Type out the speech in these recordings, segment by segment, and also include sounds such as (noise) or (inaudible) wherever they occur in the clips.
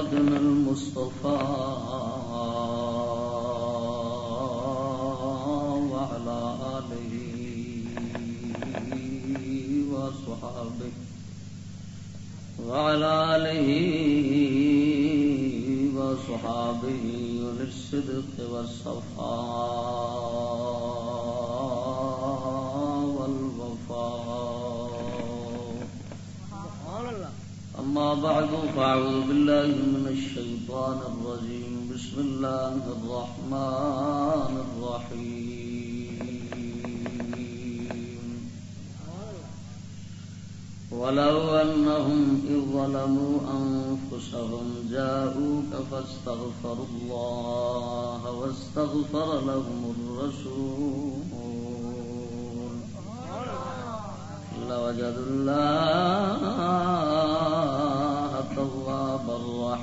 محمد المصطفى. بعد، فأعوذ بالله من الشيطان الرجيم. بسم الله الرحمن الرحيم. ولو أنهم إذ ظلموا أنفسهم جاءوك فاستغفروا الله واستغفر لهم الرسول. لوجدوا الله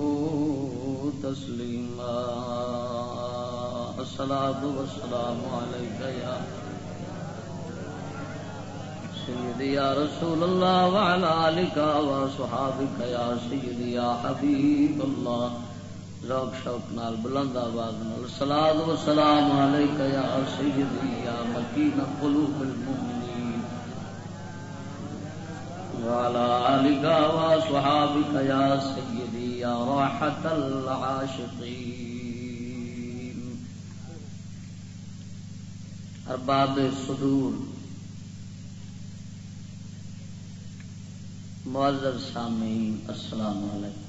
وسلموا تسليما الصلاة والسلام عليك يا سيدي يا رسول الله وعلى آلك وصحابك يا سيدي يا حبيب الله ذوق شوق نال بلند آواز نال. صلاة والسلام عليك يا سيدي يا مكين قلوب المؤمنين وعلى آلك وصحابك يا سيدي يا راحة العاشقين. أرباب الصدور معذر سامعین، السلام علیکم.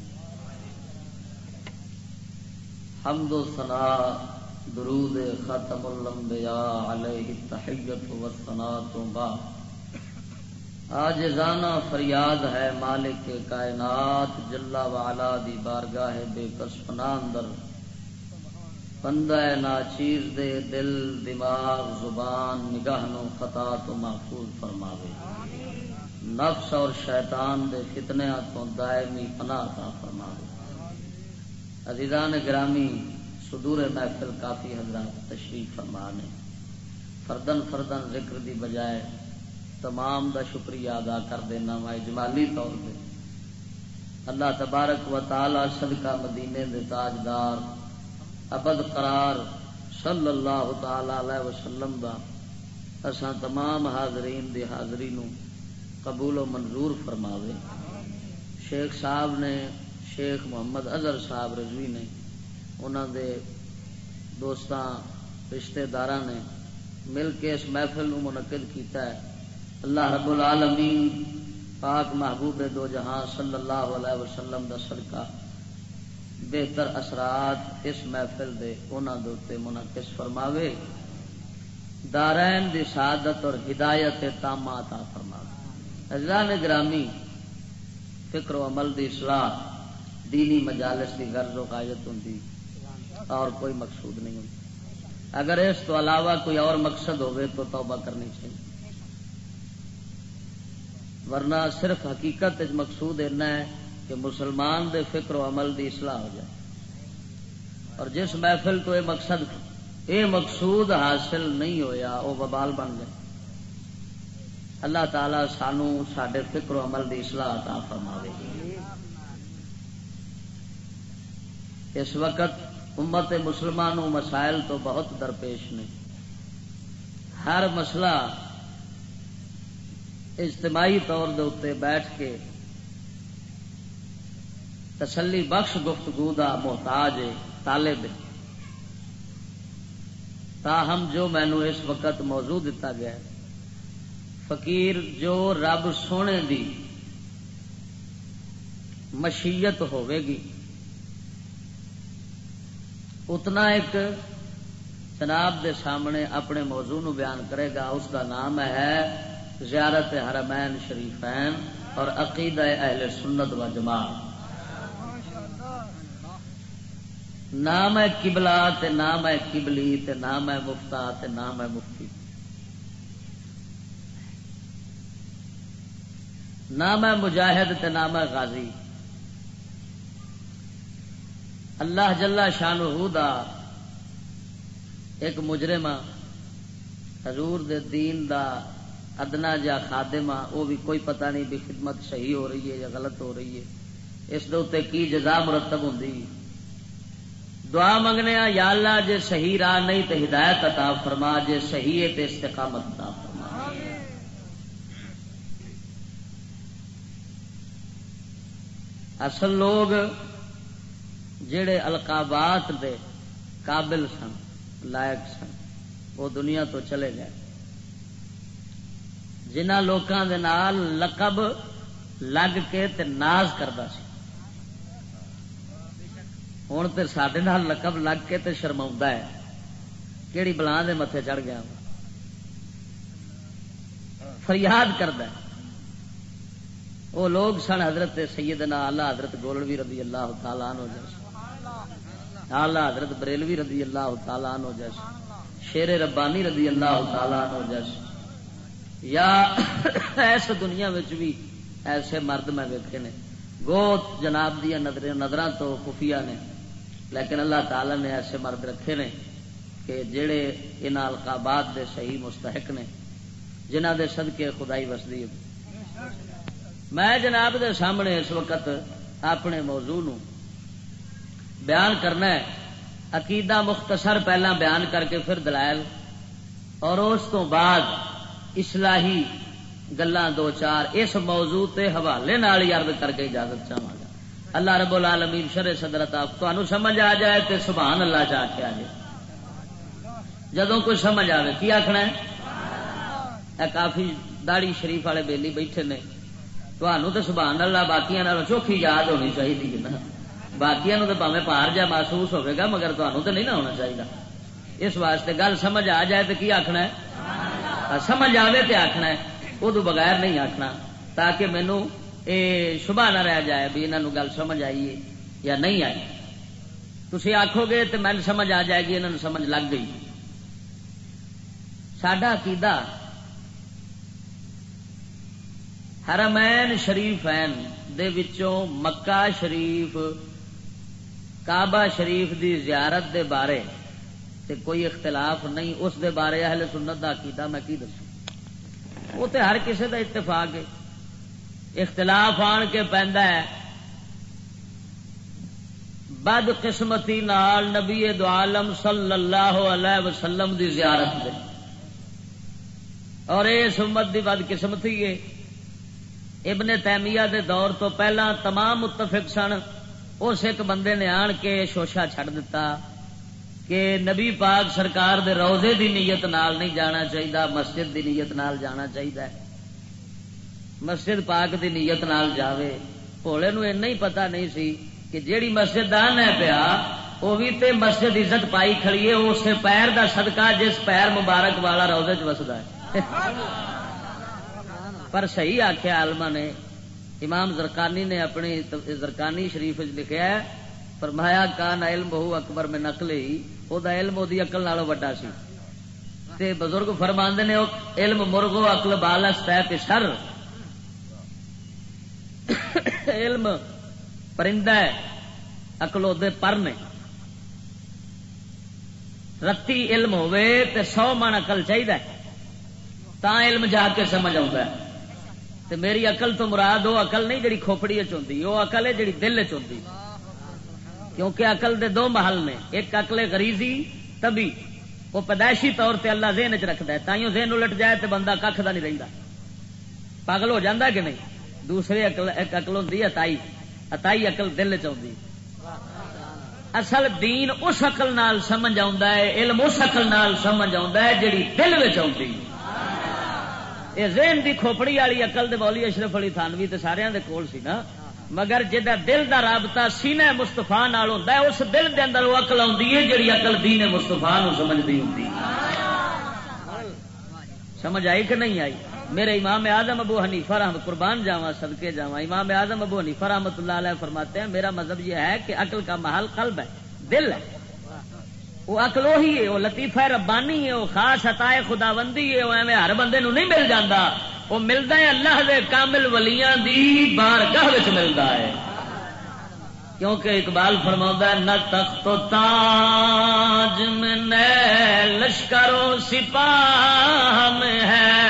حمد و ثنا، درود ختم الانبیاء علیہ تحیت و ثنا تو بعد. آج زانا فریاد ہے مالک کائنات جلا والا دی بارگاہ بے کسپنا اندر۔ بندہ ناچیز دے دل، دماغ، زبان، نگاہ نو خطا تو محفوظ فرماوے۔ نفس اور شیطان دے فتنے تو دائمی پناہ کا فرما دے عزیزان گرامی، صدور محفل کافی حضرات تشریف فرما نے فردن فردن ذکر دی بجائے تمام دا شکریہ ادا کر دینا وا اجمالی طور پہ۔ اللہ تبارک و تعالی صدقہ مدینے دے تاجدار ابد قرار صلی اللہ تعالی علیہ وسلم دا۔ اساں تمام حاضرین دی حاضری نو قبول و منظور فرماوے۔ شیخ صاحب نے، شیخ محمد اظہر صاحب رضوی نے انہوں دے دوستان رشتے دار نے مل کے اس محفل نو منعقد کیتا ہے۔ اللہ رب العالمین پاک محبوب دو جہاں صلی اللہ علیہ وسلم دا صدقہ بہتر اثرات اس محفل دے انہوں دے منعقد فرماوے۔ دارین دی سعادت اور ہدایت تامات فرماوے۔ حضران گرامی، فکر و عمل دی اصلاح، دینی مجالس کی غرض و قائد ہوں اور کوئی مقصود نہیں ہوں۔ اگر اس تو علاوہ کوئی اور مقصد ہوئے تو توبہ کرنی چاہیے۔ ورنہ صرف حقیقت مقصود اتنا ہے کہ مسلمان دے فکر و عمل دی اصلاح ہو جائے۔ اور جس محفل تو یہ مقصد، یہ مقصود حاصل نہیں ہویا، وہ ببال بن گئے۔ اللہ تعالی سانو سڈے فکر و عمل کی سلاح تا فرما اس وقت امت مسلمان مسائل تو بہت درپیش نے۔ ہر مسئلہ اجتماعی طور دے بیٹھ کے تسلی بخش گفتگو کا محتاج طالب تاہم جو مینو اس وقت موضوع دتا گیا ہے، فقیر جو رب سونے دی مشیت ہوے گی، اتنا ایک جناب دے سامنے اپنے موضوع نو بیان کرے گا، اس کا نام ہے زیارت حرمین شریفین اور عقیدہ اہل سنت و جماعت۔ نام ہے کبلا تے نام ہے کبلی تے نام ہے مفتا تے نام ہے مفتی۔ نام ہے مجاہد تے نام ہے غازی۔ اللہ جلا شان دا ایک مجرم حضور دے دین دا ادنا جا خادم وہ بھی کوئی پتہ نہیں بھی خدمت صحیح ہو رہی ہے یا غلط ہو رہی ہے۔ اس دے کی جزا مرتب ہوں دعا منگنے یا اللہ جے صحیح راہ نہیں تو ہدایت عطا فرما، جے صحیح ہے تو استقامت عطا فرما۔ اصل لوگ جڑے القابات دے قابل سن، لائق سن، وہ دنیا تو چلے گئے۔ جنہ لوکاں دے نال لقب لگ کے تے ناز کرتا سی۔ ہوں تو سڈے لقب لگ کے تے شرما ہے۔ کہڑی بلان دے متے چڑھ گیا۔ فریاد کرد وہ لوگ سن حضرت سیدنا اللہ حضرت گولوی رضی اللہ تعالیٰ نو جیسے۔ اللہ حضرت بریلوی رضی اللہ تعالیٰ نو جیسے۔ شیر ربانی رضی اللہ تعالیٰ نو جیسے۔ یا ایس دنیا بھی ایسے مرد میں ویکے نے۔ گوت جناب دیا نظر تو خفیہ نے۔ لیکن اللہ تعالی نے ایسے مرد رکھے نے کہ جڑے ان القابات دے صحیح مستحق نے جنہ دے صدقے خدائی وسدی میں جناب دے سامنے اس وقت اپنے موضوع نو بیان کرنا ہے۔ عقیدہ مختصر پہلا بیان کر کے پھر دلائل، اور اس تو بعد اسلحی گلا دو چار اس موضوع تے حوالے نال یاد کر کے اجازت چاہوں گا۔ اللہ رب العالمین شر صدرت آپ تمہیں سمجھ آ جائے تو سبحان اللہ چاہ کے آ جائے جدو کوئی سمجھ آئے کی آخنا ہے؟ کافی داڑی شریف والے بیلی بیٹھے نے۔ تمہوں تو سبحان اللہ باقی چوکھی یاد ہونی چاہیے نا۔ باقی تو پاوے پار جا محسوس ہوگا مگر تمہوں تو نہیں نہ ہونا چاہیے اس واسطے گل سمجھ آ جائے تو کی آخنا ہے؟ سمجھ آئے تو آخنا ادو بغیر نہیں آخنا تاکہ مینو یہ شبہ نہ رہ جائے بھی انہوں گل سمجھ آئی یا نہیں آئی۔ تھی آخو گے تو مین سمجھ آ جائے گی انہوں سمجھ لگ گئی۔ سڈا عقیدہ حرمین شریف دے وچوں مکہ شریف، کعبہ شریف دی زیارت دے بارے تے کوئی اختلاف نہیں، اس دے بارے اہل سنت دا عقیدہ میں کی دسوں؟ وہ تے ہر کسے دا اتفاق ہے۔ اختلاف آن کے پہندا ہے۔ بد قسمتی نال نبی دو عالم صلی اللہ علیہ وسلم دی زیارت دے۔ اور اس امت دی بد قسمتی ہے۔ ابن تیمیہ دے دور تو پہلا تمام متفق سن، اس ایک بندے نے آن کے شوشا چھڑ دیتا کہ نبی پاک سرکار دے روزے دی نیت نال نہیں جانا چاہیے مسجد دی نیت نال جانا چاہیے مسجد پاک دی نیت نال جاوے۔ بھولے نو ہی پتا نہیں سی کہ جیڑی مسجد دان ہے پیا وہ بھی تے مسجد عزت پائی کھڑی ہے اس پیر دا صدقہ جس پیر مبارک والا روزے چ وسدا ہے۔ (laughs) پر صحیح آخیا آلما نے، امام زرکانی نے اپنی زرکانی شریف لکھا ہے، فرمایا، کان علم بہو اکبر میں نقل ہی۔ وہ علم وہ اقل نالوں وڈا سی تے بزرگ فرماند نے علم مرغو اقل بالس پہ سر علم پرندہ ہے اقل ادے پر نے رتی علم ہوے تے سو من اقل چاہیے تا علم جا کے سمجھ آتا ہے تے میری اقل تو مراد وہ اقل نہیں جڑی کھوپڑی چ چی وہ اقل ہے جڑی دل چ چی کیونکہ عقل دے دو محل نے، ایک عقل غریزی تبھی وہ پیدائشی طور پہ اللہ ذہن چ رکھتا ہے، تائیوں ذہن الٹ جائے تو بندہ کھ کا نہیں رہتا پاگل ہو جاتا کہ نہیں؟ دوسرے اقل ایک اقل ہوں اتائی اتائی اقل دل چاہیے اصل دین اس اقل نال سمجھ آ علم اس اقل نال سمجھ آ جی دل میں یہ ذہن دی کھوپڑی والی اقل دے مولی اشرف علی تھانوی تے سارے دے کول سی نا۔ مگر جہاں دل دا رابطہ سینے مستفا ہوتا ہے، اس دل دے اندر وہ اقل آتی ہے جی اقل دین مستفا سمجھتی ہوں سمجھ آئی کہ نہیں آئی؟ میرے امام اعظم ابو حنیفہ رحمت قربان جاوا صدقے جاوا امام اعظم ابو حنیفہ رحمت اللہ علیہ فرماتے ہیں، میرا مذہب یہ ہے کہ عقل کا محل قلب ہے، دل ہے۔ وہ اقل وہی ہے، وہ لطیفہ ربانی ہے، وہ خاص عطائے خدا بندی ہے، وہ ایویں ہر بندے نو نہیں مل جاتا وہ ملتا ہے اللہ دے کامل ولیاں دی بارگاہ ملتا ہے۔ کیونکہ اقبال فرما نہ تخت و تاج میں لشکروں سپاہ میں ہے۔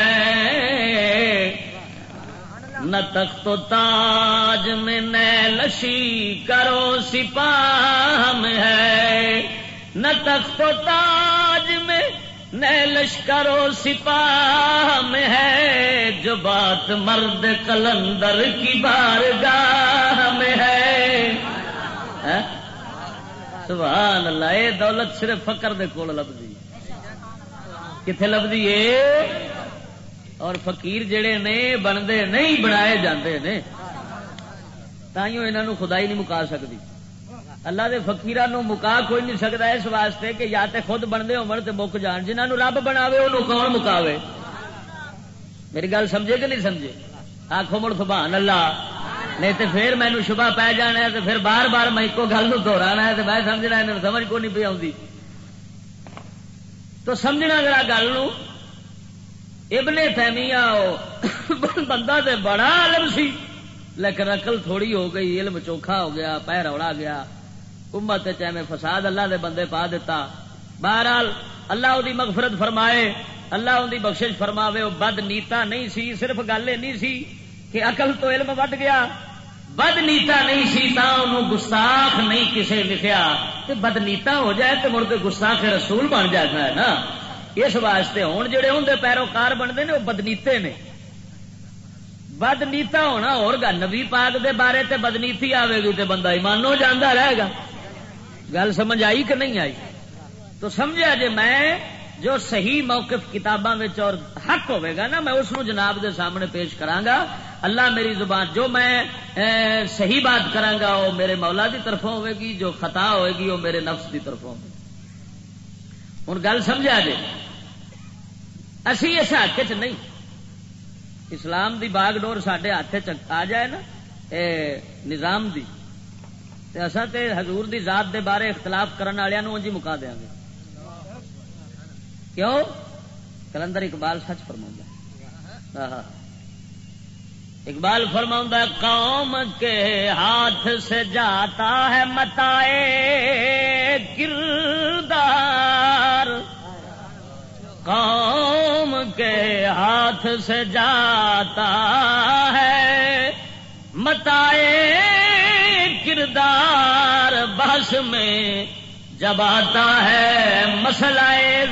نہ تخت و تاج میں لشی کرو سپاہ میں ہے۔ نہ تخت و تاج میں نئے لشکرو سپاہ میں ہے جو بات مرد کلندر کی بارگاہ میں ہے۔ ہاں؟ سبحان اللہ، اے دولت صرف فقر دے کول لبدی۔ کتنے لبدی ہے اور فقیر جڑے نے، بنتے نہیں، بنائے جاندے نے۔ تائیوں انہوں خدا نہیں مکا سکتی اللہ دے فقیران نو مکا کوئی نہیں سکتا اس واسطے کہ یا تے خود بنتے ہو مک جان۔ جنہوں رب بناوے، انہوں کون مکاوے؟ میری گل سمجھے کہ نہیں سمجھے؟ آخو مڑ سبحان اللہ۔ نہیں تو پھر مینو شبہ پی جانا ہے تو پھر بار بار میں ایک گل نو دہرانا ہے تو میں سمجھنا انہوں سمجھ کو نہیں پی آتی تو سمجھنا اگر گل نو۔ ابن تیمیہ بندہ تے بڑا علم سی، لیکن اقل تھوڑی ہو گئی، علم چوکھا ہو گیا، پیر اوڑا گیا۔ امت چاہے فساد اللہ دے بندے پا دیتا بہرحال اللہ دی مغفرت فرمائے، اللہ ان کی بخشش فرماوے وہ بد نیتا نہیں سی، صرف گل نہیں سی کہ اقل تو علم وٹ گیا۔ بد نیتا نہیں سی تا انہوں گستاخ نہیں کسے لکھیا۔ کہ بد نیتا ہو جائے تو مڑ کے گستاخ رسول بن جاتا ہے نا۔ اس واسطے ہوں جڑے ہوں پیروکار بنتے ہیں وہ بدنیتے نے۔ بدنیتا ہونا گا، نبی پاک دے بارے تے بدنیتی آئے گی تے بندہ ایمان ہو جانا رہے گا۔ گل سمجھ آئی کہ نہیں آئی؟ تو سمجھا جی میں جو صحیح موقف کتاباں اور حق ہوئے گا نا، میں اس جناب دے سامنے پیش گا اللہ میری زبان، جو میں صحیح بات گا وہ میرے مولا دی طرفوں ہوئے گی، جو خطا ہوئے گی، وہ میرے نفس دی طرفوں ہوگی ہوں گل سمجھا جی؟ اسی اس حق چ نہیں۔ اسلام دی باغ ڈور سڈے ہاتھ آ جائے نا، اے نظام دی۔ اصا تے حضور دی ذات دے بارے اختلاف کرنے والوں جی مکا دیا گے۔ کیوں؟ کلندر اقبال سچ فرما اقبال فرما قوم کے ہاتھ سے جاتا ہے متائے کردار۔ قوم کے ہاتھ سے جاتا ہے متائے کردار بس میں جب آتا ہے مسئلہ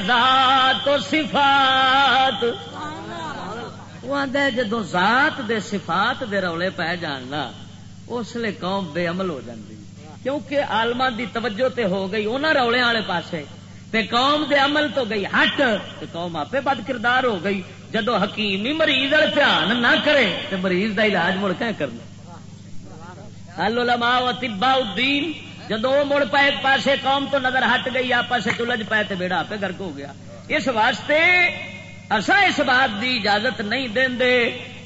ذات و صفات، وہ جدو ذات دے صفات دے رولے پہ جاننا اس لیے قوم بے عمل ہو جاتی کیونکہ آلما دی توجہ تے ہو گئی انہوں رولے والے پاسے۔ تے قوم دے عمل تو گئی ہٹ، تے قوم آپ بد کردار ہو گئی۔ جدو حکیم ہی مریض دھیان نہ کرے، تے مریض دا علاج مڑ کہ کرنا۔ العلماء و طباء الدین، جدو مڑ پائے، ایک پاسے قوم تو نظر ہٹ گئی آپ سے چلج پائے تو بیڑا آپ گرک ہو گیا۔ اس واسطے اصا اس بات دی اجازت نہیں دیں دے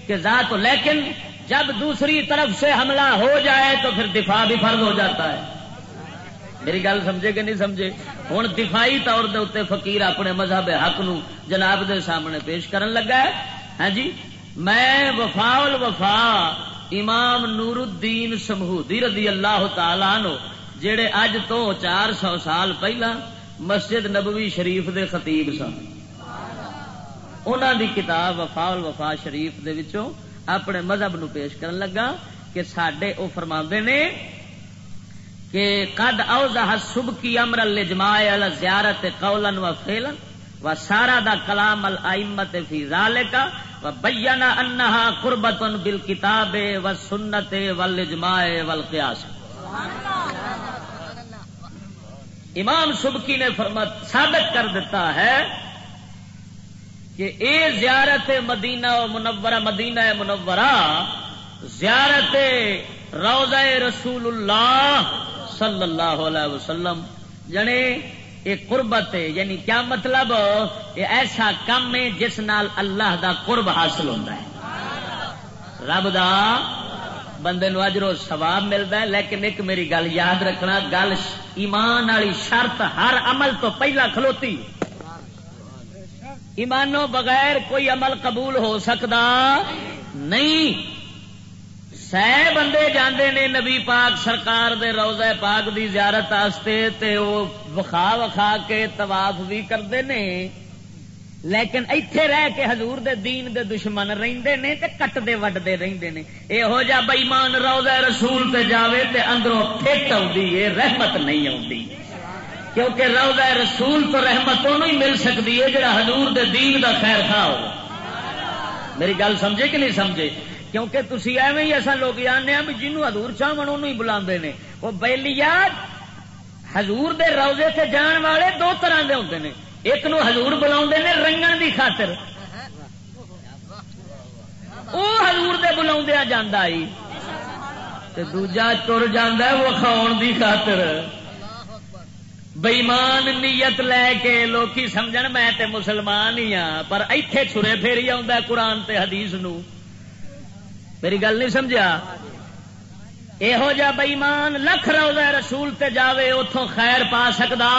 کہ ذات، لیکن جب دوسری طرف سے حملہ ہو جائے تو پھر دفاع بھی فرض ہو جاتا ہے۔ میری گل سمجھے کہ نہیں سمجھے؟ ہوں دفاعی طور دے اتنے فقیر اپنے مذہب حق نو جناب دے سامنے پیش کرن لگا ہے۔ ہاں جی میں وفا الوفا امام نور الدین سمہودی رضی اللہ تعالی نو جڑے اج تو چار سو سال پہلا مسجد نبوی شریف دے خطیب سن۔ انہوں دی کتاب وفا الوفا شریف دے وچوں اپنے مذہب نو پیش کرن لگا کہ سڈے وہ فرما نے کہ قد اوزہ سب کی امر الجماع زیارت قولن و فیلن و سارا دا کلام الائمت فی ذالکا بینا انہا قربتن بالکتاب و سنت والجماع والقیاس. امام سبکی نے فرمت ثابت کر دیتا ہے کہ اے زیارت مدینہ و منورہ، مدینہ منورہ، زیارت روزہ رسول اللہ صلی اللہ علیہ وسلم جنے یہ قربت ہے یعنی کیا مطلب؟ یہ ایسا کم ہے جس نال اللہ دا قرب حاصل ہوتا ہے۔ رب دا بندے نو اجرو ثواب ملتا ہے، لیکن ایک میری گل یاد رکھنا، گل ایمان والی شرط ہر عمل تو پہلا کھلوتی۔ ایمانوں بغیر کوئی عمل قبول ہو سکتا نہیں۔ سہ بندے جاندے نے نبی پاک سرکار دے روزہ پاک دی زیارت آستے تے وہ وخا وخا کے طواف بھی کرتے نے۔ لیکن ایتھے رہ کے حضور دے دین دے دشمن رہندے نے تے کٹدے وڈدے رہندے نے۔ اے ہو جا بےمان روزہ رسول تے جاوے تے اندروں پھٹ آندی ہے رحمت نہیں آندی کیونکہ روزہ رسول تو رحمت انہوں ہی مل سکتی ہے جڑا حضور دے دین دا خیر خواہ ہو۔ میری گل سمجھے کہ نہیں سمجھے؟ کیونکہ تھی ایویں ہی اصا لوگ آنے بھی جنوب ہزور چاہن انہوں ہی بلا وہ بہلی ہزور دے روزے سے جان والے دو طرح کے ہوتے ہیں ایک نو ہزور بلا رنگن دی خاطر۔ وہ ہزور دے بلا جانا دوجا تر جا وہ کھاؤ دی خاطر۔ بےمان نیت لے کے لوکی سمجھ میں تے مسلمان ہی ہاں پر ایتھے چھرے پھیری آ قرآن تے حدیث نو۔ میری گل نہیں سمجھا؟ یہو جا بئیمان لکھ روزہ رسول تے جاوے اتوں خیر پا سکتا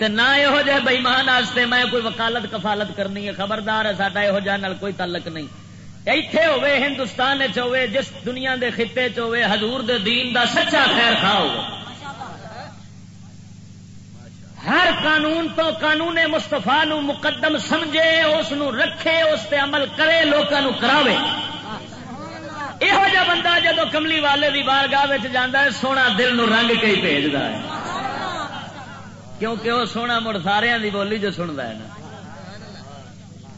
نہ یہو جہ بئیمان واسطے میں کوئی وکالت کفالت کرنی ہے، خبردار ہے ساڈا یہو جہ کوئی تعلق نہیں۔ ایتھے ہوے ہندوستان ہوے جس دنیا دے خطے چ حضور دے دین دا سچا خیر کھاؤ ہر قانون تو قانون مستفا نو مقدم سمجھے، اس نو رکھے، اس تے عمل کرے لوگوں کراوے۔ یہو جا بندہ جدو کملی والے دی بارگاہ جانا ہے سونا دل نو رنگ کے ہی بھیجتا ہے کیونکہ وہ سونا مڑ سارے دی بولی جو سنتا ہے نا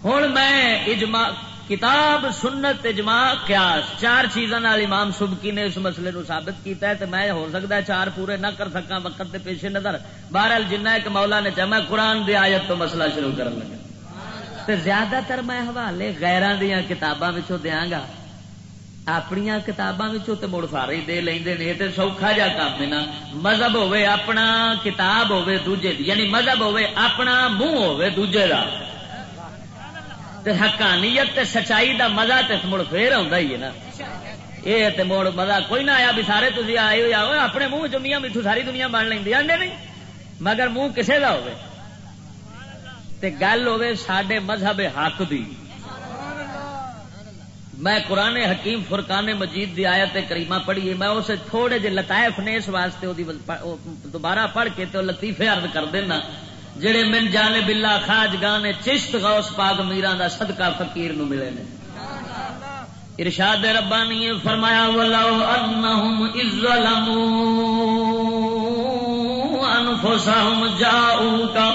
ہوں میں اجماع کتاب سنت اجماع قیاس چار چیزوں امام سبکی نے اس مسئلے نو ثابت کیتا ہے تو میں ہو سکتا ہے چار پورے نہ کر سکا وقت کے پیش نظر بہرحال جنہ ایک مولا نے چاہ میں قرآن دی آیت تو مسئلہ شروع کرنے لگا زیادہ تر میں حوالے غیران دیا کتاباں دیا گا اپنی کتاباں مڑ سارے دے لے تو سوکھا جا کام ہے نا۔ مذہب ہوے اپنا، کتاب ہوے دوجے دی۔ یعنی مذہب ہوے اپنا، منہ ہوے دوجے دا۔ تے حقانیت تے سچائی دا مزہ تے مڑ پھر آ ہی ہے نا۔ یہ تے مڑ مزہ کوئی نہ آیا بھی سارے تھی آئے ہو آؤ، اپنے منہ چمیاں میٹھو ساری دنیا بن لینی آنے نہیں، مگر منہ کسے دا ہوے تے گل ہوے سڈے مذہب حق دی۔ میں قرآن حکیم فرقان مجید دی آیت کریمہ پڑھی میں اسے تھوڑے جے لطائف نے اس واسطے دی دوبارہ پڑھ کے تو لطیفے عرض کر دینا۔ جڑے من جانے بلا خاج گانے چشت غوث پاک میران دا صدقہ فقیر نو ملے نے۔ ارشاد ربانی فرمایا، ولو انہم اذ انفسہم جاؤکا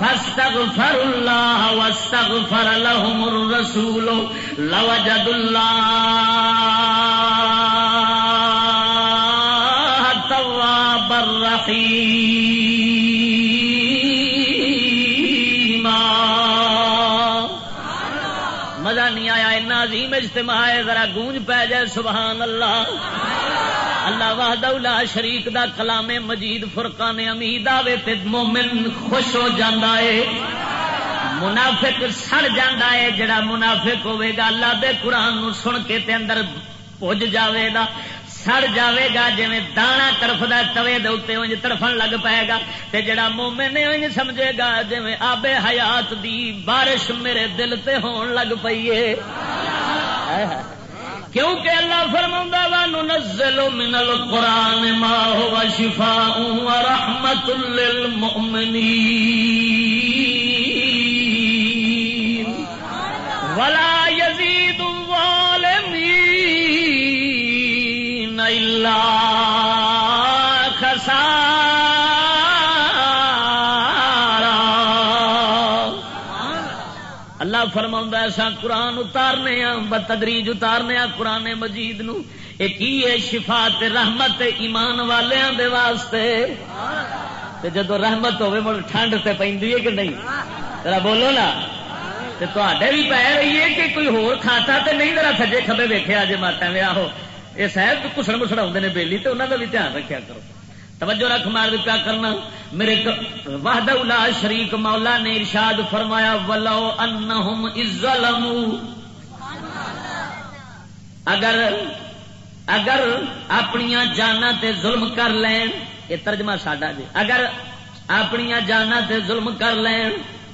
فاستغفر الله واستغفر لهم الرسول لوجد الله توابا رحيما مزہ نہیں آیا، اتنا عظیم اجتماع ہے، ذرا گونج پہ جائے، سبحان اللہ. اللہ وحدہ لا شریک دا کلام مجید فرقان امید آوے تے مومن خوش ہو جاندہ ہے۔ منافق سڑ جاندہ ہے، جڑا منافق ہوئے گا اللہ دے قرآن نو سن کے تے اندر پوج جاوے گا۔ سڑ جاوے گا جی دانا ترف دا توے دے اتنے انج ترفن لگ پائے گا۔ تے جڑا مومن نے انج سمجھے گا جی آبے حیات دی بارش میرے دل تے ہون لگ پئی پئیے کیونکہ اللہ فرما وا ننزل من القرآن ما هو شفاء ورحمة للمؤمنين. ولا يزيد الظالمين الا فرما ایسا قرآن اتارنے بتدریج اتارنے قرآن مجید نو۔ ایک شفا رحمت ایمان والوں دے واسطے؟ جدو رحمت ہوے مڑ ٹھنڈ تے پہ کہ نہیں؟ ذرا بولو نا۔ تے بھی پی رہی ہے کہ کوئی ہور کھاتا تے نہیں؟ ذرا سجے کبے ویخیا جی ماتا میں آہو۔ یہ صاحب، کسڑ مسڑ آتے ہیں بےلی تو انہوں کا بھی دھیان رکھا کرو۔ توجہ رکھ مار پیا کرنا۔ میرے وحد الا شریک مولا نے ارشاد فرمایا، ولو انہم ظلموا۔ اگر اگر اپنی جانا تے ظلم کر لین، یہ ترجمہ ساڈا جی۔ اگر اپنی جانا تے ظلم کر لین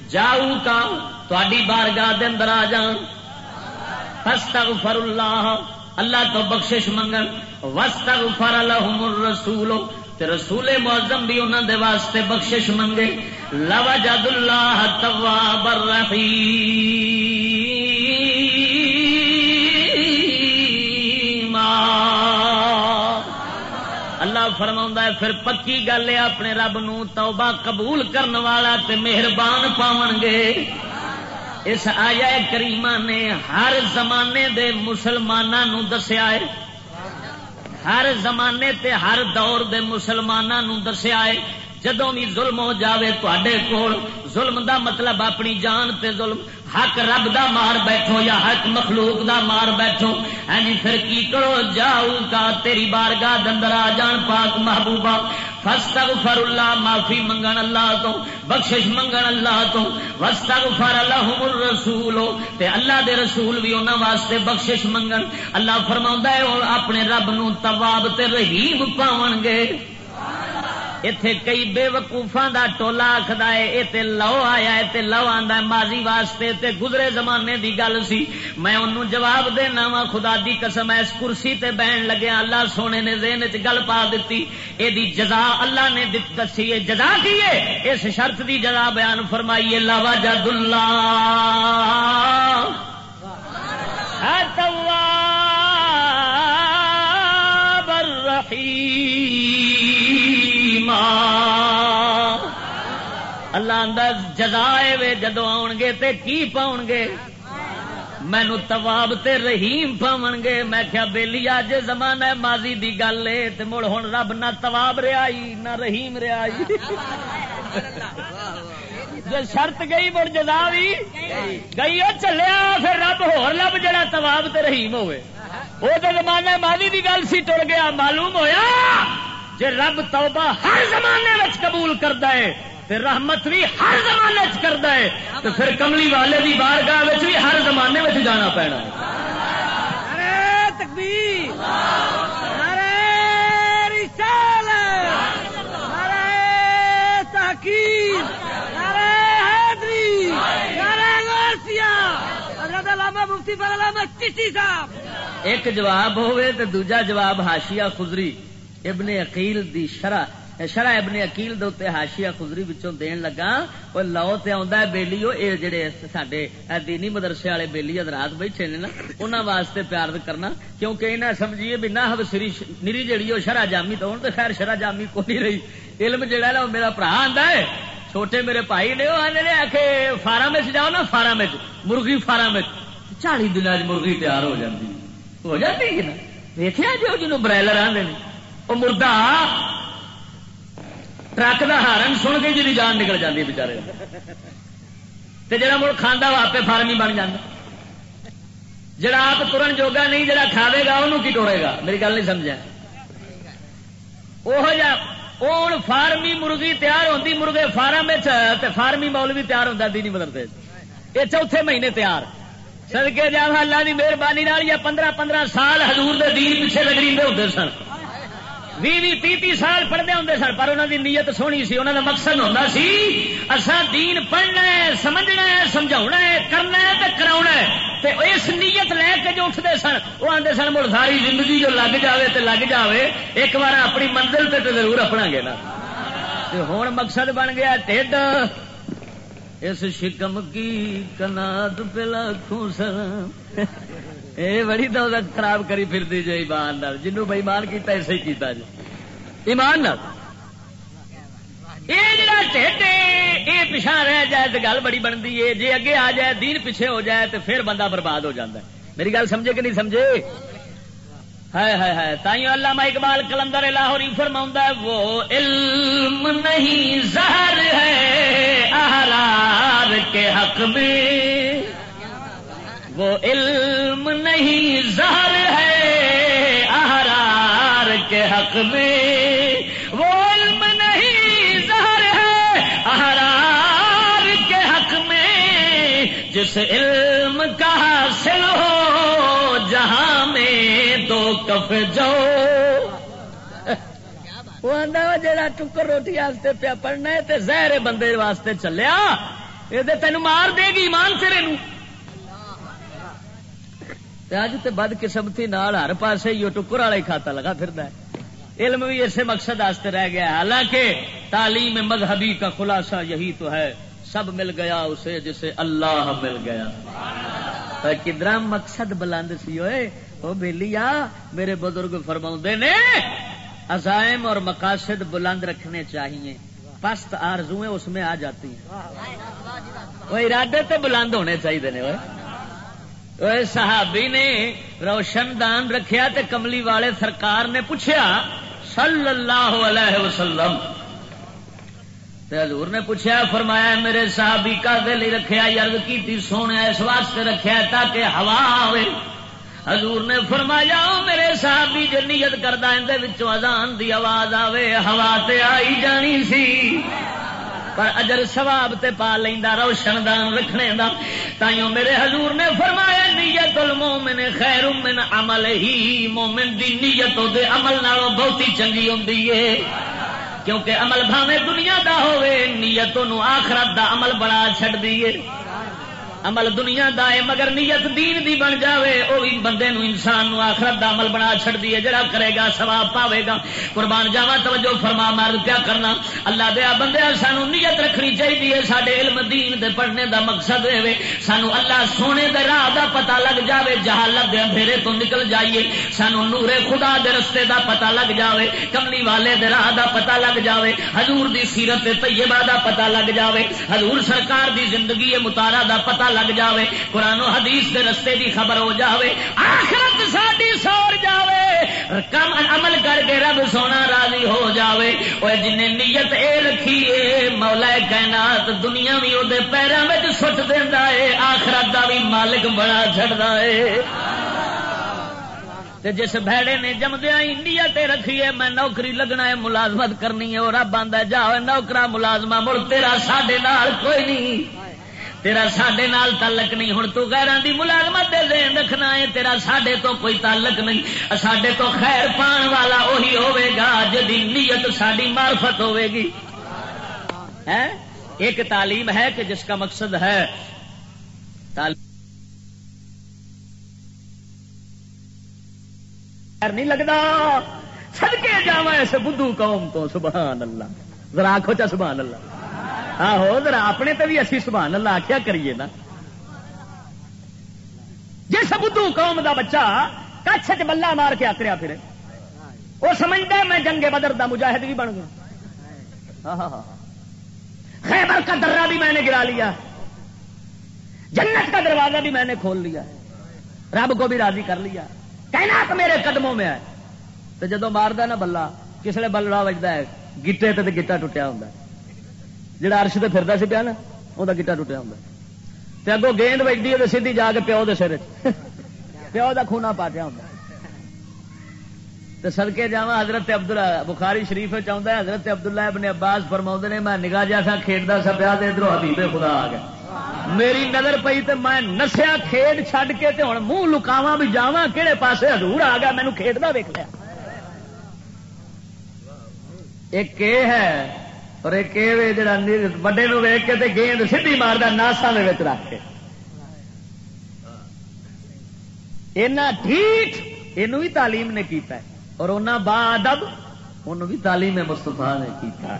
جاؤ کا تاری بارگاہ دے اندر آ جان فاستغفر اللہ اللہ تو بخشش منگن۔ واستغفر لهم الرسول۔ تے رسول معظم بھی انہوں دے واسطے بخشش منگے، لوجد اللہ تواب الرحیم اللہ فرما ہے، پھر پکی گل ہے، اپنے رب نو توبہ قبول کرن والا تے مہربان پاون گے۔ اس آیا کریمہ نے ہر زمانے دے مسلمانوں دسیا ہے ہر زمانے تے ہر دور دے مسلمانوں دسیا ہے، جدوں بھی ظلم ہو جاوے تے کول، ظلم دا مطلب اپنی جان تے ظلم حق رب دا مار بیٹھو یا حق مخلوق دا مار بیٹھو۔ ہاں جی پھر کی کرو؟ جاؤ کا تیری بارگاہ دندر آ جان پاک محبوبہ۔ فاستغفر اللہ، معافی منگن اللہ تو، بخشش منگن اللہ تو۔ واستغفر لهم الرسول، تے اللہ دے رسول بھی انہاں واسطے بخشش منگن۔ اللہ فرماوندا ہے، اور اپنے رب نو تواب تے رحیم پاون گے۔ اتے کئی بے وقوفا کا ٹولا آخر ہے یہ لو آیا ہے لو آتا ماضی واسطے تے گزرے زمانے دی گل سی۔ میں انہوں جواب دینا وا، خدا دی قسم اس کرسی تے بہن لگیا ہاں۔ اللہ سونے نے ذہن چ گل پا دیتی اے دی جزا اللہ نے دسی ہے۔ جزا کی ہے؟ اس شرط دی جزا بیان فرمائیے۔ لاوا جد اللہ اللہ اندر جزائے وے جدو آن گے تے کی پاؤ گے مینو تواب تے رحیم پاون گے میں کیا بیلی اج زمانہ ماضی دی گل ہے۔ تے مڑ ہن رب نہ تواب ریائی نہ رحیم ریائی جو شرط گئی، مڑ جزا بھی گئی وہ چلیا، پھر رب ہور لب جڑا تواب تے رحیم ہوئے۔ وہ تو زمانہ ماضی دی گل سی، ٹر گیا، معلوم ہویا۔ جے رب توبہ ہر زمانے میں قبول کرتا ہے پھر رحمت بھی ہر زمانے کرتا ہے تو پھر کملی والے کی بارگاہ بھی ہر زمانے میں جانا پینا ایک جواب ہوئے تو دوجا جواب ہاشیا خزری ابن عقیل دی شرح شرح ابن اکیل دے ہاشیا خزری بچوں دین لگا۔ وہ لو تے آندا ہے بیلی اے جڑے ساڈے دینی مدرسے والے بیلی حضرات بیٹھے نے نا، انہاں واسطے پیار کرنا۔ کیونکہ انہاں سمجھیے بھی نہ سری نری جڑی او شرح جامی تو ہن تے خیر شرح جامی کو نہیں رہی۔ علم جڑا ہے میرا بھرا آندا ہے۔ چھوٹے میرے بھائی نے، وہ آنے آ کے فارم جاؤ نا، فارم مرغی فارم چالی دن مرغی تیار ہو جاتی ہو جاتی ہے نا۔ ویخیا جو جنوب برائلر آدھے وہ مردہ ٹرک کا ہارن سن کے جی جان نکل جاتی ہے بچارے جا مڑ کھانا وہ آپ فارم ہی بن جانا جڑا آپ ترن جوگا نہیں جڑا کھاوے گا انہوں کی ٹوڑے گا میری گل نہیں سمجھا وہ فارمی مرغی تیار ہوتی مرغے فارم فارمی مول بھی تیار ہوتا دینی مدرسے یہ چوتھے مہینے تیار سدکے جا اللہ کی مہربانی یا پندرہ پندرہ سال حضور دین پیچھے لگی ہوتے سن بھی بھی تی تی سال پڑھتے ہوں سن، پر انہوں دی نیت سونی سی انہوں دا مقصد ہوتا سی اصا دین پڑھنا ہے، سمجھنا ہے سمجھا ہے، کرنا ہے تو کرا ہے۔ اس نیت لے کے جو اٹھتے سن، وہ آتے سن، مڑ ساری زندگی جو لگ جائے تو لگ جائے ایک بار اپنی منزل پہ تو ضرور اپنا گے نا۔ ہوں مقصد بن گیا ٹھڈ۔ اس شکم کی کناد پہ لاکھوں سر اے بڑی دولت خراب کری پھر دی جی ایمان نال جنو بےمان کیتا ایسے ہی کیتا جی ایمان نال؟ یہ پچھا رہ جائے تو گل بڑی بنتی ہے۔ جی اگے آ جائے، دین پیچھے ہو جائے تو پھر بندہ برباد ہو جاتا ہے۔ میری گل سمجھے کہ نہیں سمجھے؟ ہے ہے ہے تائیوں علامہ اقبال کلندر لاہوری فرما ہے، وہ علم نہیں، زہر ہے، احرار کے حق میں۔ وہ علم نہیں، زہر ہے حق میں۔ وہ علم نہیں، زہر ہے احرار کے حق میں۔ جس علم کا حاصل ہو، جہاں میں تو کف جاؤ۔ وہ آدھا ٹکر روٹی واسطے پیا پڑنا ہے، تے زہر بندے واسطے چلیا، یہ تین مار دے گی ایمان تیرے نو اج تے بد قسمتی نال ہر پاسے یہ ٹکر والا ہی کھاتا لگا پھر علم بھی اسے مقصد آستے رہ گیا حالانکہ تعلیم مذہبی کا خلاصہ یہی تو ہے۔ سب مل گیا اسے جسے اللہ مل گیا۔ کدرا مقصد بلند سی ہوئے؟ وہ بہلی میرے بزرگ فرما نے، عزائم اور مقاصد بلند رکھنے چاہیے۔ پست آرزویں اس میں آ جاتی ہیں۔ وہ ارادے تے بلند ہونے چاہیے صحابی نے روشن دان رکھیا تے کملی والے سرکار نے پوچھا صلی اللہ علیہ وسلم تے حضور نے پوچھا فرمایا میرے صحابی کا دل رکھا یرد کی سونے اس واسطے رکھا تاکہ ہوا آئے حضور نے فرمایا میرے صحابی جو نیت کردہ اندر ازان دی آواز آوے ہوا تے آئی جانی سی پر اجر سواب تے پا لینا روشن دان رکھنے دا۔ تائیوں میرے حضور نے فرمایا، نیت المومن خیر من عمل ہی۔ مومن دی نیت دے عمل نالوں بہت ہی چنگی ہوندی ہے کیونکہ عمل بھاوے دنیا دا ہوئے نیتوں آخرت دا عمل بڑا چھڑ دیئے عمل دنیا دا ہے، مگر نیت دین دی بن جاوے او بھی بندے نو انسان نو آخرت دا عمل بنا چھڑ دیے جڑا کرے گا، ثواب پاوے گا۔ قربان جاوا توجہ فرما، مار کیا کرنا۔ اللہ دیا بندے سانو نیت رکھنی چاہیے سڈے علم دین دے پڑھنے دا مقصد رہے سانو اللہ سونے دے راہ دا پتہ لگ جاوے جہاں لگ اندھیرے تو نکل جائیے۔ سانو نور خدا دے رستے دا پتہ لگ جاوے، کملی والے دے راہ دا پتہ لگ جاوے۔ حضور دی سیرت طیبہ دا پتہ لگ جاوے۔ حضور سرکار دی زندگی متارا دا پتہ لگ جاوے، قرآن و حدیث کے رستے کی خبر ہو جاوے، آخرت ساری سور جاوے۔ کم عمل کر کے رب سونا راضی ہو جاوے۔ اور جن نیت اے رکھی ہے مولا کائنات دنیا بھی وہ پیروں میں سٹ دینا ہے آخرت کا بھی مالک بڑا چڑھتا ہے جس بھڑے نے جمدیا نیت رکھیے میں نوکری لگنا ہے ملازمت کرنی ہے اور رب آدھا جا نوکرا ملازمہ مڑ تیرا ساڈے کوئی نہیں۔ تیرا سڈے نال تعلق نہیں ہوں تو غیران دی ملازمت دے دین رکھنا ہے، تیرا سڈے تو کوئی تعلق نہیں۔ سڈے تو خیر پان والا وہی ہوے گا جدی نیت ساری مارفت ہوے گی۔ ایک تعلیم ہے کہ جس کا مقصد ہے نہیں لگتا سڑکے جا ایسے بدھو قوم تو، سبحان اللہ۔ ذرا آخو چا سبحان اللہ۔ ہاں، آہو ذرا اپنے تے بھی اسی سبحان اللہ آخیا کریے نا۔ جس بدھو قوم دا بچہ کچھ چ بلا مار کے آکریا پھر وہ سمجھتا میں جنگ بدر دا مجاہد بھی بن گیا۔ ہاں، ہاں، خیبر کا درا بھی میں نے گرا لیا۔ جنت کا دروازہ بھی میں نے کھول لیا۔ رب کو بھی راضی کر لیا۔ کہنا کہ میرے قدموں میں ہے۔ تو جدو مارد نا بلا کس لیے بلڑا بجتا ہے گیٹے تے گیٹا ٹوٹیا ہوں جہاں ارش سے پھرتا سی پیا نا وہ گیٹا ٹوٹیا ہوں اگوں گیند بجتی ہے سیدھی جا کے پیو دے سر (laughs) پیو کا خونا پاٹیا ہوں سڑکے جا حضرت ابدل بخاری شریف چاہتا ہے، حضرت عبداللہ ابن عباس فرما نے، میں نگاہ جا سا کھیڈتا سا پیا ادھر حبیب خدا آ گیا۔ میری نظر پئی تو میں نسیا کھیڈ چھڈ کے ہوں منہ لکاوا بھی جا کہڑے پاسے ہزور آ گیا مینو کھیڈتا ویک لیا ایک ہے اور ایک جڑا وڈے نو ویک کے گیند سیدھی مارتا ناسا رکھ کے۔ اینا ٹھیک یہ بھی تعلیم نے کیتا ہے۔ اور انہیں با ادب بھی تعلیم مستفا نے کیتا ہے۔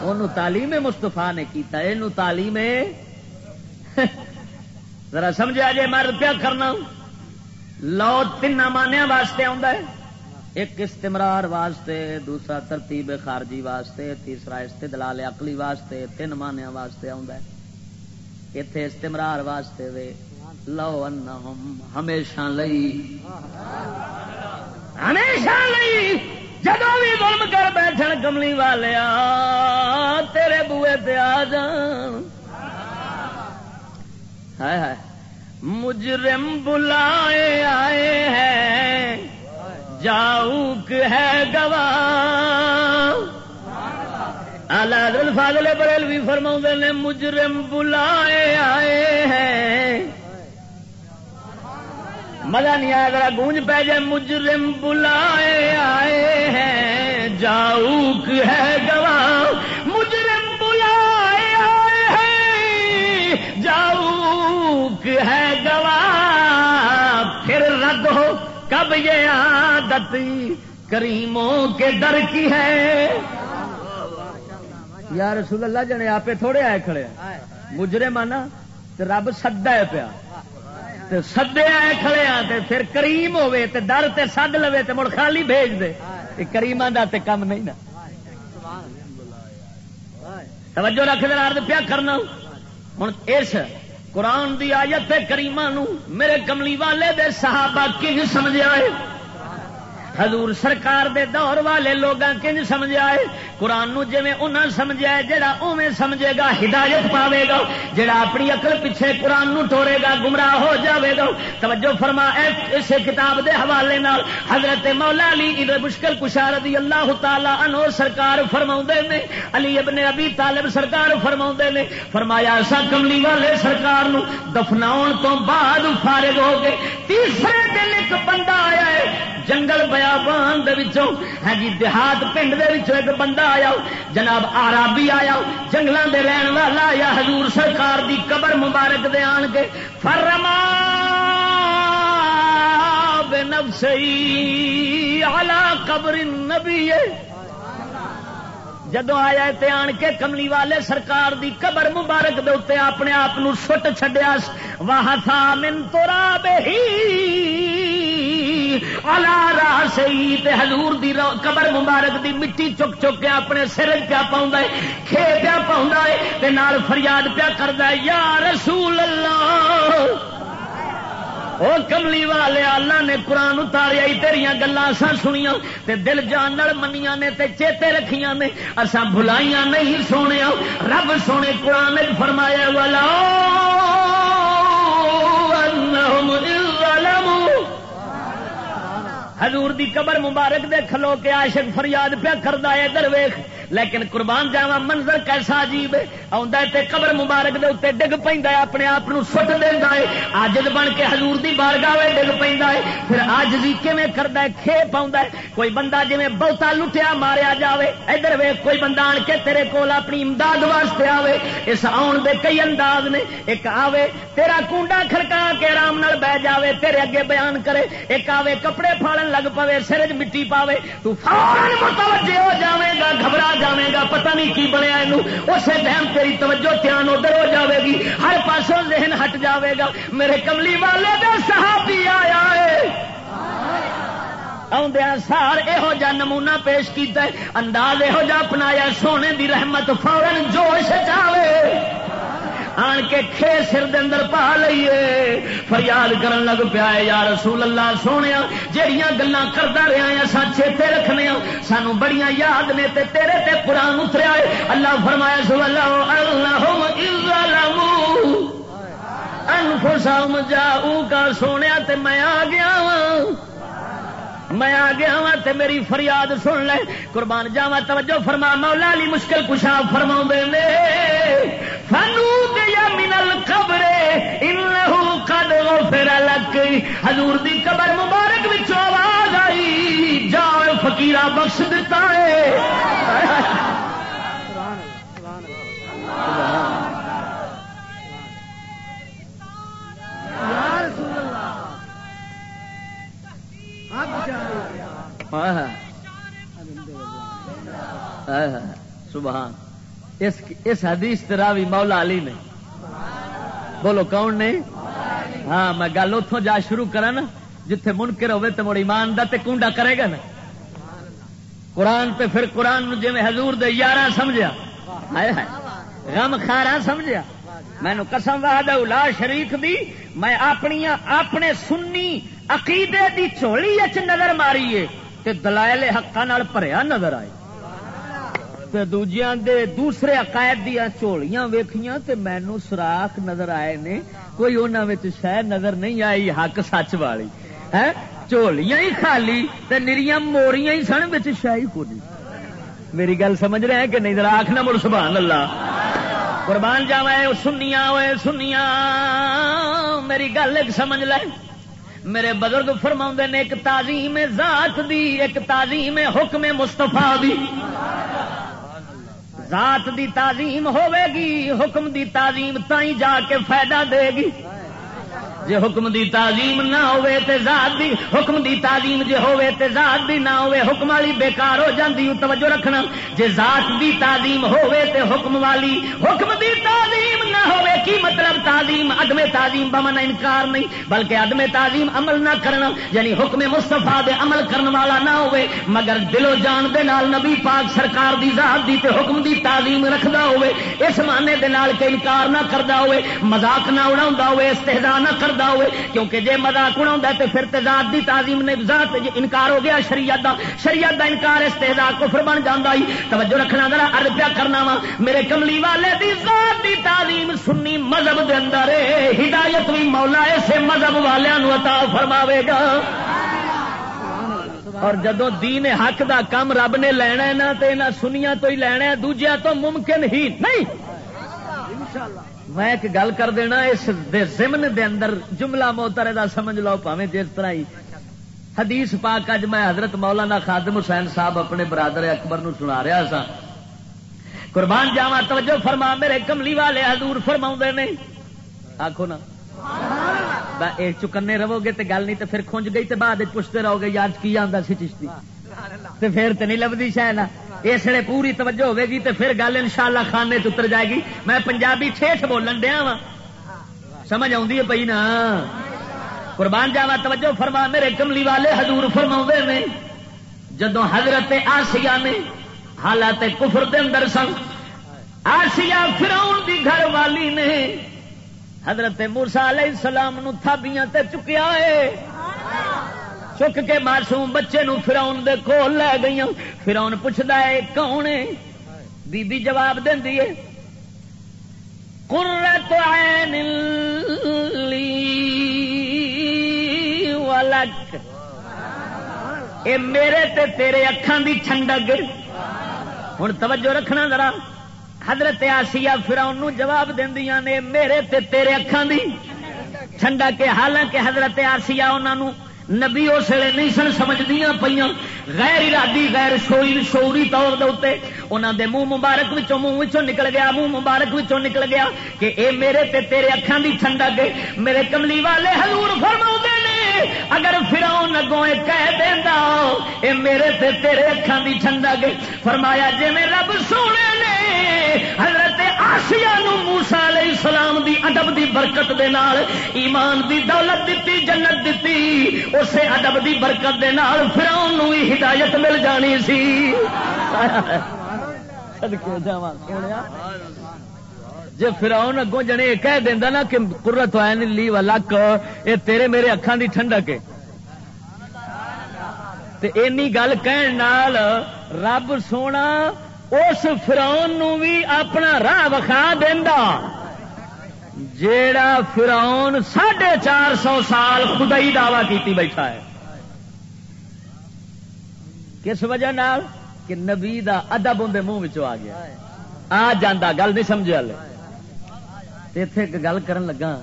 ان تعلیم مستفا نے کیتا ہے یہ تعلیم (laughs) ذرا سمجھا جی میں روپیہ کرنا لو تین مانیا واسطے آ ایک استمرار واسطے، دوسرا ترتیب خارجی واسطے، تیسرا استدلال عقلی واسطے، تین مانیا واسطے اتے استمرار واسطے وے، لو انہم ہمیشہ لئی۔ ہمیشہ لئی جدو بھی ظلم کر بیٹھن کملی والے تیرے بوئے تے آ جان۔ مجرم بلائے آئے ہیں۔ جاؤک ہے گواہ۔ حضرت فاضل بریلوی فرما نے، مجرم بلائے آئے ہیں۔ مزہ نہیں آیا، ذرا گونج پہ جائے۔ مجرم بلائے آئے ہیں، جاؤک ہے گواہ۔ مجرم بلائے آئے ہیں، جاؤک ہے گواہ۔ کب یہ عادت کریموں کے ڈر کی ہے۔ یا رسول اللہ، جنے آپ تھوڑے آئے کھڑے مجرے مانا رب سدا ہے پیا۔ سدے آئے کھڑے آ پھر کریم ہوے تے ڈر تے سد لوے، تے مڑ خالی بھیج دے۔ کریم دا تے کم نہیں نا۔ توجہ رکھ دے پیا کرنا۔ ہوں، اس قرآن دی آیت کریمہ نو میرے کملی والے دے صحابہ کی سمجھا ہے حضور سرکار دے دور والے لوگ کنج سمجھا ہے؟ قرآن نو جی انہیں سمجھا ہے جڑا اوے سمجھے گا، ہدایت پاوے گا جڑا اپنی اقل پیچھے قرآن نو ٹورے گا، گمراہ ہو جاوے گا۔ توجہ فرما اس کتاب دے حوالے نال حضرت مولا علی مشکل کشار رضی اللہ تعالی عنہ سرکار فرما نے، علی ابن ابی طالب سرکار فرما نے، فرمایا، سا کملی والے سرکار نو دفناؤن تو بعد فارغ ہو گئے۔ تیسرے دن ایک بندہ آیا ہے، جنگل بیابان دے وچوں۔ ہاں جی دیہات پنڈ دے وچوں ایک بندہ آیا، جناب آرابی آیا، جنگلاں دے رہن والا آیا۔ حضور سرکار دی قبر مبارک دے آن کے فرما بے علی قبر النبی۔ جدو آیا تے آن کے کملی والے سرکار دی قبر مبارک دے اپنے آپ سٹ چڈیا واہ تھا من الا تو ہی ہزور دی قبر مبارک دی مٹی چک چک کے اپنے سر پیا پاؤں کھے پیا پاؤں نال فریاد پیا کرتا یا رسول اللہ۔ او کملی والے، اللہ نے قرآن اتاریا تیریا گلا سنیا تے دل جان منیا نے تے چیتے رکھیاں نے۔ اسا بھلائیاں نہیں سونے رب سونے قرآن فرمایا والا حضور دی قبر مبارک دے کھلو کے عاشق فریاد پیا کردا ہے درویش لیکن قربان جاوا منظر کیسا عجیب ہے۔ تے قبر مبارک دے اتنے ڈگ پہ اپنے آپ سٹ دینا ہے۔ آجد بن کے حضور دی بارگاہ ڈگ پہ پھر آج بھی کھے کرتا ہے کھے پاؤں کوئی بندہ جی بہتا لٹیا ماریا جاوے، ادھر وے کوئی بندہ آن کے تیرے کول اپنی امداد واسطے آوے۔ اس آن دے کئی انداز نے۔ ایک آوے، تیرا کنڈا کھڑکا کے آرام نال بہ جاوے، تیرے اگے بیان کرے۔ ایک آوے، کپڑے پھاڑن لگ پوے، سرج مٹی پاوے۔ تو فوراً متوجہ ہو جاوے گا، گھبرا جائے گا، پتہ نہیں کی بنیا یہ اسی ٹائم تیری توجہ دھیان ادھر ہو جاوے گی۔ ہر پاسوں ذہن ہٹ جاوے گا۔ میرے کملی والے کا صحابی آیا ہے۔ آدھا سار یہو جا نمونا پیش کیتا ہے۔ انداز یہو جا اپنایا سونے دی رحمت فورن جوش چاہے آن کے کھے سر دے اندر پا لئیے۔ فریاد کرن لگ پیا یا رسول اللہ سونے جہیا گلا کرتا رہا ہیں سا چیتے رکھنے ہاں۔ سانو بڑیاں یاد نے تے تیرے تے قرآن اتریا ہے۔ اللہ فرمایا سو اللہ اللہ انفسام جاؤ کا سونے تے میں آ گیا ہوں میں آ گیا وا تے میری فریاد سن لے۔ قربان جاوا توجہ فرما مولا علی مشکل کشا فرما نے فنو دیا منل قبرے انہو قد غفر لک۔ حضور دی قبر مبارک وچ آواز آئی جا فقیرہ بخش دیتا ہے۔ سبحان سبحان سبحان یا رسول اللہ سبحان۔ اس حدیث تراوی مولا علی نے۔ بولو کون نے؟ ہاں میں گل اتوں جا شروع کرا نا، جتھے منکر ہوے تو مڑ ایمان دا تے کنڈا کرے گا نا۔ قرآن تے پھر قرآن جی میں حضور دے یارہ سمجھا غم خارا سمجھا مینو قسم واد لا شریف دی، میں اپنی اپنے سنی عقیدے دی چولی اچ نظر ماری تے دلائل حقا بھریا نظر آئے۔ تے دوجیاں دے دوسرے عقائد دیا چولیاں ویکھیاں تے مینو سوراخ نظر آئے نے۔ کوئی انہوں شہ نظر نہیں آئی، حق سچ والی۔ ہاں؟ ہے چولیاں ہی خالی تے نریاں موریاں ہی سن بچ شاہی کو نہیں۔ میری گل سمجھ رہے ہیں کہ نہیں؟ ذرا آخنا مڑ، سبحان اللہ۔ قربان جاوا سنیا ہوئے سنیا میری گل ایک سمجھ لے۔ میرے بزرگ فرما نے ایک تعظیم ذات دی، ایک تعظیم حکم مستفا دی۔ ذات دی تعظیم ہوے گی، حکم دی تعظیم تھی جا کے فائدہ دے گی۔ جے حکم دی تعظیم نہ ہوئے تے ذات دی حکم دی تعظیم جے ہوئے تے ذات دی نہ ہوئے، حکم والی بیکار ہو جاندی توجہ رکھنا۔ جے ذات دی تعظیم ہوئے تے حکم والی حکم دی تعظیم نہ ہوئے، کی مطلب تعظیم؟ عدم تعظیم بمن انکار نہیں، بلکہ عدم تعظیم عمل نہ کرنا یعنی حکم مصطفیٰ دے عمل کرن والا نہ ہوئے، مگر دل و جان دے نال نبی پاک سرکار دی ذات دی تے حکم دی تعظیم رکھدا ہوئے، اس معنی دے نال کہ انکار نہ کردا ہوئے، مذاق نہ اڑاوندا ہوئے استہزاء نہ کر کرتا ہوئے۔ کیونکہ جے مزاق اڑا تو پھر تو ذات دی تعظیم نے ذات انکار ہو گیا شریعت دا۔ شریعت دا انکار استحدا کفر بن جانا ہی۔ توجہ رکھنا ذرا ارد پیا کرنا وا۔ میرے کملی والے دی ذات دی تعظیم سنی مذہب دے اندر ہدایت بھی مولا اسے مذہب والوں عطا فرماوے گا۔ اور جدو دین حق دا کم رب نے لینا ہے نا، تو سنیا تو ہی لینا ہے دوجیا تو ممکن ہی نہیں۔ انشاءاللہ۔ میں ایک گل کر دینا اس دے زمن دے اندر جملہ موتر دا سمجھ لو پاویں جس طرح ہی۔ حدیث پاک اج میں حضرت مولانا خادم حسین صاحب اپنے برادر اکبر نو سنا رہا سا قربان جاوا توجہ فرما میرے کملی والے حضور فرما نے۔ آخو نا۔ چکنے رہو گے تے گل نہیں تو پھر کھنج گئی تے بعد پوچھتے رہو گے یاد کی آتا سی چشتی؟ تے پھر تے نہیں لبھی شاید اس لیے پوری توجہ ہوے گی تے پھر گل ان شاء اللہ خانے اتر جائے گی۔ میں پنجابی ٹھیٹ بولن دیا وا سمجھ آئی ہے پی نا؟ قربان جاوا توجہ فرما میرے کملی والے حضور فرما نے جدو حضرت آسیا نے حالات کفر دے اندر سن آسیا فراؤن دی گھر والی نے حضرت مورسا علیہ السلام نو تھابیاں تے چکیا ہے۔ چک کے معصوم بچے نو فراؤن دے کول لے گئی فراؤن پوچھتا ہے کون ہے? بی بی جواب دینی ہے قرت عین لی ولک. اے میرے تے تیرے اکھان دی ٹھنڈک ہوں توجہ رکھنا ذرا۔ حضرت آسیہ فراؤن نو جواب دیا نے میرے تے تیرے اکھان دی ٹھنڈک حالانکہ حضرت آسیہ انہوں نبی اس ویلے نہیں سن سمجھدیا پہ غیر ارادی، غیر شوری شوری طور دے انہوں دے منہ مبارک وچوں، منہ وچوں نکل گیا، منہ مبارک وچوں نکل گیا کہ اے میرے تے تیرے اکھان دی ٹھنڈک میرے کملی والے حضور فرما نے اگر فراؤن اگوں کہہ دینا اے میرے تے تیرے اکھان دی ٹھنڈک فرمایا جی میں رب سونے نے حضرت آسیا موسا علیہ السلام دی ادب دی برکت دے نال ایمان دی دولت دیتی جنت دیتی اسے ادب کی برکت دے نال فراؤن ہی ہدایت مل جانی سی۔ جی فراؤن اگوں جنے کہہ دینا نا کہ قرت عین لی لک یہ تیرے میرے اکھان دی ٹھنڈک ہے۔ اینی گل کہن نال رب سونا اس فراؤن نو بھی اپنا راہ وکھا دینا جیڑا فراؤن ساڑھے چار سو سال خدائی دعوی کی بیٹھا ہے۔ کس وجہ نال؟ کہ نبی دا ادب اندر منہ آ گیا۔ آ جانا گل نہیں سمجھا اتے ایک گل کرن لگا،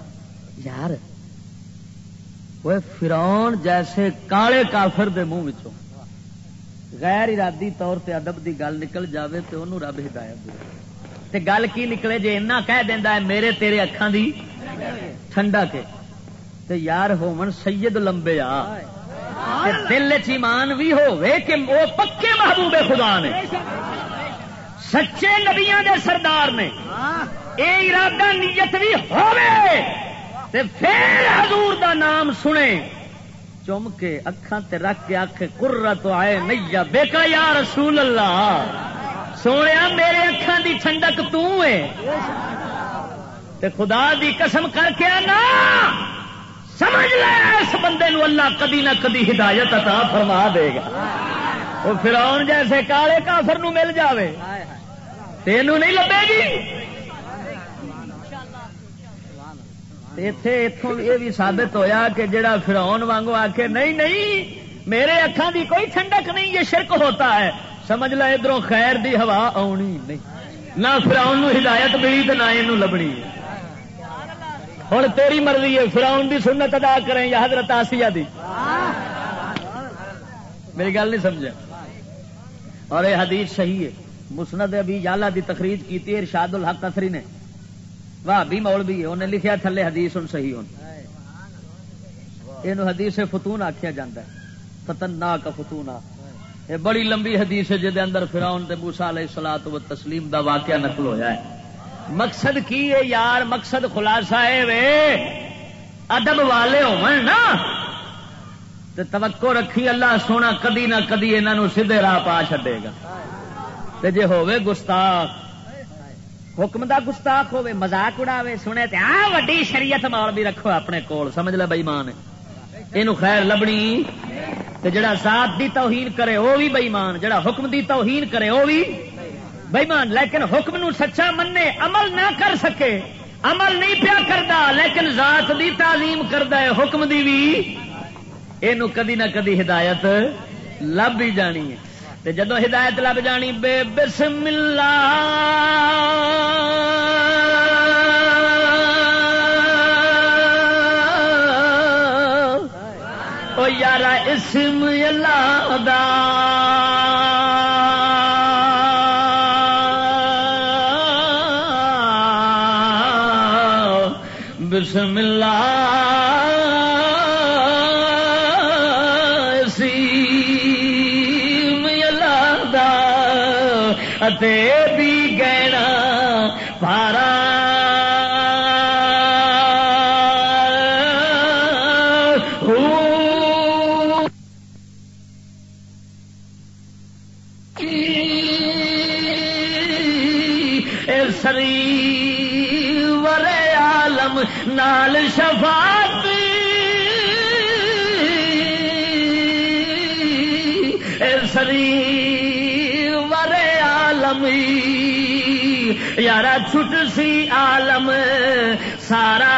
یار وہ فراؤن جیسے کالے کافر دے منہ غیر ارادی طور تے ادب دی گل نکل جاوے تو انہوں رب ہدایت دے۔ تے گل کی نکلے جی اینا کہہ دینا ہے میرے تیرے اکھان دی ٹھنڈا کے۔ تے یار ہومن سید لمبے آ دل چیمان بھی ہوئے کہ وہ پکے محبوب خدا نے، سچے نبیاں دے سردار نے۔ اے ارادہ نیت بھی ہوئے تے پھر حضور دا نام سنے۔ چم کے اکھان تے رکھ کے آخ کرا تو آئے نیا بیکا یا رسول اللہ سونے میرے اکھان دی ٹھنڈک تے خدا دی قسم کر کے آنا۔ سمجھ لے، اس بندے نو اللہ کدی نہ کدی ہدایت عطا فرما دے گا۔ وہ فراؤن جیسے کالے کافر نو مل جاوے۔ تینوں نہیں لبے گی؟ اتے اتوں یہ بھی ثابت ہویا کہ جڑا فراؤن وانگو آ کے نہیں نہیں میرے اکھان دی کوئی ٹھنڈک نہیں یہ شرک ہوتا ہے سمجھ لو ادھر خیر دی ہوا آنی نہیں نہ فراؤن ہدایت ملی تو نہ یہ لبنی ہوں تیری مرضی ہے فراؤن دی سنت ادا کریں یا حضرت آسیہ دی میری گل نہیں سمجھا اور یہ حدیث صحیح ہے مسند ابھی یالا دی تقریر کی ارشاد الحق اثری نے واہ بھی مول بھی ہے انہیں لکھیا تھلے حدیث ہوں صحیح ہوں یہ حدیث فتون آخیا جا فتن کا فتون یہ بڑی لمبی حدیث ہے جہد اندر فراؤن تے موسا علیہ سلاد و تسلیم دا واقعہ نقل ہویا ہے۔ مقصد کی ہے یار؟ مقصد خلاصہ ہے وے۔ ادب والے ہو نا۔ توقع رکھی اللہ سونا کدی نہ کدی انہوں سیدے راہ پا چڈے گا۔ جی ہوے گستاخ حکم دا گستاخ ہوے مزاق اڑاوے، سنے تے، آ، وڈی شریعت مول بھی رکھو اپنے کول، سمجھ لے بےمان یہ خیر لبنی، تے جڑا ذات دی توہین کرے وہ بھی بےمان جڑا حکم دی توہین کرے وہ بھی بےمان لیکن حکم نو سچا مننے، عمل نہ کر سکے، عمل نہیں پیا کرتا لیکن ذات دی تعظیم کرتا ہے، حکم دی بھی یہ کدی نہ کدی ہدایت لب ہی جانی ہے۔ جدو ہدایت لب جانی بے بسم اللہ او یار اسم اللہ دا۔ بات ورے سری یارا چھٹ سی عالم سارا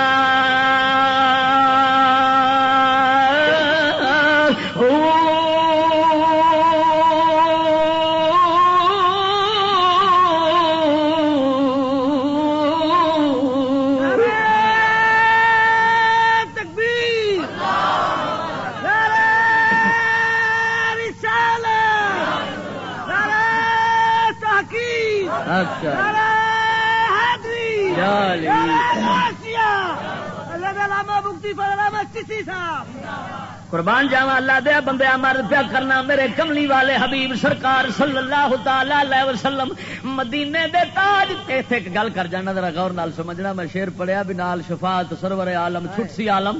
قربان جاوا اللہ دیا بندے مرد پیا کرنا میرے کملی والے حبیب سرکار صلی اللہ تعالی وسلم مدینے دے تاج ایتھے ایک گل کر جانا ذرا غور نال سمجھنا میں شیر پڑھیا بھی نال شفاعت سرور عالم چھٹ سی عالم۔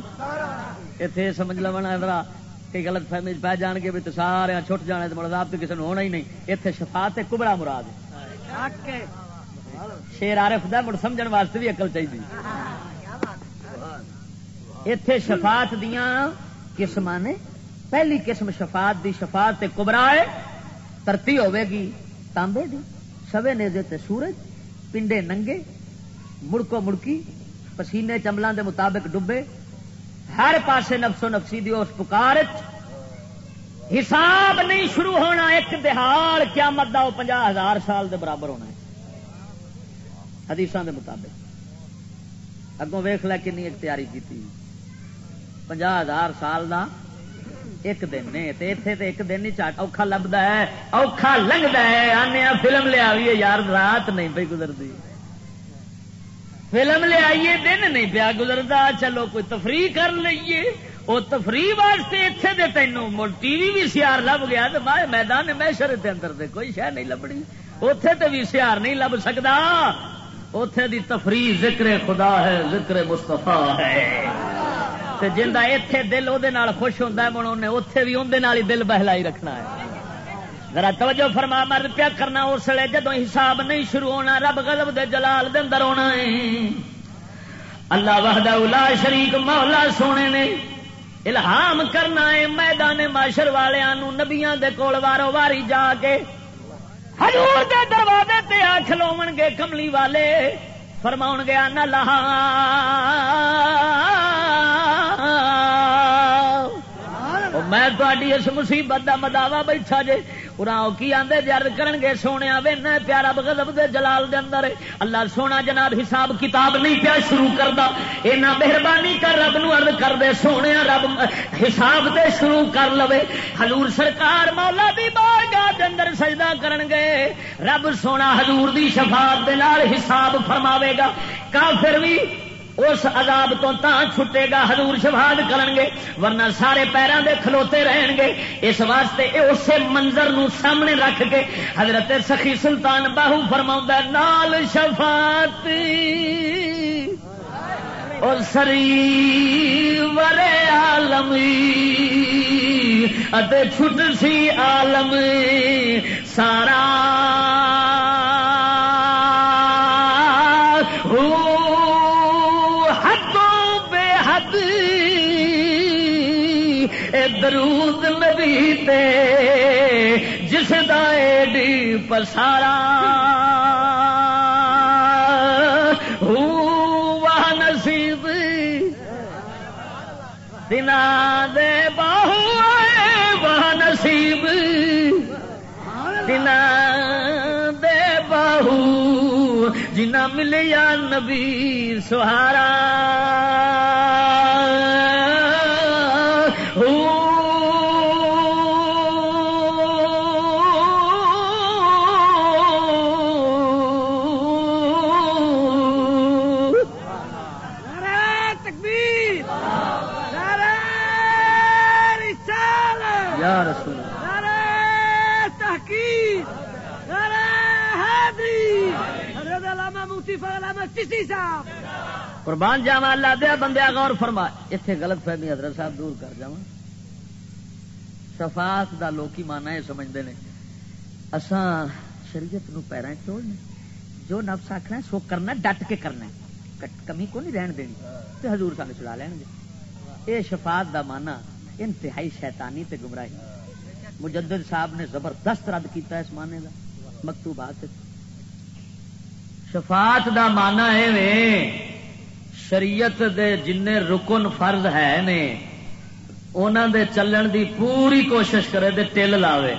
ایتھے سمجھ لونا ذرا کہ غلط فہمی پہ جان گے بھی تو سارے چھٹ جانے تو مراد تو کسی نے ہونا ہی نہیں۔ ایتھے شفاعت کبڑا مراد شیر عارف دا مڑ سمجھن واسطے بھی عقل چاہیے اتے شفاعت دیا قسم نے پہلی قسم شفاعت دی، شفاعت تے کبرا ہے، ترتی ہوے گی، تانبے دی سوے نیزے تے سورج، پنڈے ننگے، مڑکو مڑکی، پسینے چملوں دے مطابق ڈبے، ہر پاسے نفسو نفسی دی اس پکار حساب نہیں شروع ہونا، ایک دہاڑ قیامت دا، وہ پنجا ہزار سال دے برابر ہونا ہے۔ حدیث دے مطابق۔ اگوں ویخ لے کنی ایک تیاری کی پنجا ہزار سال دا ایک دن نے اتے ایک دن ہی چاٹ اوکھا لبدا ہے، اوکھا لنگتا ہے آنے فلم لیا بھی یار رات نہیں پی گزرتی فلم لے آئیے، دن نہیں پیا گزرتا چلو کوئی تفریح کر لیے وہ تفریح واسطے اتنے دے تینوں ٹی وی بھی سیار لب گیا تو میدان میشر کے اندر دے کوئی شہ نہیں لبنی۔ اتے تو بھی سیار نہیں لب سکتا اتے دی تفریح ذکر خدا ہے، ذکر مستفا ہے۔ جا اتے دل وہ خوش ہوتا ہے من انہیں اتے بھی اندر ہی دل بہلائی رکھنا ہے۔ ذرا توجہ فرما مرد پیا کرنا، اس لیے جدو حساب نہیں شروع ہونا، رب گلب دے جلال دے اندر ہونا ہے۔ اللہ وحدہ الا شریک، مولا سونے نے الہام کرنا ہے۔ میدان معاشر والوں نبیاں دے کول وارو واری جا کے حضور دے دروازے تے آ کھلو گے کملی والے۔ فرما گیا، نہ لہا۔ میں تاری اس مصیبت کا مداوا بیٹھا جے۔ کی آدھے جرد کرن گے، سونے وینا پیارا بغضب دے جلال دے اندر۔ اللہ سونا جناب حساب کتاب نہیں پیا شروع کرتا اینا مہربانی کر کر دے سونے رب حساب تے شروع کر لو حضور سرکار مولا دی بارگاہ دے اندر سجدہ کرن گے۔ رب سونا حضور دی شفاعت دے نال حساب فرماوے گا۔ کافر بھی اس عذاب تو تا چھٹے گا، حضور شفاعت کرن گے۔ ورنہ سارے پیروں دے کھلوتے رہن گے۔ اس واسطے اسے منظر نو سامنے رکھ کے حضرت سخی سلطان باہو فرما نال شفاعت اور سری ورے عالمی اتے چھٹ سی عالم، سارا درود نبی تے، جس ڈی پسارا۔ دنا دے باہو وہ نصیب دنا دے باہو جنا ملیا نبی سہارا قربان جاوا اللہ دیا بندیا غور فرما اتنے غلط فہمی حضرت صاحب دور کر جا شفاف دا لوکی مانا یہ سمجھتے ہیں اسان شریعت نو پیرا چوڑنے جو نفس آخنا سو کرنا ڈٹ کے کرنا کمی کو نہیں رہن دینی۔ تو حضور سان چلا لین گے۔ یہ شفاعت دا مانا، انتہائی شیطانی تے گمراہی۔ مجدد صاحب نے زبردست رد کیتا اس مانے دا۔ مکتوبات شفاعت دا مانا ہے شریعت دے جن رکن فرض ہے نے انہوں دے چلن دی پوری کوشش کرے دے ٹل لاوے۔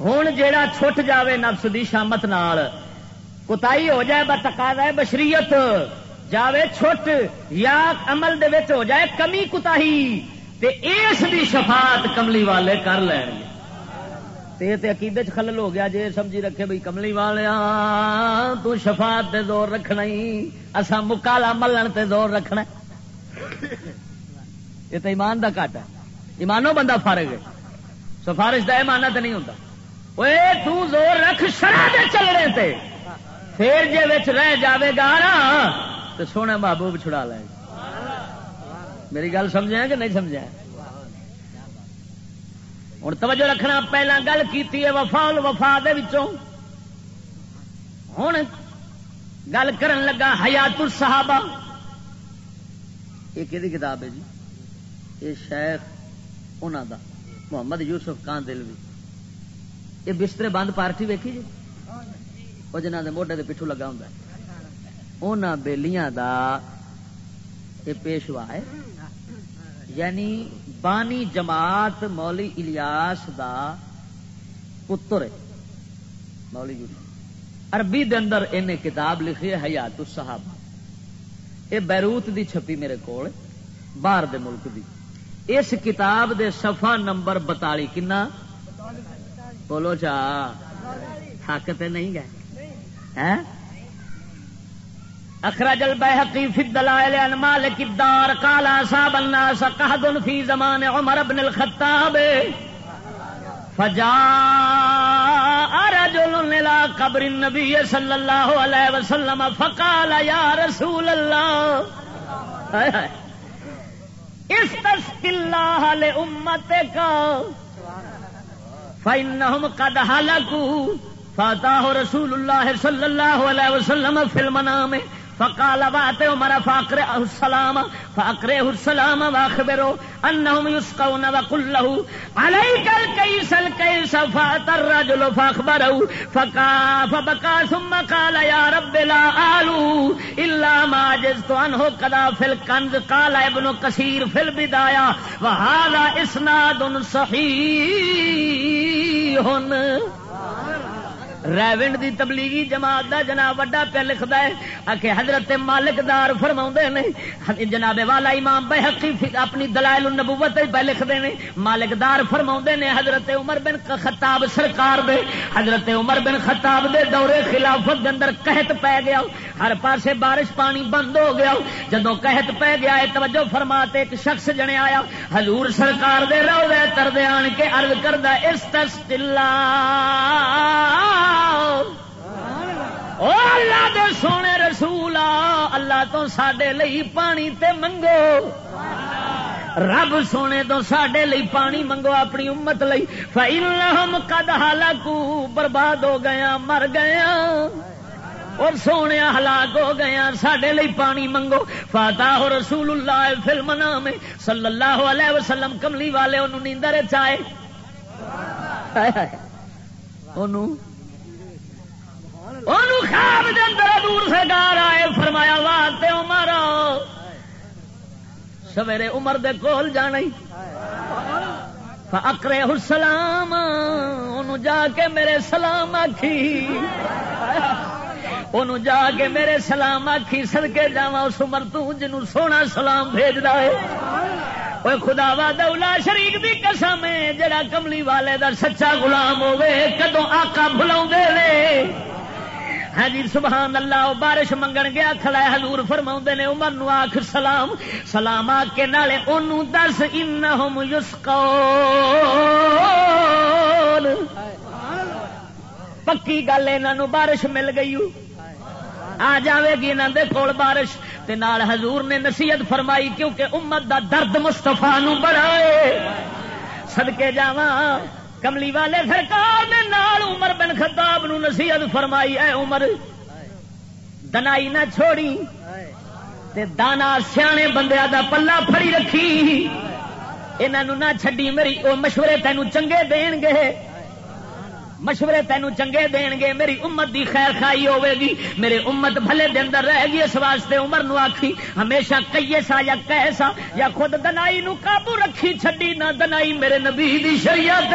ہوں جیڑا چھٹ جاوے نفس دی شامت نال کتائی ہو جائے بتقاضا ہے بشریت جاوے چھٹ یا عمل دے وچ ہو جائے کمی کتاہی تے اس دی شفاعت کملی والے کر لین گے۔ عقیدے چ خلل ہو گیا جی سمجھی رکھے بھائی کملی والیا، تو شفاعت تے زور رکھنا ہی اصا مکالا ملن تے زور رکھنا یہ تو ایمان دا کٹ ہے۔ ایمانو بندہ فارغ ہے۔ سفارش کا ایمانا تو نہیں ہوتا تو زور رکھ شرح دے چلنے تے۔ پھر جی رہ جاوے گا نا تو سونے محبوب چھڑا لے۔ میری گل سمجھا کہ نہیں سمجھا ہوں توجہ رکھنا، پہلا گل کی وفا وفا ہوں گل کرن لگا حیات الصحابہ۔ یہ کہ کتاب ہے جی؟ یہ شیخ انہوں دا، محمد یوسف کان دل بھی یہ بسترے بند پارٹی ویکھی جی؟ وہ جنہ دے موڈے دے پچھو لگا ہوں ان بےلیاں دا یہ پیشوا ہے۔ یعنی بانی جماعت مولی الیاس دا پتر ہے۔ مولی یوسف عربی دے اندر انہیں کتاب لکھی ہے، حیات الصحابہ۔ یہ بیروت دی چھپی میرے کو باہر دے ملک دی۔ اس کتاب دے صفحہ نمبر بتالی کنا؟ بولو چا تھکتے نہیں گئے۔ ہاں؟ اخرج البيهقي في الدلائل عن مالك الدار، قال اصاب الناس قهد في زمان عمر بن الخطاب، فجاء رجل الى قبر النبي صلى الله عليه وسلم فقال يا رسول الله استسق الله لامتك فانهم قد هلكوا. فاتاه رسول الله صلى الله عليه وسلم في المنام. فقال بات عمر، فاقرئه السلام فاقرئه السلام واخبره انهم يسقون وقل له عليك الكيس الكيس فات الرجل فاخبره فقا فبكى، ثم قال يا رب لا آلو الا ما جزت عنه قدا في الكنز. قال ابن كثير في البدايه وهذا اسناد صحيح. ریونڈ دی تبلیغی جماعت دا جناب وڈا پہ لکھدا ہے کہ حضرت مالک دار فرماوندے نے ہاں، جناب والا امام بہقی اپنی دلائل النبوت پہ لکھدے نے۔ مالک دار فرماوندے نے حضرت عمر بن خطاب سرکار دے۔ حضرت عمر بن خطاب دے دورے خلافت دے اندر قحط پہ گیا۔ ہر پاسے بارش پانی بند ہو گیا۔ جدوں قحط پہ گیا ہے توجہ فرماتے ایک شخص جنے آیا۔ حضور سرکار دے روضے تردے آن کے عرض کردا استسقلا اللہ! او اللہ دے سونے رسول اللہ تو سڈے لئی پانی تے منگو۔ رب سونے تو سڈے لئی پانی منگو اپنی امت لئی۔ فَإِنَّهُمْ قَدْ هَلَكُوا برباد ہو گیا مر گیا اور سونے ہلاک ہو گیا سڈے لئی پانی منگو۔ فاتح رسول اللہ فلم نام صلی اللہ علیہ وسلم، کملی والے انہوں نیندر چائے۔ خواب دے اندر دور سے گار آئے، فرمایا واسطے عمر، سویرے عمر دے کول جانا اکرے سلام ان جا کے میرے سلام آخی ان جا کے میرے سلام آخی سڑکے جا اس عمر تنوع سونا سلام بھیج ہے۔ وہ خدا وا دولا شریف کی قسم ہے، جڑا کملی والے دا سچا غلام ہوے کدو آقا بلا ہاں جی سبحان اللہ بارش منگن گیا، کھڑا ہے، حضور فرما نے، عمر نو آخ سلام سلام آ کے نالے ان دس ان پکی گل یہ بارش مل گئی آ جاوے گی انہوں دے کول بارش۔ تے نال حضور نے نصیحت فرمائی، کیونکہ امت دا درد مستفا نو بڑا سدکے جاواں۔ کملی والے سرکار نے نال عمر بن خطاب نو نصیحت فرمائی، اے عمر، دنائی نہ چھوڑی، تے دانا سیانے بندیا دا پلا پھڑی رکھی انہوں نہ چھڈی، میری وہ مشورے تینوں چنگے دین گے مشورے تینوں چنگے دین گے، میری امت دی خیر خائی ہوے گی میرے امت بھلے دے اندر رہے گی اس واسطے عمر نو آکھی، ہمیشہ کئیے سا یا کیسا یا خود دنائی نو قابو رکھی چھڈی، نہ دنائی میرے نبی دی شریعت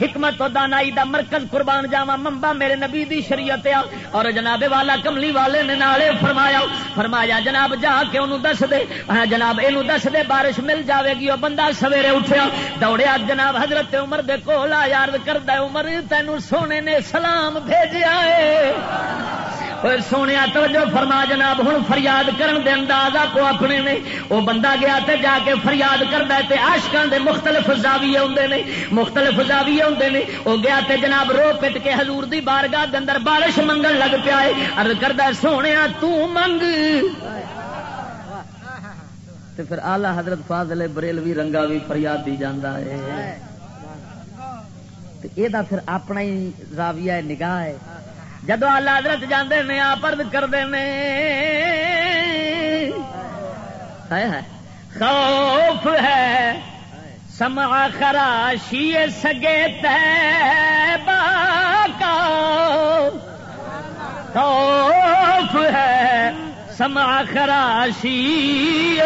حکمت و دانائی دا مرکز قربان جاوا ممبا میرے نبی دی شریعت آ۔ اور جناب والا کملی والے نے نالے فرمایا۔ فرمایا، جناب جا کے انہوں دس دے۔ جناب یہ دس دے، بارش مل جاوے گی وہ بندہ سویرے اٹھیا دوڑیا، جناب حضرت عمر دے کول آ، یاد کردا عمر، تینوں سونے نے سلام بھیجیا ہے۔ سونے توجہ فرما جناب ہوں فریاد کرن دے انداز آپ اپنے نے وہ بندہ گیا تے جا کے فریاد کرتا ہے آشکان دے مختلف زاویے ہوں نے مختلف زاویے ہوں نے وہ گیا تے جناب رو پٹ کے حضور دی بارگاہ دے اندر بارش منگن لگ پیا ہے ارد کرتا سونے تنگ پھر آلہ حضرت فاضل بریلوی رنگا بھی فریاد دی جانا ہے یہ پھر اپنا ہی زاویہ نگاہ ہے جدو آلہ حضرت جانے نے آپرد کرتے ہیں خوف ہے۔ سما خراشی سگے تیبا کا۔ خوف ہے۔ سما خراشی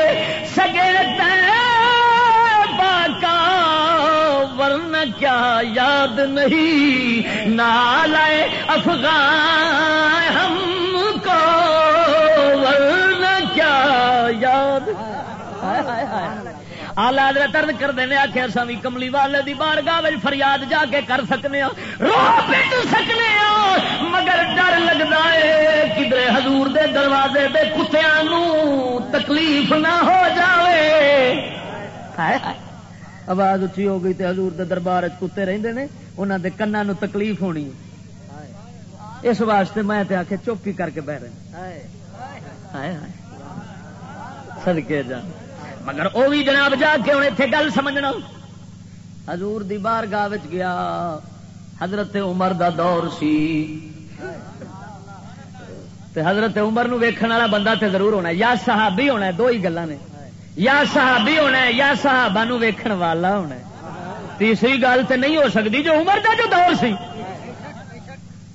سگے تیبا کا۔ ورنہ کیا یاد نہیں؟ نال افغان ہم کو، ورنہ کیا یاد؟ آلہ حضرت ارد کر دینے، آکھے آخیا سامی کملی والے دی بارگاہ فریاد جا کے کر سکنے ہاں۔ رو پٹ سکنے ہاں مگر ڈر لگتا ہے کدھر حضور دے دروازے دے کتوں تکلیف نہ ہو جائے آواز اچھی ہو گئی تے حضور دے دربار کتے رہندے نے انہوں دے کنا نو تکلیف ہونی اس واسطے میں تے آخ چوکی کر کے بہ رہے سدکے جا مگر وہ بھی جناب جا کے ہوں اتنے گل سمجھنا۔ حضور دی بار گاہ گیا حضرت عمر دا دور سی۔ تے حضرت عمر نو ویکھن والا بندہ تے ضرور ہونا یا صحابی ہونا دو ہی گلا نے۔ یا صحابی ہونا یا صحابہ نو ویکھن والا ہونا تیسری گل تے نہیں ہو سکتی جو عمر دا جو دور سی۔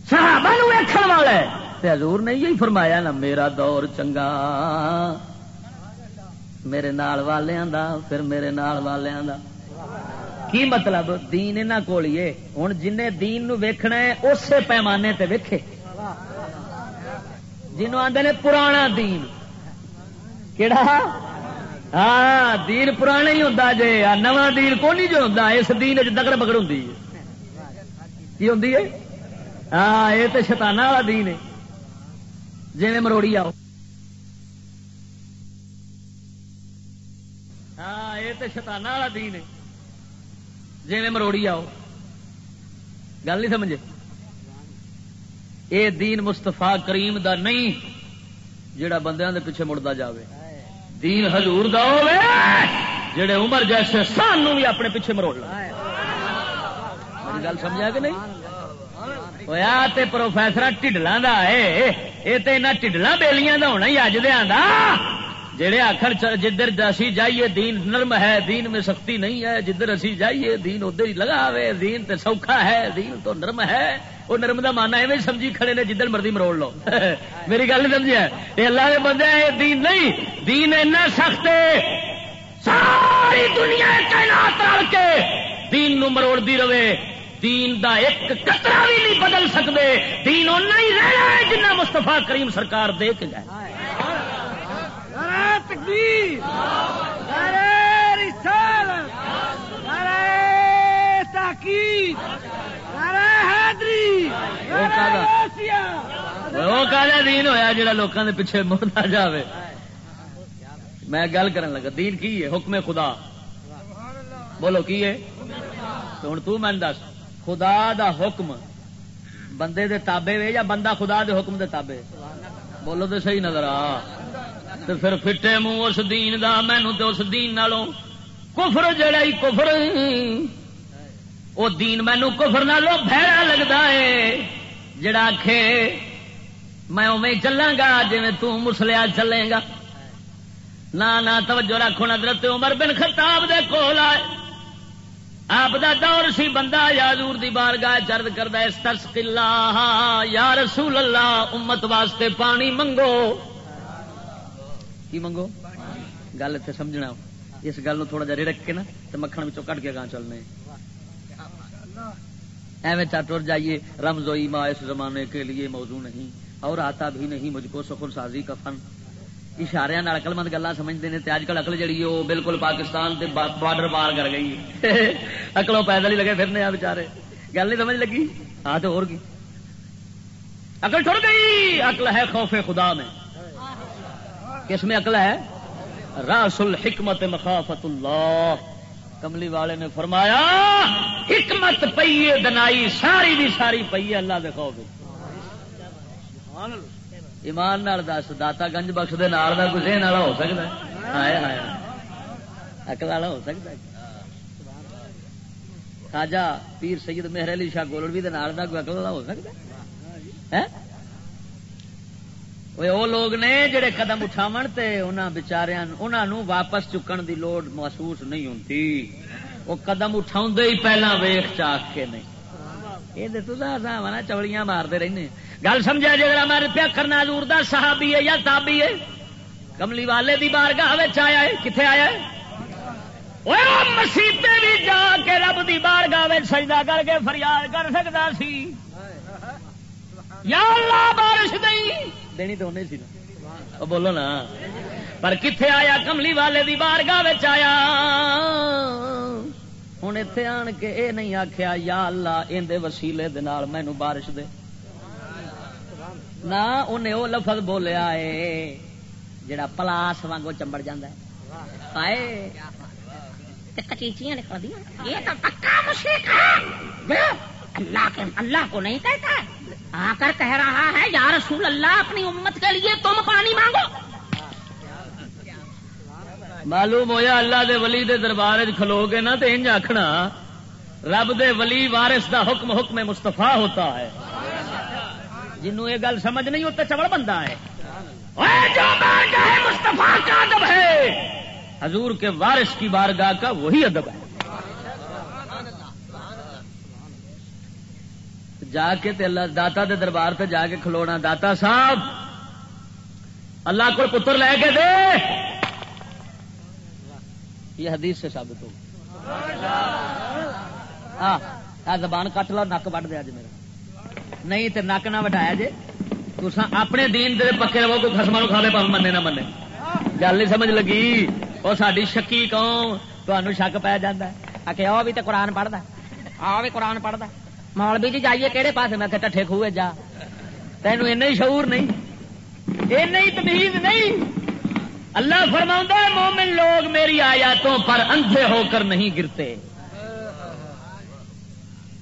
صحابہ نو ویکھن والا ہے۔ تے حضور نے یہی فرمایا نا، میرا دور چنگا۔ میرے نال والیاں دا، پھر میرے نال والیاں دا۔ کی مطلب؟ دین انہاں کول ہی ہن جن دین نو ویکھنا ہے اسی پیمانے تے ویکھے۔ جنوں آندے نے پرانا دین۔ کیڑا؟ ہاں دین پرانا ہی ہوندا جے نواں دین کو نہیں جو ہوندا؟ اس دین دگڑ بگڑ ہوندی جی۔ ہے کی ہوندی جی؟ ہے ہاں یہ تو شتانا والا دین ہے۔ جی مروڑی آؤ۔ ہاں یہ تو شتانا والا دین ہے۔ جی مروڑی آؤ۔ گل نہیں سمجھے؟ یہ دین مستفا کریم دا نہیں جڑا بندیاں دے پیچھے مڑتا جاوے۔ دین حضور دا ہوے جڑے عمر جیسے سانو بھی اپنے پیچھے مروڑ لا گل سمجھا کہ نہیں؟ ہویا تے پروفیسر ٹھڈلاں دا ہے یہ تے انہاں بیلیاں دا ہونا ہی اج دیاں دا جڑے آخر جدھر اسی جائیے دین نرم ہے، دین میں سختی نہیں ہے، جدھر اسی جائیے دین ادھر ہی لگا دین تے سوکھا ہے، دین تو نرم ہے۔ وہ نرم کا مانا ایویں سمجھی کھڑے نے جدھر مرضی مروڑ لو میری گل نہیں سمجھا یہ اللہ کے بندے دین نہیں دین اینا سخت ہے ساری دنیا تعینات رل کے دین نو مروڑ دی رہے دین دا ایک قطرہ بھی نہیں بدل سکتے دین اُنہ ہی رہنا ہے جنہ مستفا کریم سرکار دے کے جائے تکبیر رسالت تحقیق وہ دین ہویا جڑا لوکاں دے پیچھے مڑتا جاوے میں گل کرن لگا دین کی ہے حکم خدا بولو کی ہے ہوں تو میں دس خدا دا حکم بندے دے تابے وے یا بندہ خدا دے حکم دے تابے بولو تو صحیح نظر آ تو پھر فٹے منہ اس دین دا مینو تو اس دین نالوں کفر جڑا ہی کفر وہ دین مینو کفر نالوں بھڑا لگتا ہے۔ جڑا آخے میں اوے چلاں گا جی مسلیا چلے گا نہ توجہ رکھو حضرت عمر بن خطاب دے کول آئے۔ آپ دا دور سی بندہ یادور دی بار گاہ چرد کردہ اس ترس یا رسول اللہ، امت واسطے پانی منگو۔ کی منگو؟ گل اتنے سمجھنا۔ اس گل تھوڑا جا رڑک کے نا تو مکھن کٹ کے گاہ چلنے۔ ایویں چاٹور جائیے، رمز و ایما اس زمانے کے لیے موضوع نہیں، اور آتا بھی نہیں، مجھ کو سخن سازی کا فن۔ اشارے اقل مند گلا سمجھتے ہیں اج کل اقل جہی وہ بالکل پاکستان کے بارڈر پار کر گئی اکلوں (laughs) پیدل ہی لگے پھرنے آ بچارے گل نہیں سمجھ لگی؟ ہاں تو اور کی۔ اکل ٹر گئی اکل ہے خوف خدا میں۔ کس میں اکل ہے؟ راس الحکمت مخافت اللہ۔ کملی والے نے فرمایا، حکمت پی ہے، دنائی ساری بھی ساری پی ہے، اللہ دے خوف ایمان نال دس، داتا گنج بخش دے نال دا کسی والا ہو سکتا ہے۔ آیا آیا۔ اکل والا ہو سکتا ہے۔ خاجا پیر سید مہر علی شاہ گولڑوی دے نال دا کوئی اکل والا ہو سکتا ہے؟ ہاں۔ وہ لوگ نے جڑے قدم اٹھاو تے انہاں بچاریاں انہاں نو واپس چکن دی لوڑ محسوس نہیں ہوتی وہ قدم اٹھاؤں ہی پہلا ویخ چاک کے نہیں یہ تو چوڑیاں مارتے رہنے گل سمجھا جی اگر میں پیا کرنا دور دا صحابی ہے یا تابی ہے کملی والے دی بارگاہ آیا ہے کتنے آیا ہے مسیطے بھی جا کے رب دی بارگاہ سجدہ کر کے فریاد کر سکتا سی یا اللہ بارش نہیں دینی تو نہیں سی نا بولو نا پر کتنے آیا کملی والے دی بارگاہ آیا ہوں اتے آن کے اے نہیں آخیا یا اللہ اندر وسیلے مینو بارش دے نہ انہیں وہ لفظ بولیا ہے جڑا پلاس وانگو چمبڑ جاندہ ہے آئے کچیچیاں نکل دیا یہ تو پکا مشرق ہے اللہ کے اللہ کو نہیں کہتا آ کر کہہ رہا ہے، یا رسول اللہ، اپنی امت کے لیے تم پانی مانگو۔ معلوم ہویا اللہ دے ولی دے دربار کھلو گے نا تو انج آخنا رب دے ولی وارث دا حکم حکم مستفا ہوتا ہے۔ جنوں یہ گل سمجھ نہیں ہوتا چوڑ بندہ ہے۔ جو مستفا کا ادب ہے، حضور کے وارث کی بارگاہ کا وہی ادب ہے۔ جا کے تے اللہ داتا دے دربار تے جا کے کھلونا داتا صاحب۔ اللہ کو پتر لے کے دے۔ یہ حدیث سے ثابت ہو۔ ہاں زبان کٹ لو نک وڈ دیا جی میرا۔ نہیں تو نک نہ وٹایا جی تسا اپنے دین دے پکے رہو، کوئی خسما کھا لے پاؤں منے نہ منے گل نہیں سمجھ لگی۔ وہ ساری شکی قوم شک پی جاتا ہے۔ آ کے آ بھی تو قرآن پڑھتا آ بھی قرآن پڑھتا مولوی جی جائیے کہڑے پاس میں کہ ٹھے خوے جا تینوں این شعور نہیں این تمیز نہیں اللہ فرما مومن لوگ میری آیاتوں پر اندھے ہو کر نہیں گرتے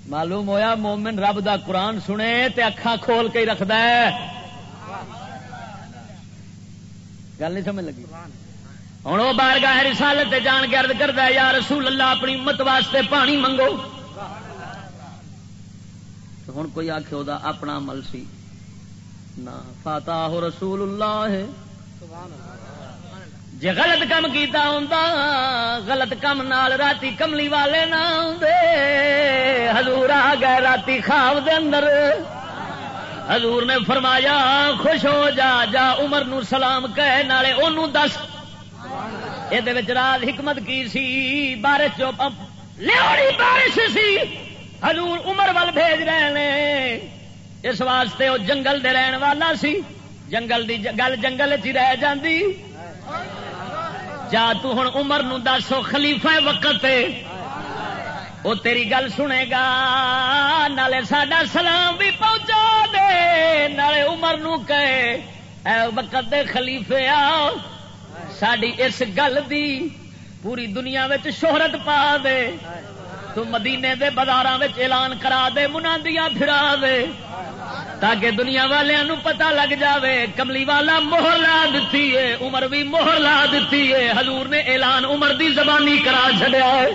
معلوم ہویا مومن رب دا قرآن سنے تے اکھا کھول کے رکھد گل نہیں سمجھ لگی ہوں وہ بار گاہ رسالت جان کے ارد کرتا ہے یا رسول اللہ اپنی امت واسطے پانی منگو ہوں کوئی آخ اپنا عمل سی۔ نہ فاتح ہو رسول اللہ جی غلط کام کیتا ہوں غلط کام نال راتی کملی والے نہ آدھے حضور آ گئے راتی خواب دے اندر۔ حضور نے فرمایا، خوش ہو جا جا عمر نو سلام کہے، نالے اونوں دس۔ یہ راز حکمت کی سی؟ بارش جو بارش سی۔ حضور عمر ول بھیج رہے ہیں اس واسطے وہ جنگل دے رہن والا سی۔ جنگل دی گل جنگل چ رہ جاندی۔ جا تو ہوں عمر نو دسو خلیفہ وقت وہ تیری گل سنے گا۔ نالے ساڈا سلام بھی پہنچا دے۔ نالے عمر نو کہے اے وقت دے خلیفے آ۔ ساری اس گل دی پوری دنیا شہرت پا دے۔ تو مدینے دے بازار اعلان کرا دے منادیاں پھرا دے تاکہ دنیا والوں پتا لگ جاوے، کملی والا موہر لا دیتی ہے، عمر بھی موہر لا دیتی ہے۔ حضور نے اعلان عمر دی زبانی کرا چڈیا ہے۔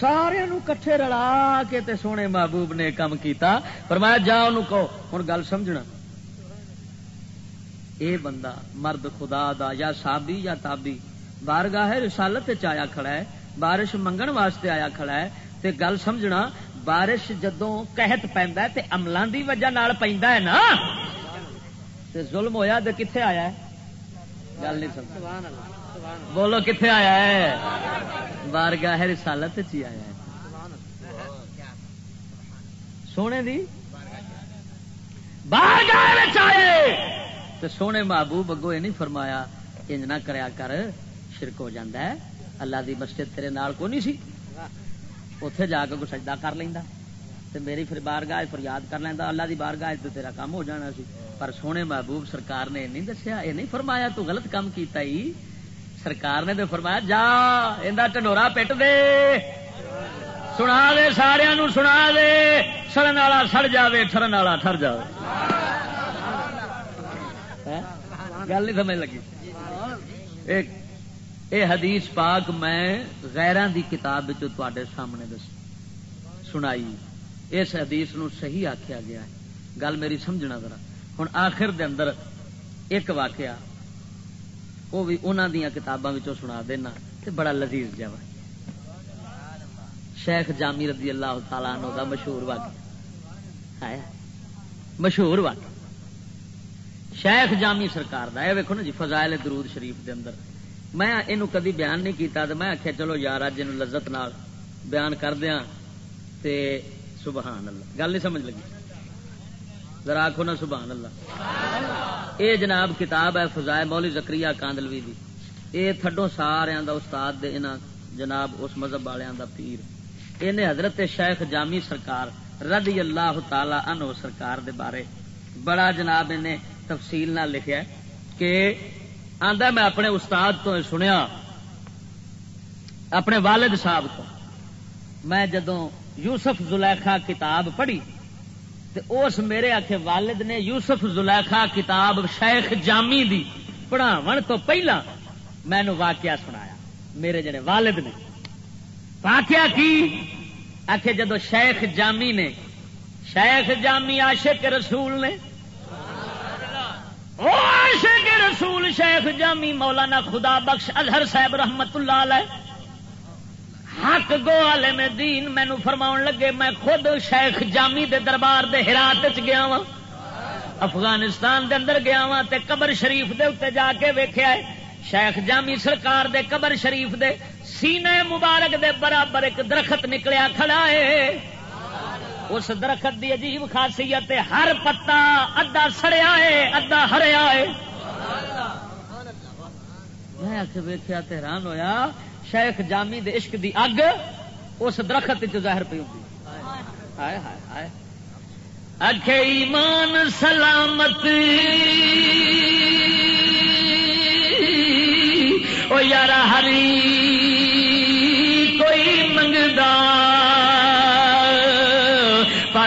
سارے کٹھے رلا کے تے سونے محبوب نے کام کیتا۔ پر میں جا ان کو ہوں گل سمجھنا۔ اے بندہ، مرد خدا دا یا سابی یا تابی؟ بارگاہ رسالت آیا کھڑا ہے، بارش منگن واسطے آیا کھڑا ہے۔ تے گل سمجھنا، بارش جدو قحط پہنتا ہے تے عملوں دی وجہ نال پہنتا ہے نا۔ تے ظلم ہویا تے کتھے آیا ہے؟ گل نہیں سمجھ۔ بولو کتھے آیا ہے؟ بارگاہ رسالت چی آیا ہے۔ سونے دی؟ بارگاہ آئے۔ تے سونے محبوب اگو یہ نہیں فرمایا، انج نہ کریا کر۔ شرک ہو جاتا ہے۔ اللہ دی مسجد تیرے نال کو نہیں سی؟ اتے جا کے کوئی سجدہ کر لینا تے میری پھر بارگاہ فریاد کر لینا اللہ دی بارگاہ تو تیرا کام ہو جانا سی۔ پر سونے محبوب سرکار نے نہیں دسیا، یہ نہیں فرمایا تو غلط کام کیتا ہی۔ سرکار نے تو فرمایا، جا اندر ٹنڈورا پٹ دے۔ سنا دے سارا سنا دے۔ سڑن والا سڑ جائے ٹرن والا ٹر جائے ہاں؟ گل نہیں سمجھ لگی۔ ایک اے حدیث پاک میں غیران دی کتاب تے سامنے دس سنائی۔ اس حدیث نو صحیح آخیا گیا ہے۔ گل میری سمجھنا ذرا۔ ہوں آخر دے اندر ایک واقعہ وہ بھی انہوں دیا کتاباں سنا دینا تے بڑا لذیذ جا شیخ جامی رضی اللہ تعالی عنہ دا مشہور واقعہ۔ ہے مشہور واقعہ۔ شیخ جامی سرکار دا۔ اے ویکھو نا جی فضائل درود شریف دے اندر۔ میں یہ کدی بیان نہیں کیتا تو میں آخیا چلو یار اج لذت نال بیان کر دیا تے سبحان اللہ۔ گل نہیں سمجھ لگی؟ ذرا آخو نا سبحان اللہ۔ اے جناب کتاب ہے فضائے مولی زکری کاندلوی دی۔ اے تھڈو سارا دا استاد دے جناب اس مذہب والوں دا پیر۔ انہیں حضرت شیخ جامی سرکار رضی اللہ تعالی عنہ سرکار دے بارے بڑا جناب انہیں تفصیل نہ لکھیا کہ آندا میں اپنے استاد تو سنیا، اپنے والد صاحب تو۔ میں جدوں یوسف زلیخا کتاب پڑھی تو اس میرے آخ والد نے یوسف زلیخا کتاب شیخ جامی دی پڑھاو تو پہلا مینو واقعہ سنایا، میرے جڑے والد نے۔ واقعہ کی؟ آخ جدو شیخ جامی نے، شیخ جامی عاشق رسول نے عاشق رسول شیخ جامی مولانا خدا بخش اظہر صاحب رحمت اللہ علیہ۔ حق گو والے میں دین مینو فرما لگے، میں خود شیخ جامی دے دربار دے ہرات چ گیا وا افغانستان دے اندر گیا وا تے قبر شریف دے اتنے جا کے ویخیا شیخ جامی سرکار دے قبر شریف دے سینے مبارک دے برابر ایک درخت نکلیا کھڑا ہے۔ اس درخت دی عجیب خاصیت ہر پتا ادا سڑیا ہے ادا ہریا ہے۔ میں آخ ویخیا حیران ہویا، شیخ جامی دے عشق دی اگ اس درخت ظاہر پی ہوں اکھے ایمان، سلامت۔ او یار ہری، کوئی منگدا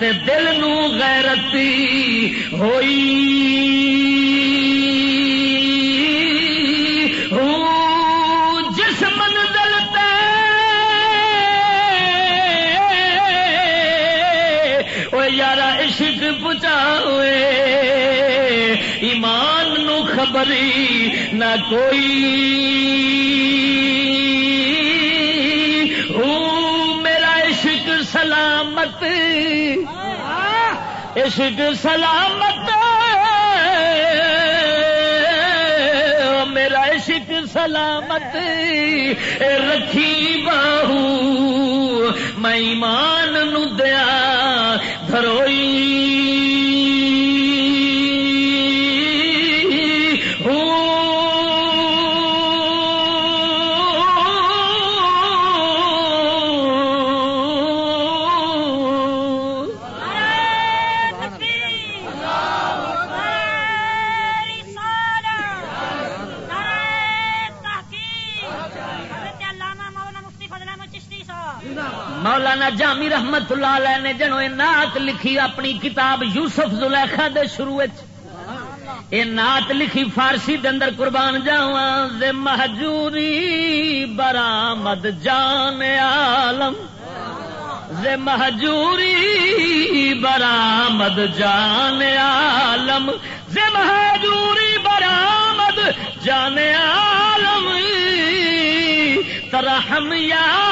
دل نو غیرتی ہوئی۔ جس منزل تے۔ او یارا عشق پچا ایمان نو خبری نہ کوئی۔ عشق سلامت میرا عشق سلامت رکھی باہو۔ میں ایمان نو دیا دھروئی رحمت اللہ علیہ نے جنو نعت لکھی اپنی کتاب یوسف زلیخا دے شروع یہ نعت لکھی فارسی دے اندر قربان جاواں محجوری برامد جان عالم۔ زے محجوری برامد جان عالم۔ زے محجوری برامد جان عالم۔ ترحم یا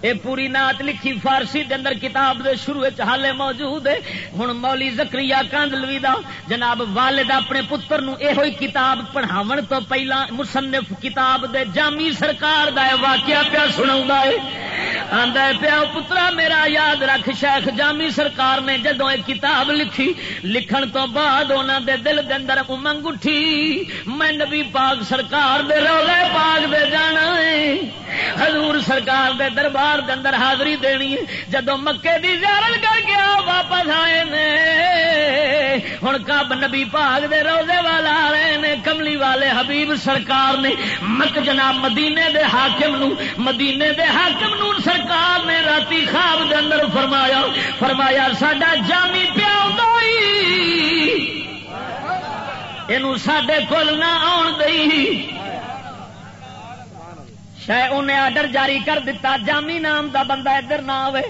اے پوری نعت لکھی فارسی دے اندر، کتاب دے شروع حالے موجود ہے۔ ہن مولی زکری کاندلوی دا جناب والد اپنے پتر نو اے ہوئی کتاب پڑھاون تو پہلا مصنف کتاب دے جامی سرکار دا واقعہ پیا سنا ہے۔ آدھا پیا پترا، میرا یاد رکھ شیخ جامی سرکار نے جدو ایک کتاب لکھی، لکھن تو بعد انہوں دے دل دے اندر امنگ اٹھی۔ میں نبی پاک سرکار دے روزے پاک دے جانا ہے۔ حضور سرکار دے دربار دے اندر حاضری دینی ہے۔ جدو مکے دی زیارت کر کے واپس آئے نے۔ ہوں کب نبی پاک دے روزے والا آ رہے نے۔ کملی والے حبیب سرکار نے مک جناب مدینے دے حاکم نو، مدینے دے حاکم نو سرکار نے رات خواب دے اندر فرمایا فرمایا سڈا جامی پیا یہ سڈے کول نہ آن دئی۔ شاید انہیں آڈر جاری کر دیتا جامی نام دا بندہ ادھر نہ آئے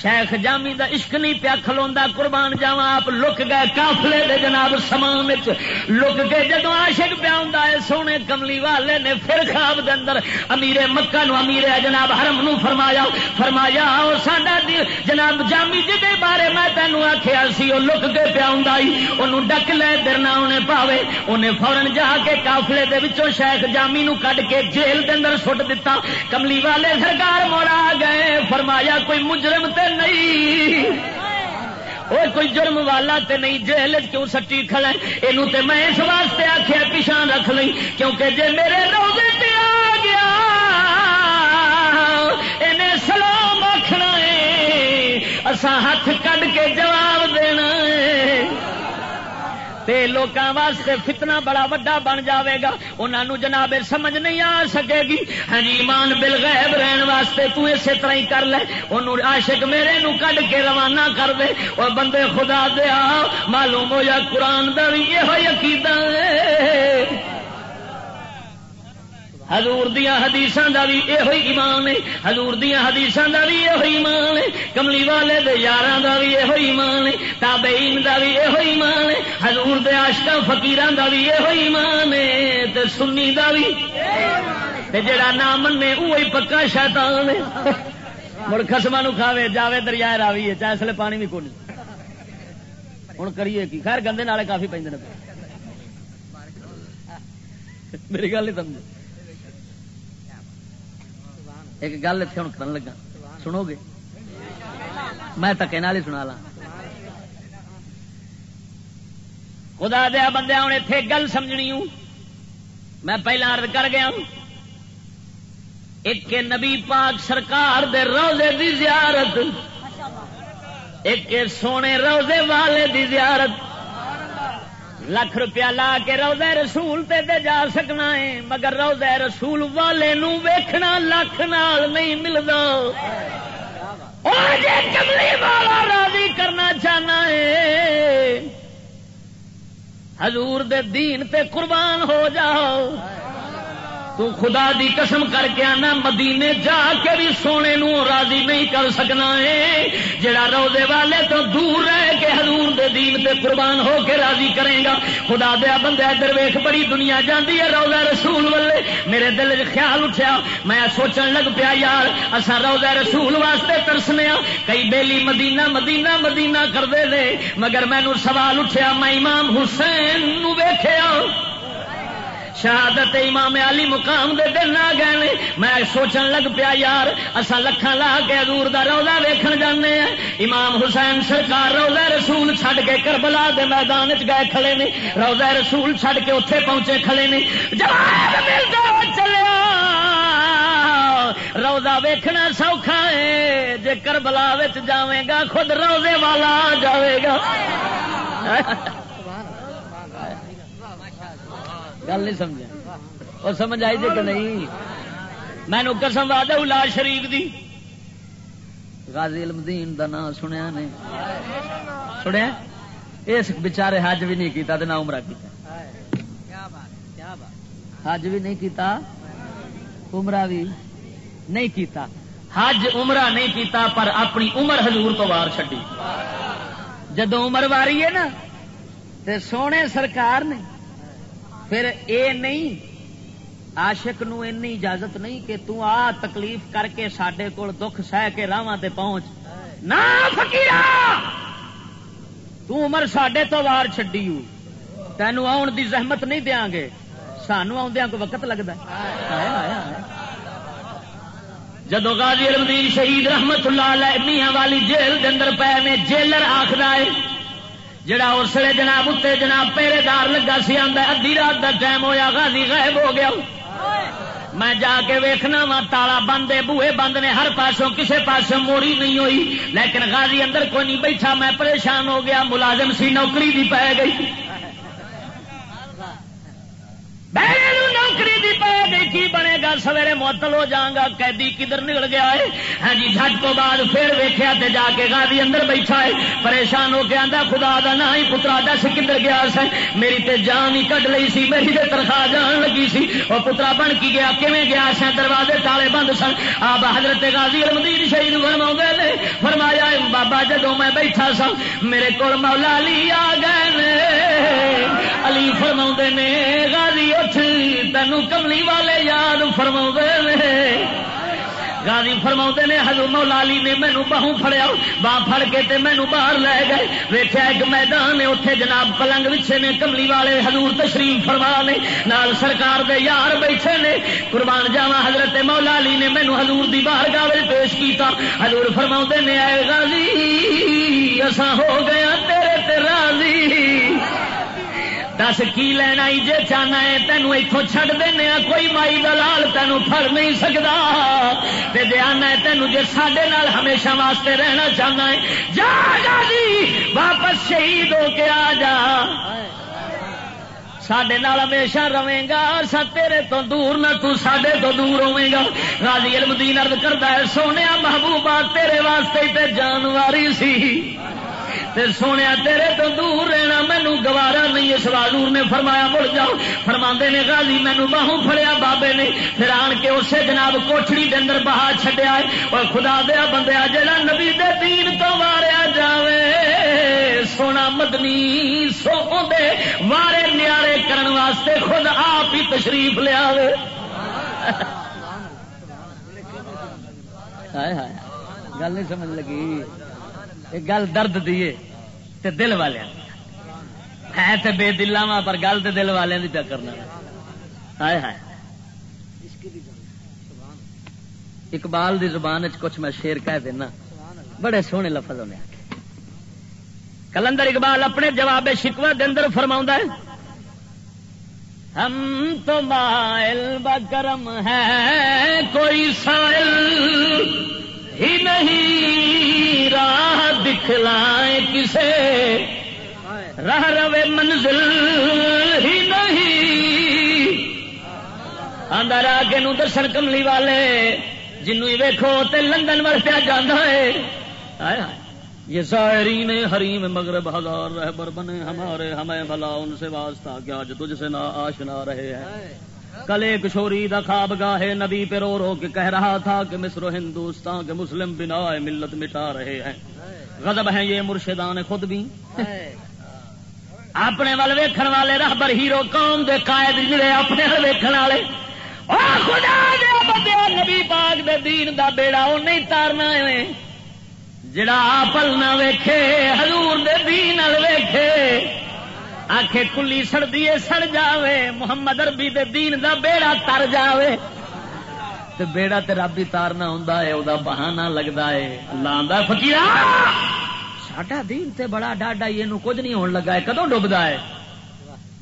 شیخ جامی دا عشق نہیں پیا کھلوا قربان جاوا آپ لک گئے کافلے دے جناب سمان لک کے جدو عاشق پیا ہوں سونے کملی والے نے پھر خواب دے اندر امیر مکہ نو امیر جناب حرم نو فرمایا۔ فرمایا ساڈا جناب جامی جی دے بارے میں تینوں آخیا سی وہ لک کے پیا ہوں ڈک لے درنا انہیں پاوے۔ انہیں فورن جا کے کافلے دے وچوں شیخ جامی نو کڈ کے جیل دے اندر سٹ دتا۔ کملی والے سرکار موڑا گئے، فرمایا، کوئی مجرم تے نہیں۔ وہ کوئی جرم والا تے نہیں، جیل کیوں سٹی کھڑا یہ تے میں اس واسطے آخیا پیچھا رکھ لیں کیونکہ جے میرے روزے تے آ گیا انہیں سلام آخنا ہے۔ اسا ہاتھ کڈ کے جواب دینا ہے۔ تے لوکاں واسطے فتنہ بڑا وڈا بن جاوے گا۔ انہوں جناب سمجھ نہیں آ سکے گی۔ ہاں جی ایمان بالغیب رہن واسطے تو اسی طرح ہی کر لے۔ اونوں عاشق میرے نو کڈ کے روانہ کر دے۔ اور بندے خدا دے آ، معلوم ہو یا قرآن دا بھی یہ عقیدہ ہزور دیا حدیث کا بھی یہ ایمان ہے ہزور دیا حدیث کا بھی یہ ایمان ہے، کملی والے دے یار کا بھی یہ ایمان ہے، تابعین کا بھی یہ ایمان ہے ہزور دے آشکا فکیران کا بھی یہ ایمان ہے، تے سنی کا بھی جڑا نام منے وہی پکا شیطان ہے۔ مڑ خسما نو کھاوے، جاوے دریا راوی ہے، چاہے اس پانی بھی کون ہوں کریے کی؟ خیر، گندے نالے کافی پہ میری گل نہیں سمجھ ایک گل اتنے ہوں کرن لگا۔ سنو گے؟ میں تکے نال ہی سنا لا خدا دیا بندے ہوں اتے گل سمجھنی ہوں۔ میں پہلا ارد کر گیا ہوں۔ ایک نبی پاک سرکار دے روزے دی زیارت، ایک سونے روزے والے دی زیارت۔ لکھ روپیہ لا کے روزہ رسول تے دے جا سکنا ہے، مگر روزہ رسول والے نو ویکھنا لکھ نال نہیں ملتا کملی والا راضی کرنا چاہنا ہے، حضور دے دین تے قربان ہو جاؤ۔ تو خدا دی قسم کر کے آنا، مدینے جا کے بھی سونے نو راضی نہیں کر سکنا ہے۔ جڑا روزے والے تو دور رہ کے حضور دے دین تے قربان ہو کے راضی کرے گا۔ خدا دیا بندے ادھر ویخ بڑی دنیا جاندی ہے روزہ رسول والے۔ میرے دل خیال اٹھیا، میں سوچن لگ پیا، یار اصا روزہ رسول واسطے ترسنے کئی بیلی مدینہ مدینہ مدینہ کرتے دے مگر مینو سوال اٹھیا، میں امام حسین نو ویخیا شہادت امام علی مقام دے دن آ گئے میں سوچن لگ پیا یار اصا لکھان لا کے ادور کا روزہ ویکن جانے ہیں۔ امام حسین سرکار روزہ رسول چھڈ کے کربلا دے میدان چ گئے کھڑے نے۔ روزہ رسول چھڈ کے اتے پہنچے کھڑے نے۔ جواب ملتا چلیا۔ روزہ ویکھنا سوکھا ہے۔ جے کربلا جاوے گا، خود روزے والا آ جائے گا۔ گل نہیں سمجھا۔ اور سمجھ آئی جی کہ نہیں۔ میں قسم واد الا شریف دی۔ غازی المدین دا نام سنیا نے۔ سنیا؟ اس بچارے حج بھی نہیں کیتا نہ عمرہ کیتا۔ حج بھی نہیں کیتا، عمرہ بھی نہیں کیتا۔ حج عمرہ نہیں کیتا، پر اپنی عمر حضور تو وار چڈی جدو عمر واری ہے نا، تے سونے سرکار نے پھر اے نہیں آشک نو اینی اجازت نہیں کہ تو آ تکلیف کر کے سڈے کول دکھ سہ کے راواں تے پہنچ۔ نہ فقیرا! تو عمر سڈے تو وار چڈی تینو آن دی زحمت نہیں دیا گے۔ سانو آدیا کو وقت لگتا جدو غازی المدین شہید رحمت اللہ علیہ میاں والی جیل دے اندر پے نے جیلر آخر ہے جڑا اس لیے جناب اتنے جناب پہرے دار لگا سی آدھا ادی رات کا ٹائم ہوا غازی غائب ہو گیا۔ میں جا کے ویخنا وا، تالا بند بوئے بند نے، ہر پاسوں کسے پاس موڑی نہیں ہوئی۔ لیکن غازی اندر کوئی نہیں بیٹھا، میں پریشان ہو گیا، ملازم سی، نوکری دی پی گئی۔ نوکری دی پہ گئی، کی بنے؟ سویرے معطل ہو جاؤں گا، قیدی کدھر نکل گیا ہے؟ ہاں جی جھٹ تو بعد پھر ویخیا تے جا کے گاڑی اندر بیٹھا ہے۔ پریشان ہو کے آدھا خدا دا نہ ہی پترا دس کدھر گیا سن میری تے جان ہی کٹ لی سی، میری تے تنخواہ جان لگی سی۔ وہ پترا بن کی گیا، کیویں گیا سن دروازے تالے بند سن۔ آپ حضرت غازی المدین شہید فرما نے، فرمایا، بابا جدو میں بیٹھا سا میرے کو مولا علی آ گئے علی فرما نے، غازی اٹھ تینوں کملی والے یاد فرما نے۔ غازی فرما نے ہزو مولا علی نے مینو بہو فڑیا باہ فڑ کے تے مینو باہر لے گئے۔ ویخیا ایک میدان ہے اتنے جناب پلنگ وچے نے، کملی والے حضور تشریف فرما نے۔ نال سرکار دے یار بیٹھے نے۔ قربان جاوا حضرت مولا علی نے مینو حضور دی باہر گاہ پیش کیتا۔ حضور فرما نے آئے غازی اسا ہو گیا ہاں تیرے تے راضی۔ دس کی لینا جی چاہنا ہے؟ تینوں اتوں چڈ دینا ہاں، کوئی مائی دلال تینوں فر نہیں سکتا جی آنا ہے، تینوں جی سڈے ہمیشہ واسطے رہنا چاہنا ہے۔ جا جا جی واپس شہید ہو کے آ جا۔ سڈے ہمیشہ رہے گا سا تیرے تو دور نہ تو سڈے تو دور ہوے گا۔ راجی علم دین ارد کرتا ہے سونے محبوبہ تیرے واسطے تے جانواری سی۔ پھر سونے تیرے تو دور رہنا مینو گوارا نہیں، اس والور نے فرمایا، مڑ جاؤ۔ فرما نے گالی مینو باہو فڑیا بابے نے۔ پھر آن کے اسے جناب کوٹڑی کے اندر بہا چڈیا اور خدا دیا بندیا جا نبی دے دین تو ماریا جاوے۔ سونا مدنی سو دے وارے نیارے کرن واسطے خود آپ ہی تشریف لیا گل نہیں سمجھ لگی۔ گل درد دیے تے دل والے ہے تے بے دلا وا پر گل تے دل والے کی پیا کرنا۔ ہائے ہائے۔ اقبال دی زبان کچھ میں شیر کہہ دینا۔ بڑے سونے لفظ ہونے کلندر اقبال اپنے جواب شکوا دے اندر فرما ہے۔ ہم تو مائل بکرم ہے، کوئی سائل ہی نہیں راہ دکھلائے کسے۔ راہ روے منزل ہی نہیں۔ آدھا راہ کے نو درشن کملی والے جنو ویکو تے لندن وال پیا جانا ہے یہ زائرین حریم مغرب ہزار رہبر بنے، ہمارے ہمیں بھلا ان سے واسطہ کیا، جو تجھ سے نہ آشنا رہے ہیں۔ کل ایک شوری دا خواب گاہے نبی پہ رو رو کے کہہ رہا تھا کہ مصر و ہندوستان کے مسلم بنا ملت مٹا رہے ہیں۔ غضب ہیں یہ مرشدان خود بھی۔ اپنے وال ویکھن والے رہبر ہیرو قوم دے قائد جڑے اپنے وال ویکھن والے۔ خدا دے بندے، نبی پاک دے دین دا بیڑا وہ نہیں تارنا ہے۔ جڑا پل نہ ویکھے، حضور دے دین ویکھے۔ آخ کلی سڑی سڑ جاوے، محمد اربی دے دین دا بیڑا تر جاوے۔ تے بیڑا تے رب ہی تارنا ہوں وہ بہانا لگتا ہے اللہ فکیر ساڈا دین تے بڑا ڈاڈا یہ کچھ نہیں ہونے لگا ہے کدو ڈبدا ہے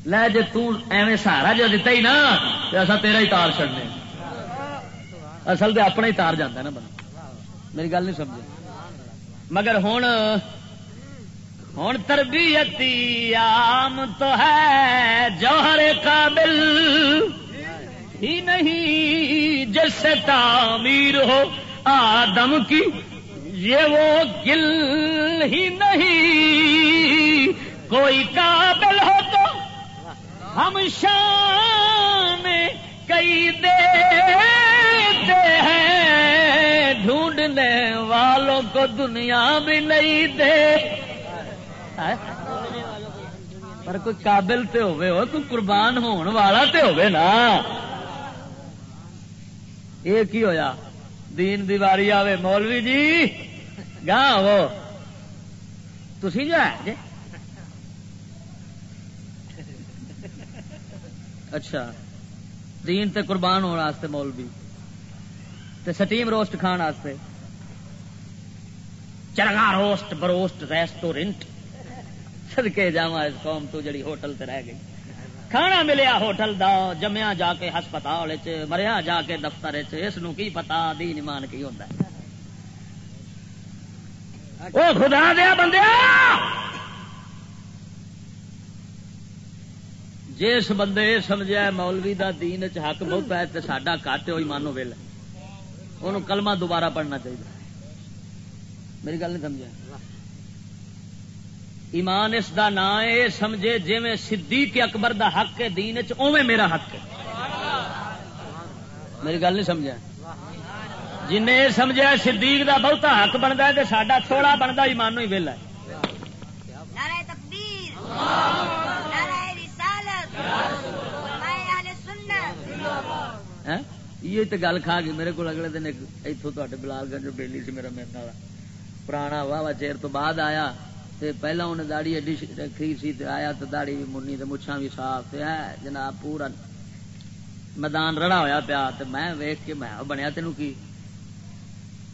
لے جے تیویں سہارا جو دتا ہی نا تو اصا تیرا ہی تار چڑنے اصل تو اپنا ہی تار جانا نا بنا میری گل نہیں سمجھ مگر ہوں ہوں تربیتی عام تو ہے جوہر قابل ہی نہیں جس سے تعمیر ہو آدم کی، یہ وہ گل ہی نہیں۔ کوئی قابل ہو تو ہم شام کئی دیتے ہیں۔ ڈھونڈنے والوں کو دنیا بھی نہیں دے۔ پر کوئی قابل تے ہوئے ہو، کوئی قربان ہون والا تے ہوئے نا۔ یہ کی ہویا؟ دین دیواری آوے، مولوی جی گاہ وہ تھی جو ہے جی؟ اچھا دین تے قربان ہونے واسطے مولوی۔ تے سٹیم روسٹ کھان واسطے۔ چرگا روسٹ، بروسٹ ریسٹورینٹ سدکے جا اس قوم تو جڑی ہوٹل تے رہ گئی۔ کھانا ملیا ہوٹل دا، جمیا جا کے ہسپتال مریا جا کے دفتر اس نو کی پتا، دین ایمان کی ہوتا ہے۔ او خدا دیا بندے جس بندے سمجھا مولوی دا دین چ حق بہت ہے تو ساڈا کٹ ہوئی مانو ویل ان کلمہ دوبارہ پڑھنا چاہیے میری گل نہیں سمجھا۔ ایمان اس دا نام ہے سمجھے جی میں صدیق اکبر دا حق ہے دین اوے میرا حق ہے۔ میری گل نہیں سمجھا؟ جن سمجھا صدیق دا بہتا حق بنتا ہے تو سڈا تھوڑا بنتا ایمانو ہی ویلا یہ تو گل کھا گئی میرے کو اگلے دن اتوں تے بلال گنج بیلی سی میرا میرے پرانا واہ واہ چیر تو بعد آیا۔ تے پہلا انہیں داڑی ایڈی رکھی سی تے آیا تو داڑی بھی منی تے مچھا بھی صاف ہے جناب پورا میدان رڑا ہویا پیا تے میں ویخ کے میں بنیا تینوں کی؟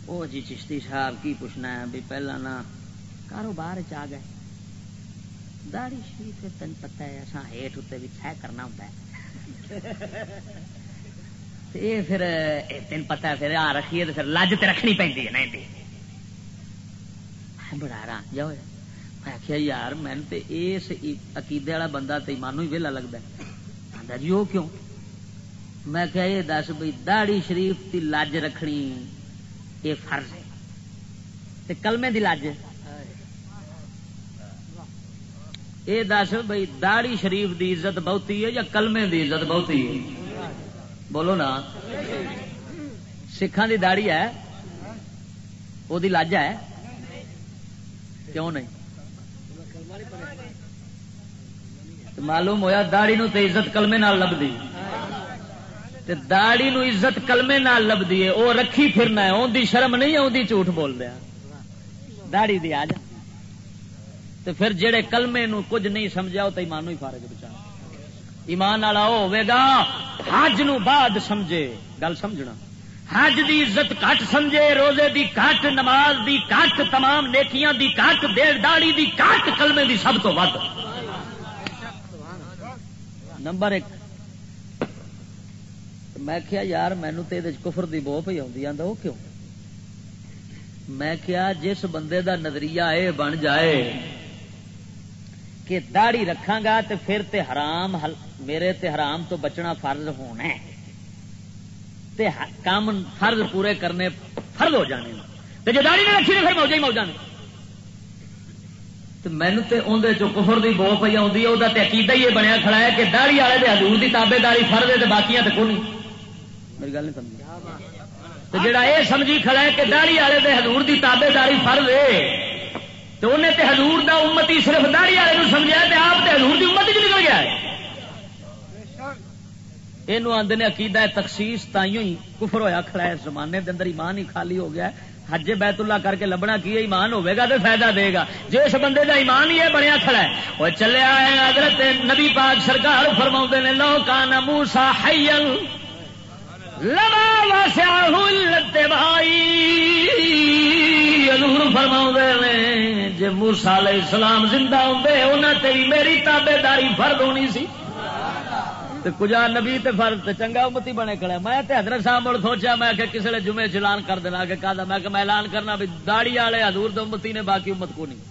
او جی چشتی صاحب کی پوچھنا ہے بھی پہلا نا کاروبار چ آ گئے۔ داڑی شریف تین پتا ہے اصا ہیٹ اتنے بھی چھ کرنا ہوتا ہے۔ یہ پھر تین پتا ہے پھر آ رکھیے تو پھر لج تے رکھنی پی ہے نہیں بڑا رہا جاؤ میں آخیا یار میں اس عقیدے والا بندہ تو مانو ہی ویلا لگتا ہے جی وہ کیوں میں کیا یہ دس بھائی داڑی شریف کی لج رکھنی یہ فرض ہے کلمے دی لج یہ دس بھائی داڑی شریف دی عزت بہتی ہے یا کلمے دی عزت بہتی ہے بولو نا سکھان دی داڑی ہے وہ لج ہے کیوں نہیں معلوم ہویا داڑی نو تے عزت کلمے نال لبدی۔ تے داڑی نو عزت کلمے نال لبدی ہے، او رکھی پھرنا ہے اون دی شرم نہیں اون دی جھوٹ بول دیا۔ داڑی دی آ جا تے پھر جڑے کلمے نو کچھ نہیں سمجھا، او تے ایمان نو ہی فارغ بچا ایمان والا او ہوے گا، حج نو بعد سمجھے۔ گل سمجھنا۔ حج دی عزت کٹ سمجھے، روزے دی کٹ، نماز دی کٹ، تمام نیکیاں دی کٹ دیڑ داڑی دی کٹ، کلمے دی سب تو ود۔ نمبر ایک۔ میں کیا یار مینو تو یہ کفر دی بو پی آ کیوں? میں کیا جس بندے دا نظریہ اے بن جائے کہ داڑی رکھا گا تو پھر تے حرام میرے تے حرام تو بچنا فرض ہونا ہے۔ تے کام فرض پورے کرنے فرض ہو جانے تے جو داڑی نہیں رکھی پھر موجہ ہی موجہ نے۔ مینو تو اندر جو کفر دی بو پی آتی ہے وہ عقیدہ ہی بنیا کھڑا ہے کہ داڑی والے دے حضور دی تابے داری فرض ہے باقی تو کون؟ میری گل نہیں سمجھ جڑا سمجھی کھڑا ہے کہ داڑی والے دے حضور دی تابے داری فرض ہے تو انہیں تے حضور دا امتی صرف داڑی والے سمجھا تے آپ تے حضور دی امت چ نکل گیا ہے۔ یہ آدھے عقیدہ تخصیص تائیوں ہی کفر ہویا کھڑا ہے زمانے دے اندر ایمان ہی خالی ہو گیا ہے۔ حج بیت اللہ کر کے لبنا کی ایمان ہوے گا تو فائدہ دے گا۔ جس بندے کا ایمان ہی ہے بنیا کھڑا ہے۔ وہ چلیا ہے حضرت نبی پاک سرکار فرما نے، لو کا نموسا حیل لبا واسع بھائی حضور فرما نے جی موسا علیہ السلام زندہ ہوں انہیں تیری میری تابے داری فرد ہونی سی۔ کجا نبی تے فرض تے چنگا امتی بنے کھڑا میں تے حضرت صاحب مڑ سوچا میں کہ کسی نے جمعے چلان کر دینا کہ کہا میں کہ میں اعلان کرنا بھی داڑی والے حضور دو امتی نے، باقی امت کو نہیں۔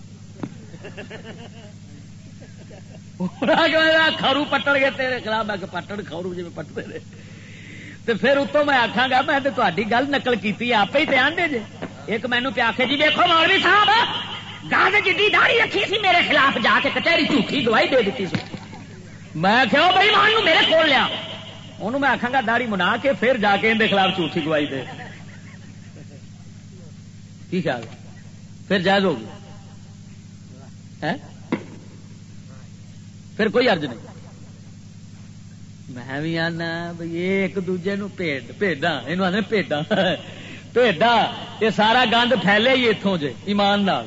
کھارو پٹڑ گئے تیرے خلاف، میں کہ پٹڑ کھارو جی پٹتے رہے تو پھر اتوں میں آخا گا، میں تاری گل نقل کی آپ ہی دھیان دے جی۔ ایک مینو پیا جی دیکھو مولوی صاحب، گاہ جی داڑی رکھی سی میرے خلاف، جا کے کچہری جھوٹھی گواہی دے دیتی سی۔ میں کیا بھائی مان میرے کول لیا. انہوں میں آخا گا داڑی منا کے پھر جا کے اندر خلاف جھوٹھی گوائی دے. کی خیال پھر جائز ہوگی؟ پھر کوئی ارج نہیں۔ میں بھی آنا بھائی، ایک دوجے نو پیڈا یہ آدھے پیڈا پیڈا یہ سارا گند پھیلے ہی اتوں جے، ایمان نال۔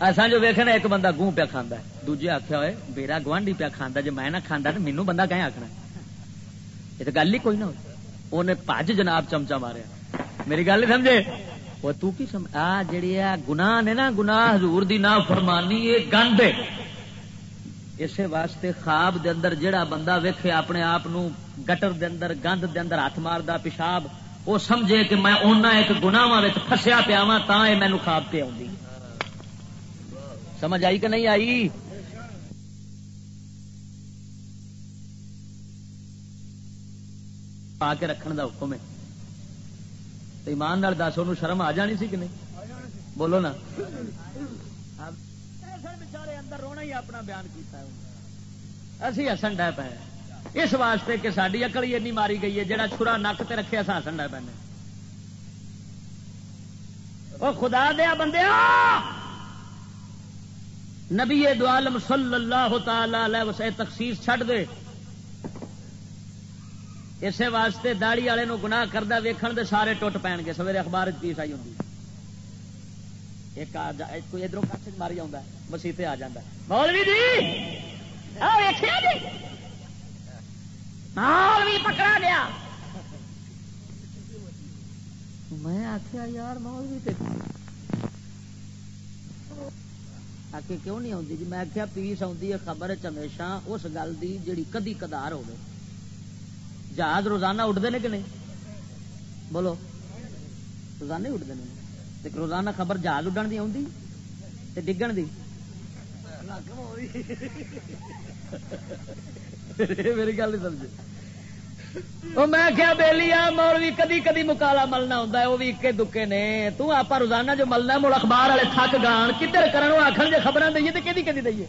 ایسا جو ویخنا ایک بندہ گوں پیا کھانا ہے۔ دوجے آخیا ہوئے میرا گوانڈی پیا کھانا جی میں نہ کھانا تو مینو بندہ کہیں آخنا یہ تو گل ہی کوئی نہ انہیں پج جناب چمچا ماریا میری گل نہیں سمجھے وہ تو کی سمجھ آ جڑی گناہ نے نا گناہ حضور دی نا فرمانی یہ گند اسے واسطے خواب دے اندر جڑا بندہ ویکھے اپنے آپ گٹر دے اندر گند دے اندر ہاتھ ماردا پیشاب وہ سمجھے کہ میں اونا ایک گناواں فسیا پیا وا تا یہ مینو خواب پہ آؤں سمجھ آئی کہ نہیں آئی پا کے رکھن دا حکم ہے۔ ایمان نال دس ان شرم آ جانی سی کہ نہیں؟ بولو نا۔ بچارے اندر رونا ہی اپنا بیان کیتا ہے۔ اسی ہسن ڈے پے۔ اس واسطے کہ ساری اکل ہی اینی ماری گئی ہے جہاں چھرا نک تے رکھے اصا ہسن ڈے پہ وہ خدا دیا بندے نبی دعالم صلی اللہ تعالی وسے تخصیص چھڈ دے۔ اسے واسطے داڑی والے نو گناہ کردہ ویکھن دے سارے ٹوٹ پین گے۔ سویرے اخبار پیس آئی ہوں ایک کوئی ادھر کچھ ماری آ مسیح جی! آ جا مولوی جی! مولوی پکڑا گیا۔ میں آخیا یار مولوی آخر کیوں نہیں آتی جی؟ میں آخیا پیس آتی ہے خبر ہمیشہ، اس گل کی جیڑی کدی کدار ہوگی جہاز روزانہ اٹھتے ہیں کہ نہیں؟ بولو۔ روزانہ ہی اٹھتے ہیں۔ روزانہ خبر جہاز اڈن کی آتی ڈگن کی میری گل نہیں سمجھ میں کیا بہلی آ مولوی، کدی کدی مکالا ملنا ہوں وہ بھی اکے دکے نے۔ تو آپ روزانہ جو ملنا مڑ اخبار والے تھک گان، کدھر کرن؟ آخر جی خبر دئیے تو کہ دئیے۔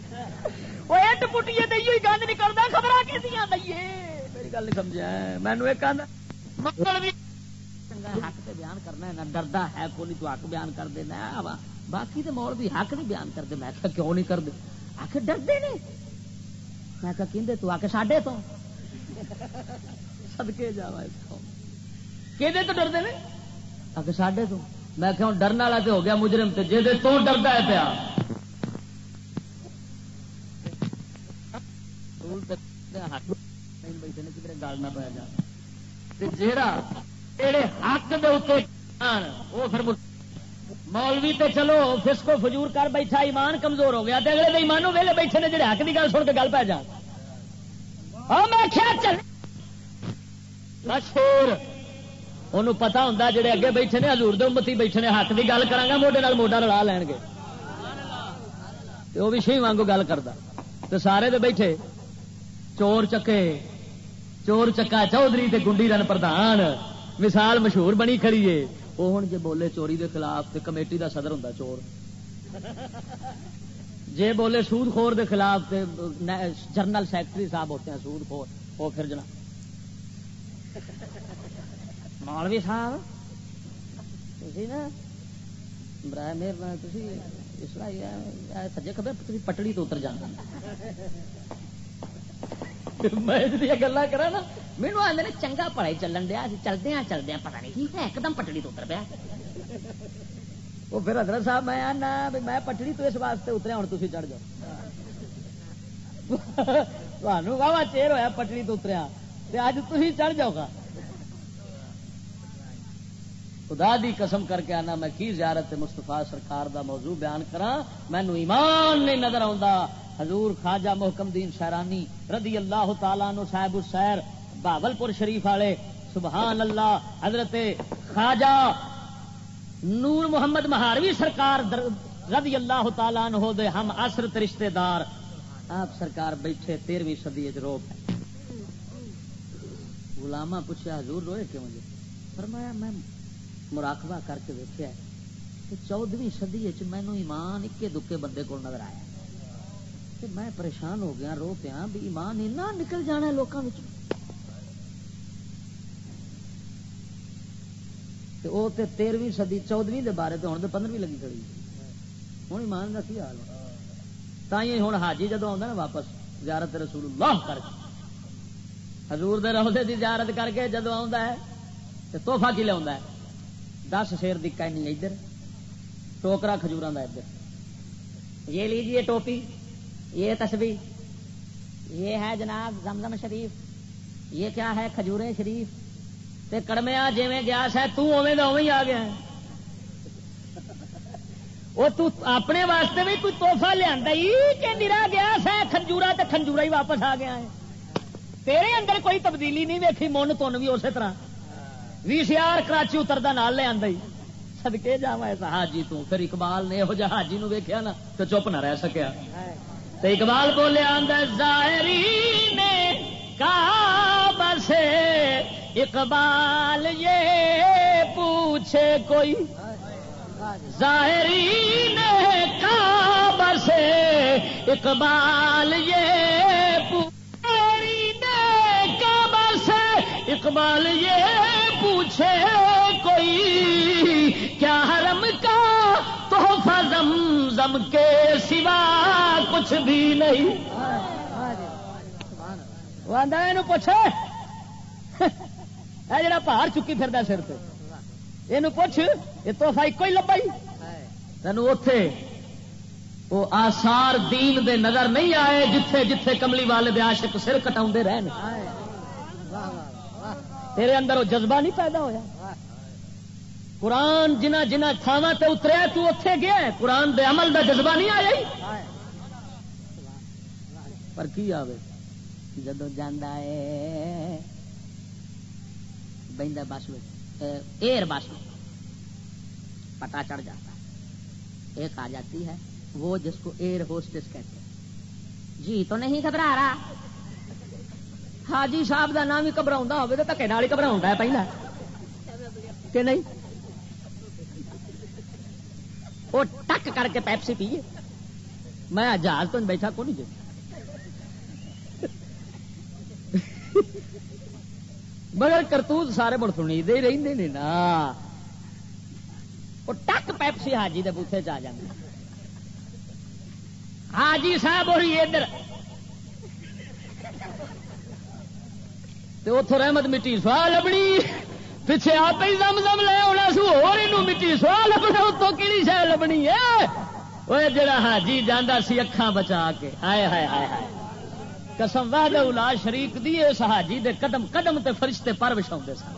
وہ اٹ پٹیے دئیے گند نہیں کرتا خبر کسی دئیے؟ گل نہیں سمجھا مینو ایک حق سے بیان کرنا ہے نہ ڈردا ہے کو نہیں تو حق بیان کر دینا باقی تو مول بھی حق نہیں بیان کرتے۔ میں کیوں نہیں کرتے؟ آخر ڈرتے نہیں۔ میں کہ تو آ کے ساڈے تو۔ سدکے جا کہ تو ڈرتے ہیں آ ساڈے تو۔ میں کہ ڈرن والا تو ہو گیا مجرم تے جی تو ڈردا ہے پیا۔ بیٹھے نے کدھر گل نہ پایا جا جہے حق دے اتنے وہ پھر مولوی تے چلو، فسکو فجور کر بیٹھا ایمان کمزور ہو گیا تے اگلے دے ایمانوں ویلے بیٹھے نے جڑے حق کی گل سن کے گل پہ جا۔ میں چل ان پتا ہوں جڑے اگے بیٹھے نے ہزور دمتی بیٹھے نے حق کی گل کرا موڈے موڈا رلا لین گے۔ وہ بھی شی وانگو گل کرتا تو سارے دے بیٹھے، چور چکے چور چکا چودھری تے گنڈی رن پردھان مثال مشہور بنی کھڑی ہے وہ ہوں جی بولے چوری دے خلاف تے کمیٹی دا صدر ہوں چور جے بولے سود خور دے خلاف تے جنرل سیکٹری صاحب ہوتے ہیں سود خور وہ پھر جنا مولوی صاحب نا برائے مہربانی سجے خبر پٹڑی تو اتر جانا میں گلا کرا نا مینو آدھے نے چنگا پڑھائی چلن دیا چلدے چلدے پتا نہیں کی ہے، ایک دم پٹڑی تو اتر پیا۔ وہ پھر حضرت صاحب میں آنا میں پٹڑی تو اس واسطے اتریا ہوں تھی چڑھ جاؤ۔ واہ چیر ہوا پٹڑی تو اتریا۔ اج تھی چڑھ جاؤ گا۔ خدا دی قسم کر کے آنا، میں کی زیارت مستفا سرکار دا موضوع بیان کرا مینو ایمان نہیں نظر آتا حضور خواجہ محکم دین سیرانی رضی اللہ تعالیٰ نو صاحب السیر بابل پور شریف والے، سبحان اللہ، حضرت خواجہ نور محمد مہاروی سرکار رضی اللہ تعالیٰ نو دے ہم اثر رشتے دار آپ سرکار بیٹھے تیرہویں سدی رو گلاما پوچھا حضور روئے کیوں جی؟ فرمایا، میں مراقبہ کر کے دیکھا چودویں سدی مینو ایمان اکے دکے بندے کو نظر آیا۔ کہ میں پریشان ہو گیا، رو پیا، بھی ایمان اینا نکل جانا لوگوں وہ تیرہویں سدی چودویں دے بارے تو ہوں تو پندرہویں لگی کھڑی۔ ہوں ایمان کا کی حال تھی ہوں حاجی جدو آتا نا واپس زیارت رسول اللہ کر کے۔ حضور دے روزے کی زیارت کر کے جدو آ توحفہ کی لیا دس شیر دکا نہیں ادھر، ٹوکرا کھجورا ادھر۔ یہ لیجیے ٹوپی۔ یہ تسبی یہ ہے جناب زمزم شریف، یہ کیا ہے کھجورے شریف؟ تے کڑمیا جی گیاس ہے تویں اویں آ گیا وہ تو اپنے واسطے بھی کوئی توحفہ لیا کہ میرا گیاس ہے، کھنجورا تو کھنجورا ہی واپس آ گیا ہے۔ تیرے اندر کوئی تبدیلی نہیں ویکھی من تن بھی اسی طرح۔ وی سی آر کراچی اتردا نال لے آئی سدکے جا حاجی تو پھر اقبال نے یہو جہ حاجی نو ویکیا نا تو چپ نہ رہ سکیا۔ تو اقبال بولے ظاہری نے کہا بس اقبال یہ پوچھے کوئی، ظاہری نے کہا بس اقبال یہ پوچھے کہا بس اقبال یہ پوچھے کوئی، کیا حرم کا علم کے سوا کچھ بھی نہیں۔ پوچھ جڑا پہاڑ چکی پھر سر پہ یہ پوچھ، یہ توحفہ ایک ہی لبا ہی۔ تین اتے وہ آسار دین دے نظر نہیں آئے جتھے جتھے کملی والے دے عاشق سر کٹا رہے تیرے اندر وہ جذبہ نہیں پیدا ہویا۔ قرآن جنہ جنہ تھاوا تے اتریا تو اتے گیا قرآن دے عمل دا جذبہ نہیں آیا پر کی آوے؟ جدو جانا ہے بہن بس ایئر بس پتا چڑھ جاتا ہے۔ ایک آ جاتی ہے، وہ جس کو ایئر ہوسٹس کہتے ہیں۔ جی تو نہیں گھبرا رہا؟ حاجی صاحب کا نام ہی گھبرا ہو دکے نال ہی گھبرا ہے پہلا۔ کہ نہیں؟ وہ ٹک کر کے پیپسی پیے۔ میں جہاز تو بیٹھا کو نہیں جی مگر کرتوت سارے مڑ سنی، دے رہتے نا۔ وہ ٹک پیپسی حاجی دے بوٹے چ جائے حاجی صاحب ہوئی ادھر۔ اتوں رحمت مٹی سوا لبنی۔ پیچھے آپ ہی دم دم لے آنا سو، اور مٹی سوا لبنا، اتوں کہڑی شہ لبنی ہے؟ وہ جڑا حاجی جانا سی اکھان بچا کے۔ ہائے ہائے ہائے ہائے۔ قسم واہ الا شریک دی، اس حاجی دے قدم قدم تے فرشتے پر وچھاؤ سن۔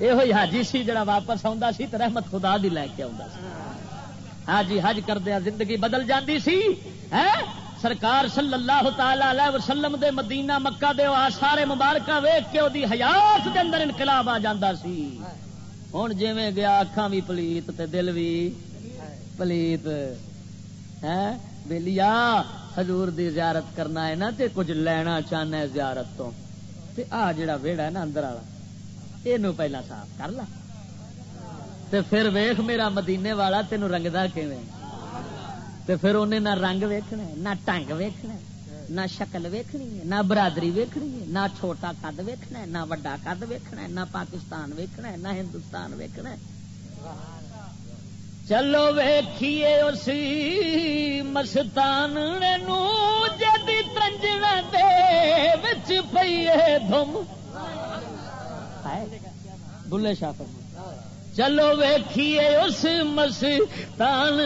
یہ حاجی سی جڑا واپس آ سی تو رحمت خدا دی لے کے آ ہاں جی حج کردیا زندگی بدل جاندی سی سرکار صلی اللہ تعالی علیہ وسلم دے مدینہ مکہ دے سارے مبارکہ ویخ کے دی حیات دے اندر انقلاب آ جاندہ سی۔ ہوں جی گیا اکھان بھی پلیت تے دل بھی پلیت۔ ہے بلیا حضور دی زیارت کرنا ہے نا تے کچھ لینا چاہنا ہے زیارت تو۔ تے آ جڑا ویڑا ہے نا اندر والا یہ پہلا صاف کر لا۔ تے پھر ویخ میرا مدینے والا تین رنگتا پھر انہیں نہ رنگ ویکھنا نہ ٹنگ ویکھنا نہ شکل ویکھنی ہے، نہ برادری ویکھنی ہے، نہ چھوٹا قد ویکھنا ہے، نہ وڈا قد ویکھنا ہے، نہ پاکستان ویکھنا ہے، نہ ہندوستان ویکھنا ہے۔ چلو ویکھیے اسی مستان جدی ترنجنا دے پیے دم بلے شاہ فرما چلو ویکھیے اس مس تان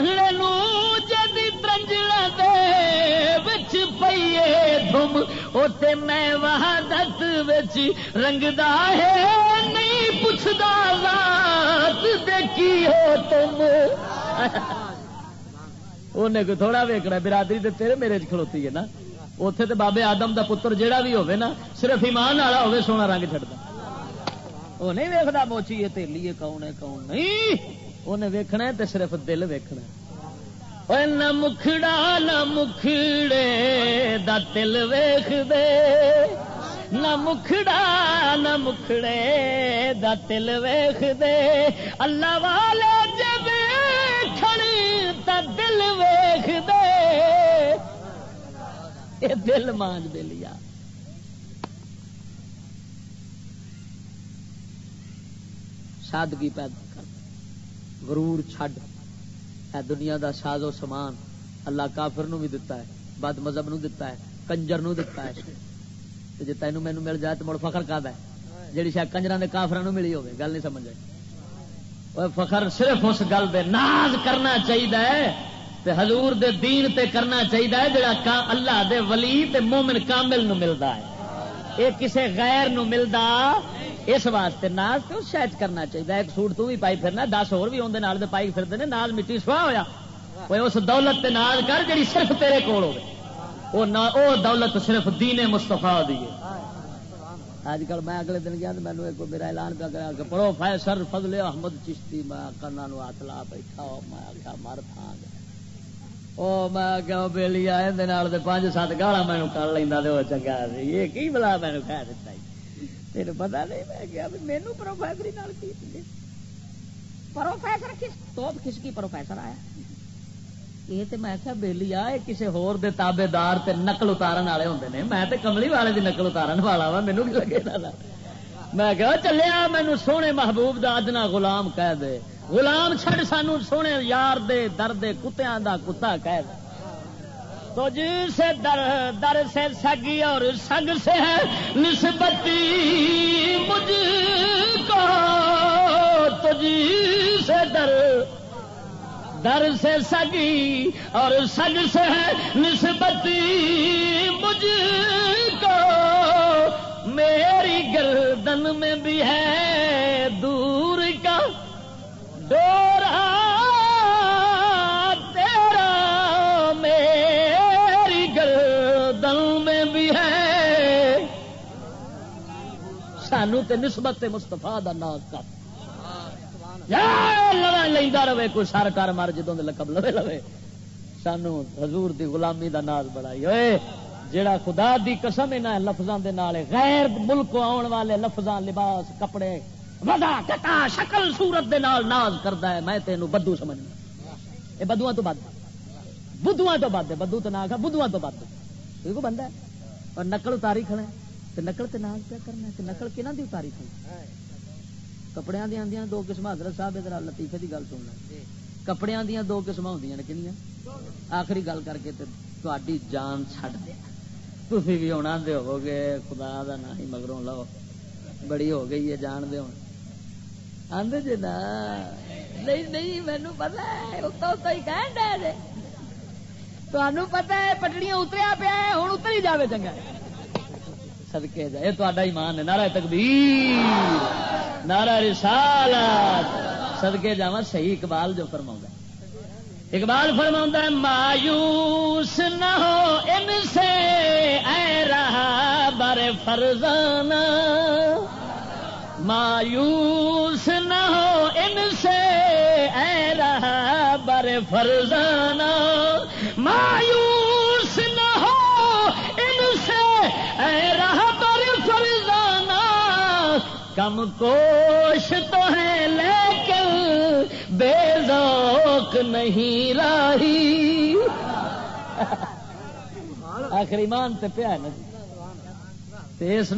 جدی ترنجڑا دے بچ پیے دھم، اوتے میں وحدت وچ رنگدا ہے، نہیں پوچھدا ذات دیکھی ہو تم؟ (laughs) انہیں کو تھوڑا ویکنا برادری تے تیرے میرے کھلوتی ہے نا؟ اتے تے بابے آدم دا پتر جیڑا بھی ہوئے نا، صرف ایمان والا ہوئے سونا رنگ چڑھتا وہ نہیں ویکتا موچی، یہ کون ہے، کون نہیں؟ انہیں ویکنا تو صرف دل ویکنا نہ مکھڑا، نہ مکھڑے دا دل ویخ دے نہ مکھڑا، نہ مکھڑے دا دل ویخ دے اللہ والے جب کھڑی تا دل ویخ دے یہ دل مانج دے لیا۔ سادگی پیدا کر غرور چھڈ۔ اے دنیا دا ساز و سامان اللہ کافر نو بھی دتا ہے، بد مذہب نو دتا ہے، کنجر نو دتا ہے۔ جی تینوں مینو مل جائے تو مڑ فخر کرد ہے جی شاید کنجر کے کافر ملی ہوگی گل نہیں سمجھ آئی۔ فخر صرف اس گل دے، ناز کرنا چاہیے تے حضور دے دین تے کرنا چاہیے جڑا اللہ دے ولی تے مومن کامل نو ملتا ہے۔ یہ کسے غیر نو ملتا اس واسطے ناز تو شاید کرنا چاہیے۔ ایک سوٹ تو بھی پائی پھرنا، دس اور بھی اندر آدھے پائی پھرتے ہیں ناز مٹی سوا ہوا وہ اس دولت تے ناز کر جی صرف تیرے کول ہو دولت صرف دین مستفا دیے اج کل میں اگلے دن گیا مینو ایک میرا اعلان پہ کرا کہ پڑھو فیسر فضل احمد چشتی، میں کرنا نو ہاتھ لا بیٹھا میں آخیا مر تھا او میں کہ بیلی آئے پانچ سات گالا مینو کر لینا چنگا یہ کی بلا مینو کہہ دیتا تین پتا نہیں میں گیا مینو پروفیسری پروفیسر کس تو کس کی پروفیسر آیا یہ تو میں کیا بہلی آ کسی ہور دے تابے دار تے نقل اتارن والے ہوں نے میں تے کملی والے دی نقل اتارن والا وا مینو بھی لگے میں کہ چلیا مینو سونے محبوب دا ادنا غلام کہہ دے غلام چھڑ سانو سونے یار دے درد کتیاں دا کتا کہہ دے تو جی سے در در سے سگی اور سگ سے ہے نسبتی مجھ کو۔ تو جی سے در در سے سگی اور سگ سے ہے نسبتی مجھ کو۔ میری گردن میں بھی ہے دور کا ڈورا۔ سانو تے نسبت مستفا دا ناز کا لینا رہے، کوئی سر کر مر، جدوں لقب لوے لوے۔ سانو حضور دی غلامی دا ناز بڑائی ہوئے جڑا خدا دی قسم ہے لفظاں دے نال، غیر ملک آن والے لفظاں، لباس، کپڑے، ودا، کتا، شکل، صورت دے نال ناز کردا ہے، میں تینوں بدو سمجھنا۔ اے بدواں تو بعد بدواں تو بعد بدو تو نہ کھا بدواں تو بعد کو بندہ؟ ہے اور نقل اتاری کھڑا ہے تے نقل تے ناز کیا کرنا ہے تے نقل کنا دی اتاری کھڑا کپڑے دیا آدی دو قسم حضرت صاحب ادھر لطیفے کی گل سننا کپڑے دیا دو قسم ہوں کنیا آخری گل کر کے تھی جان چڈ دیا تھی بھی ہونا دے ہو گے خدا دا نا ہی مگروں لو بڑی ہو گئی ہے جان دے جی نا نہیں نہیں مینو پتا ہے تمہیں پتا ہے پٹڑیاں اتریا پیا ہوں اتر ہی جائے چنگا سدکے جائے تا ایمان ہے۔ نارا تقدیر نارا رسالت۔ سدکے جا صحیح اقبال جو فرما اقبال فرما مایوس نہ ہو ان سے، اے رہا بر فرزانہ۔ مایوس نہ ہو ان سے، اے رہا بر فرزانہ۔ مایوس کم کوش تو ہے، لیکن بے ذوق نہیں راہی۔ آخری مان تے پیا نا جی۔ اس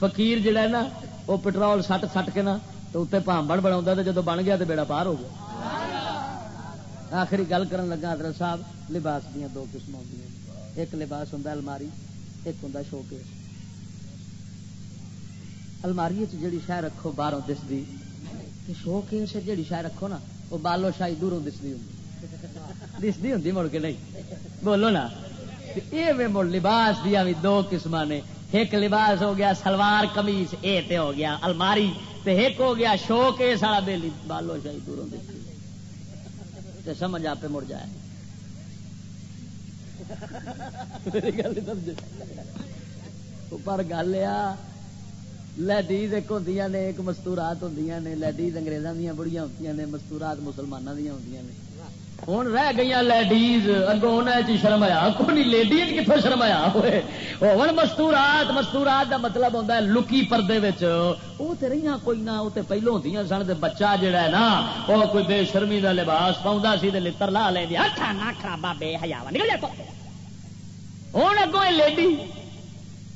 فقیر جڑا ہے نا، وہ پٹرول سٹ سٹ کے نا، تو اتنے پامبڑ بنا تو جدو بن گیا تو بیڑا پار ہو گیا۔ آخری گل کر لگا حضرت صاحب، لباس دیا دو قسم ہوں ایک لباس ہوں الماری، ایک ہوں شو کے الماری جیڑی شہ رکھو باہر دستی شو کے جیڑی شہ رکھو نا، وہ بالو شاہی دوروں دستی ہوں دستی ہوں مڑ کے نہیں. بولو نا یہ مڑ لباس دیا بھی دو قسم نے. ایک لباس ہو گیا سلوار کمیز اے تے ہو گیا الماری. تے ایک ہو گیا شو کے سارا بیلی بالو شاہی دوروں دستی تے سمجھ آپ مڑ جائے. پر گل آ لیڈیز ایک ہوں نے، ایک مستورات ہوں نے لیڈیز اگریزوں دیا بڑیاں ہوتی نے، مستورات مسلمانوں دیا ہوں نے۔ ہوں رہ گئی لیڈیز اگوں شرمایا۔ کونی لیڈیز کتوں شرمایا؟ ہوئے۔ ہوں مستورات مستورات دا مطلب ہوتا ہے لکی پردے وہ تو رہی کوئی نہ وہ پہلو ہوتی سن بچہ جڑا ہے نا وہ کوئی بے شرمی دا لباس پاؤں سی لڑ لا لیں اچھا نہ بابے ہزار نکل جائے ہوں اگوں لیڈی۔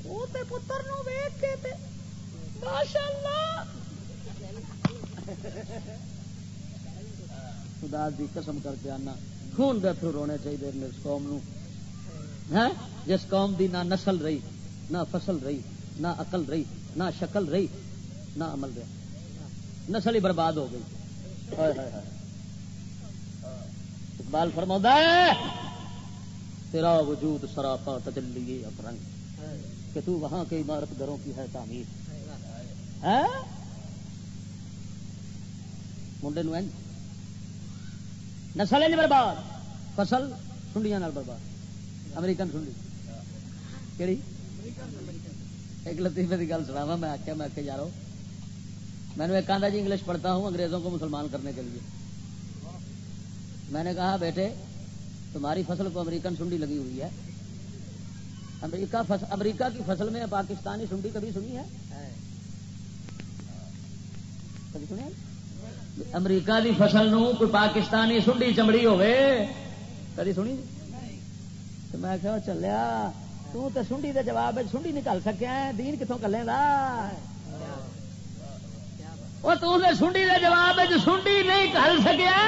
وہ پتر ویک کے خدا دی قسم کر کے آنا۔ خون دے تھرو رونے چاہیے اس قوم نو۔ جس قوم دی نہ نسل رہی، نہ فصل رہی، نہ عقل رہی، نہ شکل رہی، نہ عمل رہا نسل ہی برباد ہو گئی۔ اقبال فرما ہے، تیرا وجود سراپا تجلی افرنگ کہ تو وہاں کے عمارت گھروں کی ہے تعمیر۔ منڈے نو نسل ہے برباد فصل سنڈیاں برباد امریکن سنڈی کہڑی ایک لطیفے کی گل سنا میں آخیا میں آخیا یارو میں نے ایک آدھا جی انگلش پڑھتا ہوں انگریزوں کو مسلمان کرنے کے لیے میں نے کہا بیٹے تمہاری فصل کو امریکن سنڈی لگی ہوئی ہے امریکہ امریکہ کی فصل میں پاکستانی سنڈی کبھی سنی ہے امریکہ دی فصل نو کوئی پاکستانی سنڈی چمڑی ہوے کدی سنی؟ تو میں کہ چلیا، تو تے سنڈی دے جواب سنڈی نکل سکیا دین کتوں کلے دا؟ وہ تو سنڈی کے جواب سنڈی نہیں کر سکیا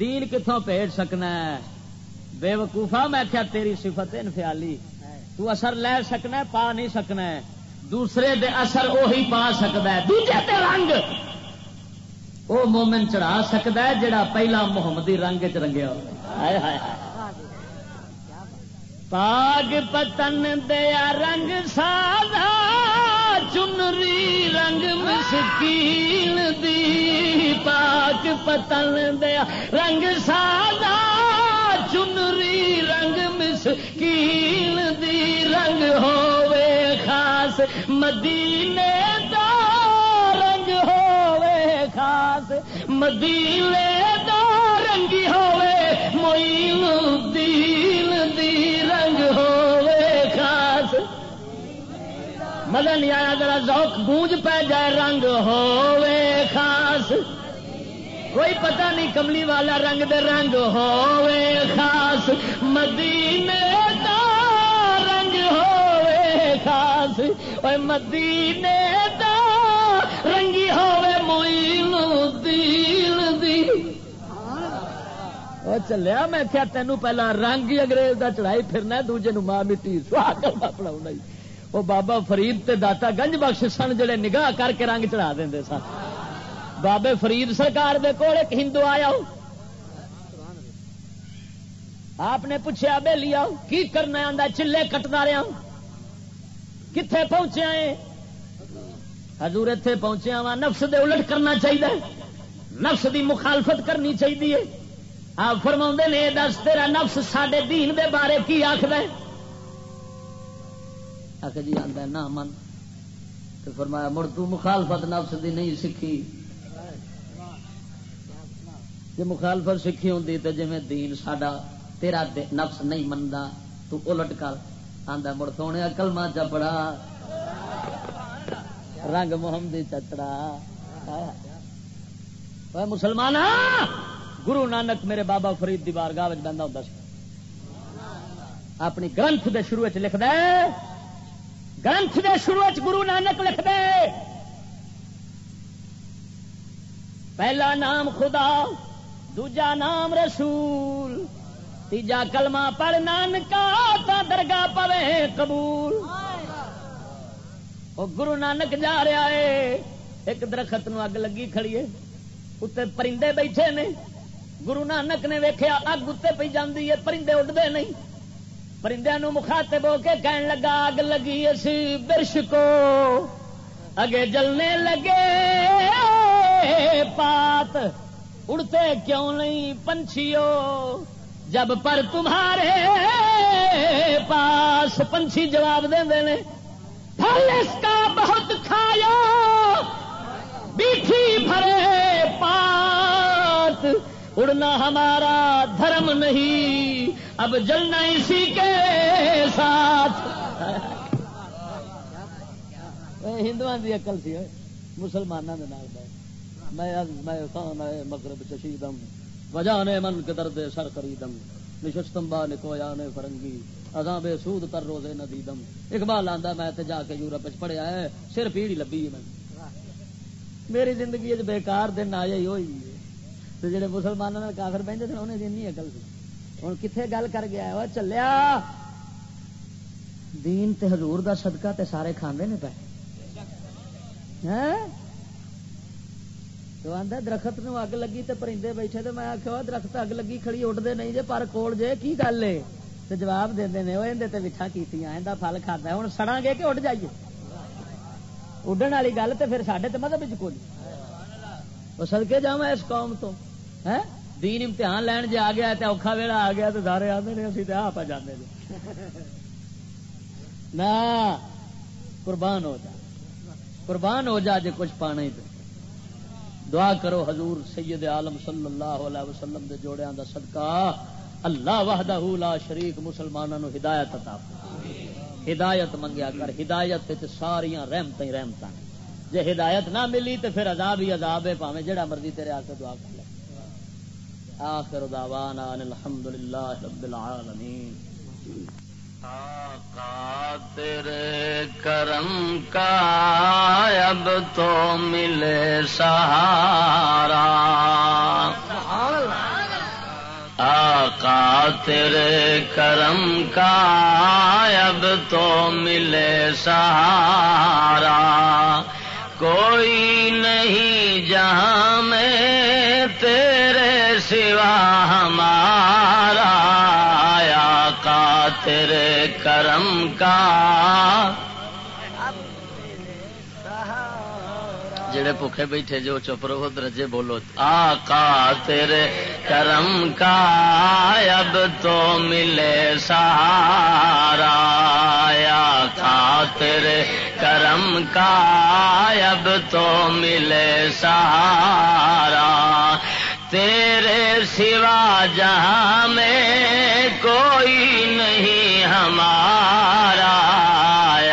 دین کتوں بھیج سکنا ہے؟ بے وقوفا میں کیا تیری صفت انفیالی تو اثر لے سکنا پا نہیں سکنا دوسرے دے اثر وہی پا سکتا ہے، دوجے دے رنگ۔ وہ مومن چڑھا سکتا ہے جڑا پہلا محمدی رنگ چ رنگیا پاگ پتن دیا رنگ سادہ چنری رنگ مسکین دی۔ پاک پتن دیا رنگ سادہ چنری رنگ مسکین دی رنگ ہووے خاص، مدینے دا رنگ ہووے خاص، مدینے دا رنگی ہووے موئین دین دی رنگ ہووے خاص۔ مدن آیا، ذرا ذوق، گونج پہ جائے، رنگ ہووے خاص۔ کوئی پتہ نہیں کملی والا رنگ دے رنگ ہووے خاص، مدینے دا رنگ ہووے خاص۔ اوے مدینے دا رنگی ہووے موئین دین دی۔ او چلیا، میں کیا تینوں پہلا رنگ ہی انگریز دا چڑھائی پھرنا دوجے نو ماں مٹی سوا کرنا پڑاؤنا وہ بابا فرید تے داتا گنج بخش سن، جڑے نگاہ کر کے رنگ چڑھا دیں سن۔ بابے فرید سرکار دے کول ایک ہندو آیا آپ نے پوچھا بے لیا کی کرنا آدھا چلے کٹتا رہا کتنے پہنچے آئے حضور اتے پہنچے وا نفس دے الٹ کرنا چاہیے نفس دی مخالفت کرنی چاہیے آپ فرما نے دس، تیرا نفس سڈے دین دے بارے کی آخر آخر جی آدھا نہ من۔ تو فرمایا، مڑ تو مخالفت نفس دی نہیں سیکھی جی مخالفت سیکھی ہوں تو جی دین ساڈا تیرا نفس نہیں منتا تو الٹ کر آدھا مڑ سونے کلما چپڑا رنگ محمد چچڑا مسلمان گرو نانک میرے بابا فرید دی بارگاہ بہتا ہوں اپنی گرنتھ دے شروع لکھ دے۔ گرنتھ دے شروع گرو نانک لکھ دے۔ پہلا نام خدا دوجا نام رسول تیجا کلمہ پڑھ نانکا تا درگاہ پوے قبول وہ گرو نانک جا رہا ہے ایک درخت نو اگ لگی کھڑی ہے اتنے پرندے بیٹھے نے گرو نانک نے ویکیا اگ اتنے پی جاتی ہے پرندے اڈتے نہیں پرندے نو مخاطب ہو کے کہن لگا اگ لگی اسی برش کو اگے جلنے لگے پات اڑتے کیوں نہیں پنچھیو؟ جب پر تمہارے پاس پنچھی جواب دے پھل اس کا بہت کھایا، بیٹھی بھرے پات اڑنا ہمارا دھرم نہیں، اب جلنا اسی کے ساتھ۔ ہندو کی اقل سی مسلمانوں کے میں خان مغرب چشیدم وجانے من کے درد سر خریدم، نشستم با نکویا نے فرنگی ازاں بے سود تر روزے ندیدم۔ اقبال آندا، میں تے جا کے یورپ وچ پڑھیا ہے صرف پیڑھی لبی میں میری۔ زندگی وچ بیکار دن آیا ہی ہوئی۔ تے جڑے مسلماناں نال کافر بیندے تھے انہیں دین نہیں عقل سی ہن کتھے گل کر گیا او چلیا! دین تے حضور دا صدقہ تے سارے کھاندے نے پے۔ ہیں تو آدھا درخت نو اگ لگی تے پرندے بیٹھے تو میں آخیا درخت اگ لگی کھڑی اڈتے نہیں جے، پر کول جے، کی گل ہے؟ تو جواب دے دے وہ اندر مٹھا کی فل کھاتا ہوں سڑا گے کہ اڈ جائیے؟ اڈن والی گل تو پھر سڈے تو مطلب کو وہ سدکے جا اس قوم تو ہے دین امتحان لین جے آ گیا تو اوکھا ویلا آ گیا تو سارے آتے ہیں اسی تو آپ جانے نہ (laughs) قربان ہو جا۔ قربان ہو جا جے کچھ پانا ہی تو دعا کرو حضور سید عالم صلی اللہ علیہ وسلم دے جوڑیاں دا صدقہ۔ اللہ وحدہ لا شریک مسلمانوں نو ہدایت عطا ہدایت منگیا کر، ہدایت تے ساریاں رحمتاں ہی رحمتاں جے ہدایت نہ ملی تے پھر عذاب ہی عذاب ہے، پاویں جڑا مرضی تیرے آسے دعا کر لے۔ آخر دعوانا ان الحمدللہ رب العالمین۔ تیرے کرم کا اب تو ملے سہارا آقا تیرے کرم کا اب تو ملے سہارا کوئی نہیں جہاں میں تیرے سوا ہمارا تیرے کرم کا۔ جڑے بھوکھے بیٹھے جو چپ رہو درجے بولو۔ آقا تیرے کرم کا، اب تو ملے سہارا۔ آقا تیرے کرم کا، اب تو ملے سہارا۔ تیرے سوا جہاں میں کوئی نہیں ہمارا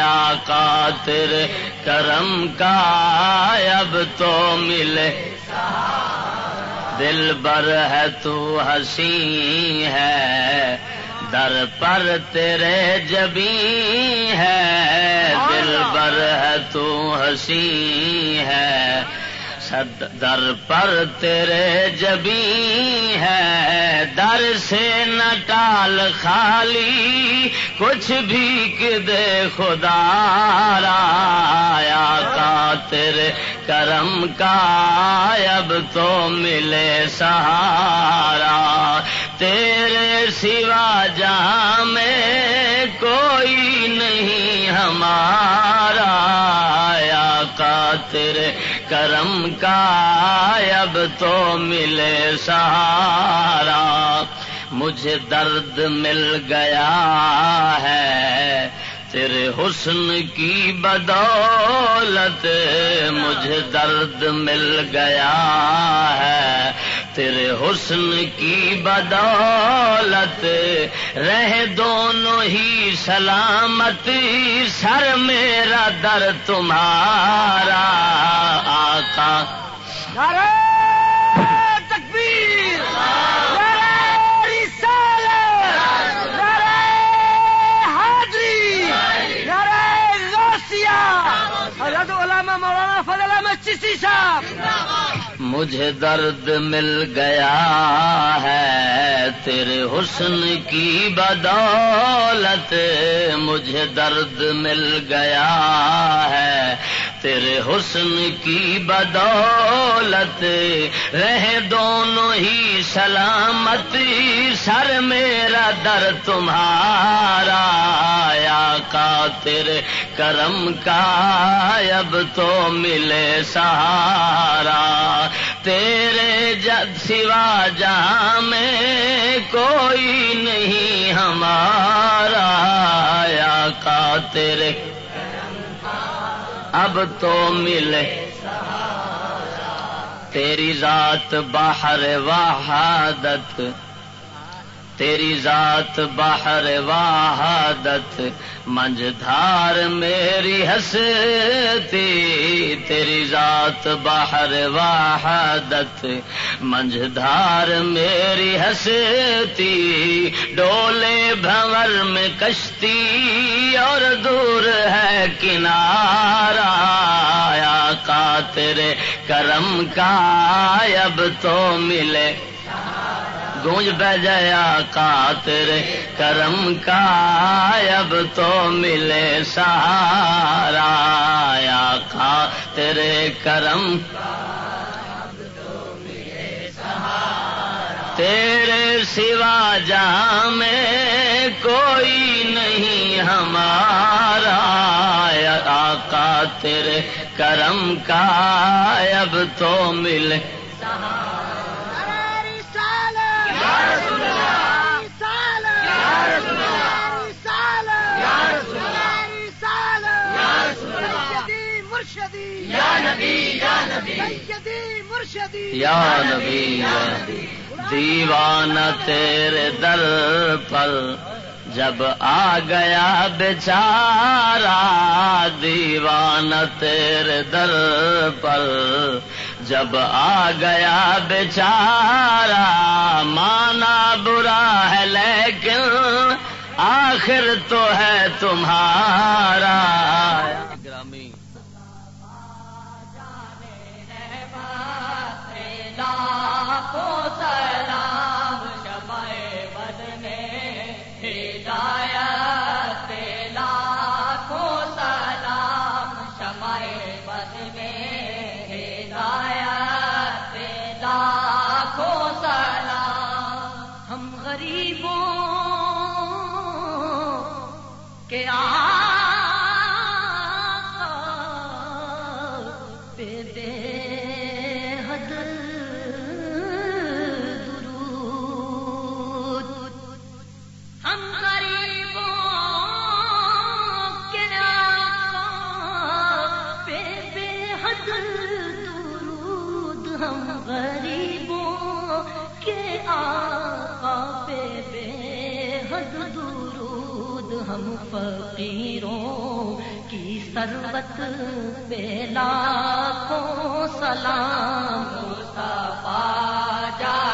آقا تیرے کرم کا اب تو ملے دل بر ہے تو ہسی ہے در پر تیرے جبی ہے دل بر ہے تو ہسی ہے در پر تیرے جبی ہے، در سے نہ ٹال خالی، کچھ بھی دے خدا رایا کا تیرے کرم کا، اب تو ملے سہارا۔ تیرے سوا جہاں میں کوئی نہیں ہمارا۔ کا تیرے کرم کا اب تو ملے سہارا۔ مجھے درد مل گیا ہے، تیرے حسن کی بدولت مجھے درد مل گیا ہے۔ تیرے حسن کی بدولت، رہ دونوں ہی سلامت، سر میرا در تمہارا آقا۔ تکبیر علامہ مولانا فضل احمد چشتی صاحب۔ مجھے درد مل گیا ہے تیرے حسن کی بدولت مجھے درد مل گیا ہے۔ تیرے حسن کی بدولت رہ دونوں ہی سلامتی، سر میرا در تمہارا کا تیرے کرم کا اب تو ملے سہارا۔ تیرے جد سوا جہاں میں کوئی نہیں ہمارا یا کا تیرے اب تو ملے۔ تیری ذات باہر وحادت تیری ذات باہر وحادت منج دھار میری ہستی، تیری ذات باہر وحادت منج دھار میری ہستی، ڈولے بھور میں کشتی اور دور ہے کنارا کا تیرے کرم کا، اب تو ملے گونج بہ جایا کا تیرے کرم کا، اب تو ملے سہارا یا کا تیرے کرم تیرے سوا جہاں میں کوئی نہیں ہمارا آقا تیرے کرم کا، اب تو ملے نبی یا نبی۔ دیوان تیرے در پر جب آ گیا بیچارا دیوان تیرے در پر جب آ گیا بیچارا مانا برا ہے لیکن آخر تو ہے تمہارا۔ کو سلام شمع بد ہدایت فقیروں کی ثروت پہ لاکھوں سلام مصطفیٰ جا